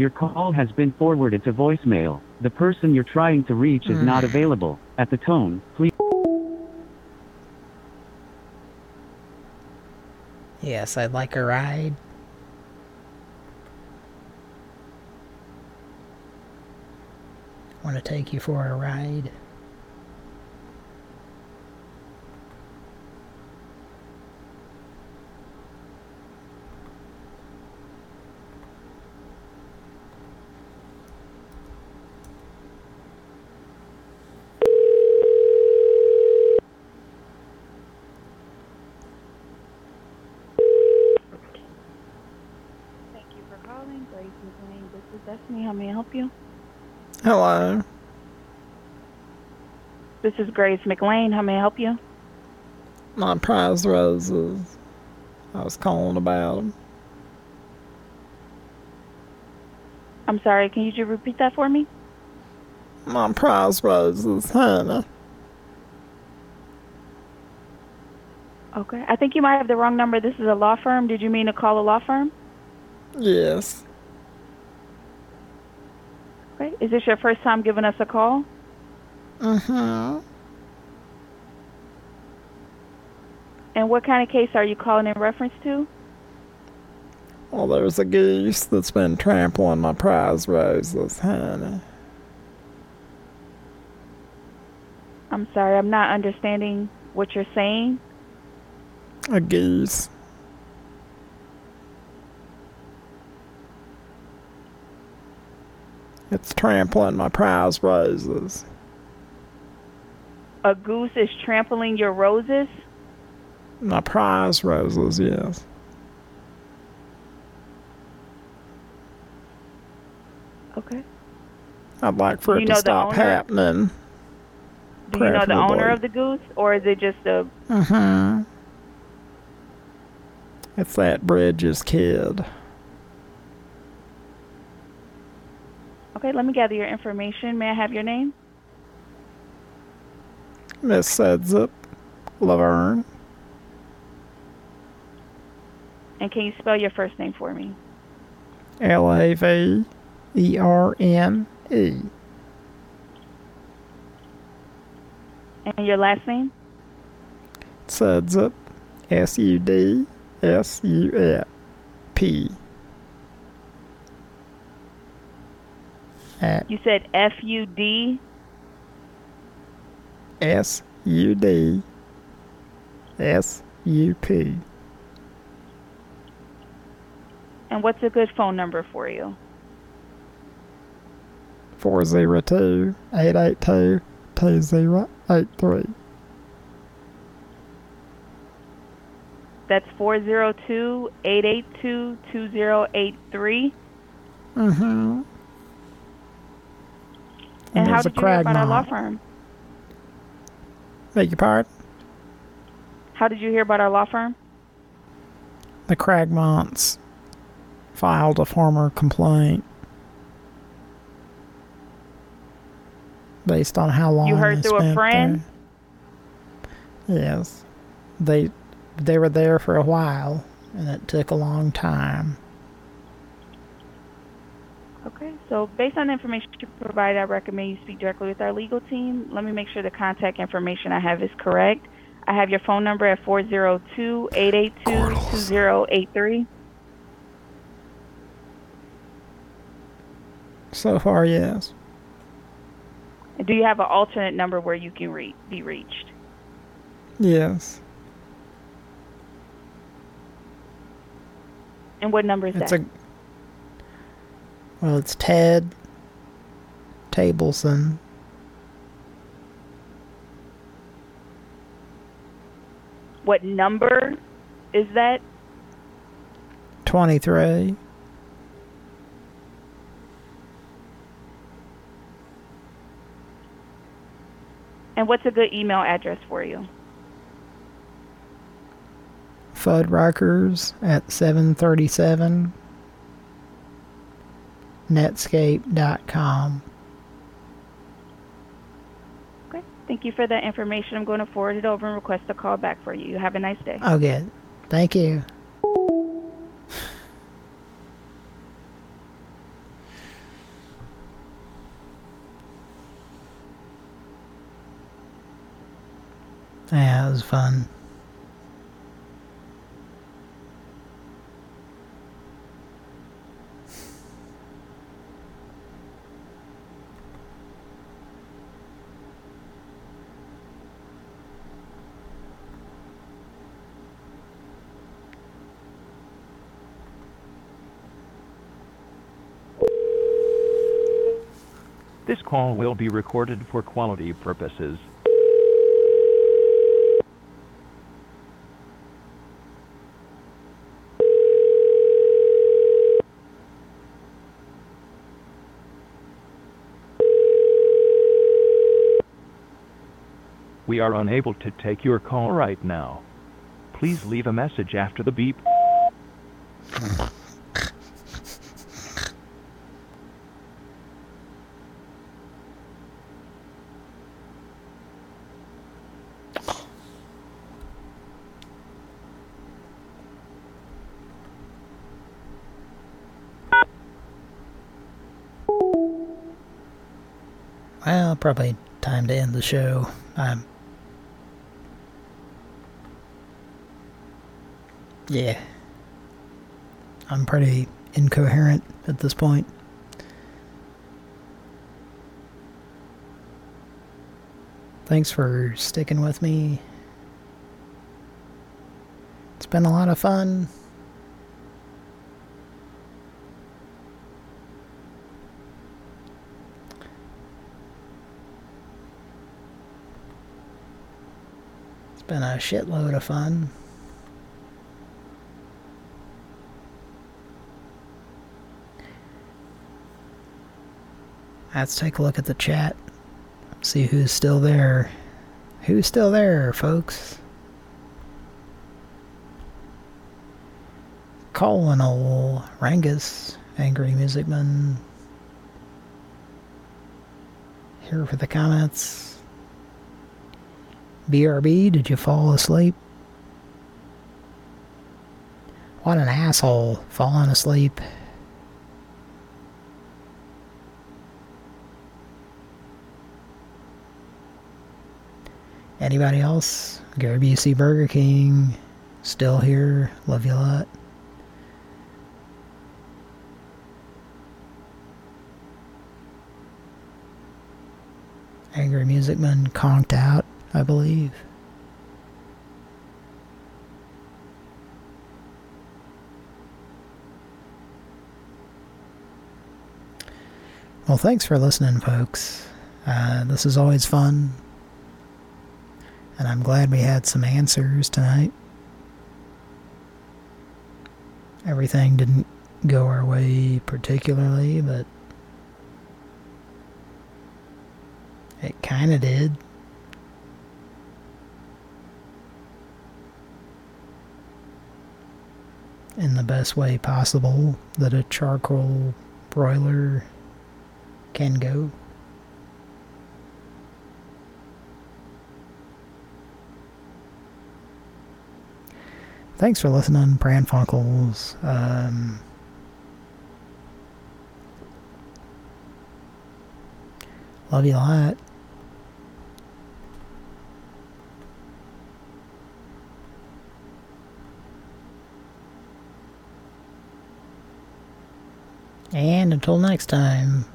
Speaker 38: Your call has been forwarded to voicemail. The person you're trying to reach is not hmm. available. At the tone, please.
Speaker 37: Yes, I'd like a ride. Want to take you for a ride?
Speaker 39: Thank you for calling. Grace McLean. This is Destiny. How may I help you?
Speaker 1: Hello.
Speaker 39: This is Grace McLean. How may I help you?
Speaker 1: My prize roses. I was calling about them.
Speaker 39: I'm sorry. Can you just repeat that for me?
Speaker 1: My prize roses, honey.
Speaker 39: Okay. I think you might have the wrong number. This is a law firm. Did you mean to call a law firm?
Speaker 1: Yes.
Speaker 39: Is this your first time giving us a call?
Speaker 1: Mm-hmm.
Speaker 39: And what kind of case are you calling in reference to?
Speaker 1: Well, there's a goose that's been trampling my prize roses, honey.
Speaker 39: I'm sorry. I'm not understanding what you're saying.
Speaker 1: A geese. It's trampling my prize roses.
Speaker 39: A goose is trampling your roses?
Speaker 1: My prize roses, yes.
Speaker 39: Okay.
Speaker 1: I'd like for
Speaker 39: Do
Speaker 1: it
Speaker 39: you
Speaker 1: to
Speaker 39: know the
Speaker 1: stop
Speaker 39: owner?
Speaker 1: happening.
Speaker 39: Do you know the owner of the goose, or is it just a?
Speaker 1: Mm-hmm. It's that Bridges kid.
Speaker 39: Okay, let me gather your information. May I have your name?
Speaker 1: Miss Sedzup Laverne.
Speaker 39: And can you spell your first name for me?
Speaker 1: L A V E R N E.
Speaker 39: And your last name?
Speaker 1: Sedzup S U D S U P. At
Speaker 39: You said F U D.
Speaker 1: S U D S U P.
Speaker 39: And what's a good phone number for you?
Speaker 12: 402 882 2083.
Speaker 39: That's 402 882 2083.
Speaker 12: Mm-hmm.
Speaker 39: And
Speaker 12: And
Speaker 39: how did you hear about our law firm?
Speaker 12: Beg your pardon?
Speaker 39: How did you hear about our law firm?
Speaker 12: The Cragmonts filed a former complaint based on how long
Speaker 39: You heard through a friend?
Speaker 12: there. Yes, they they were there for a while, and it took a long time.
Speaker 39: Okay, so based on the information you provided, I recommend you speak directly with our legal team. Let me make sure the contact information I have is correct. I have your phone number at 402 882 2083.
Speaker 12: So far, yes.
Speaker 39: Do you have an alternate number where you can re- be reached?
Speaker 12: Yes.
Speaker 39: And what number is
Speaker 12: It's
Speaker 39: that?
Speaker 12: a well, it's Ted Tableson.
Speaker 39: What number is that?
Speaker 12: Twenty three.
Speaker 39: And what's a good email address for you?
Speaker 12: Fuddruckers at seven thirty seven. Netscape.com.
Speaker 39: Okay. Thank you for that information. I'm going to forward it over and request a call back for you. You have a nice day.
Speaker 12: Oh, good. Thank you. Yeah, it was fun.
Speaker 40: This call will be recorded for quality purposes. We are unable to take your call right now. Please leave a message after the beep.
Speaker 1: Probably time to end the show. I'm. Yeah. I'm pretty incoherent at this point. Thanks for sticking with me. It's been a lot of fun. Been a shitload of fun. Let's take a look at the chat. See who's still there. Who's still there, folks? Colonel Rangus, Angry Musicman. Here for the comments. BRB, did you fall asleep? What an asshole, falling asleep. Anybody else? Gary BC Burger King, still here, love you a lot. Angry Music Man conked out, I believe. Well, thanks for listening, folks. Uh, this is always fun. And I'm glad we had some answers tonight. Everything didn't go our way particularly, but it kind of did. In the best way possible that a charcoal broiler can go. Thanks for listening, Pran Funkels. Um, love you a lot. And until next time,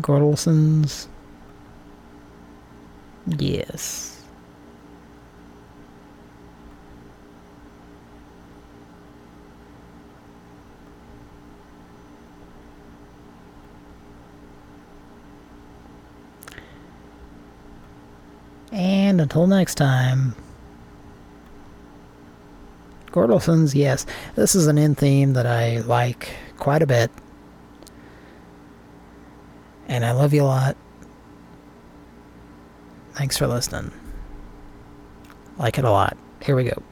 Speaker 1: Gordelsons. Yes. And until next time. Gordelsons, yes. This is an end theme that I like quite a bit. And I love you a lot. Thanks for listening. Like it a lot. Here we go.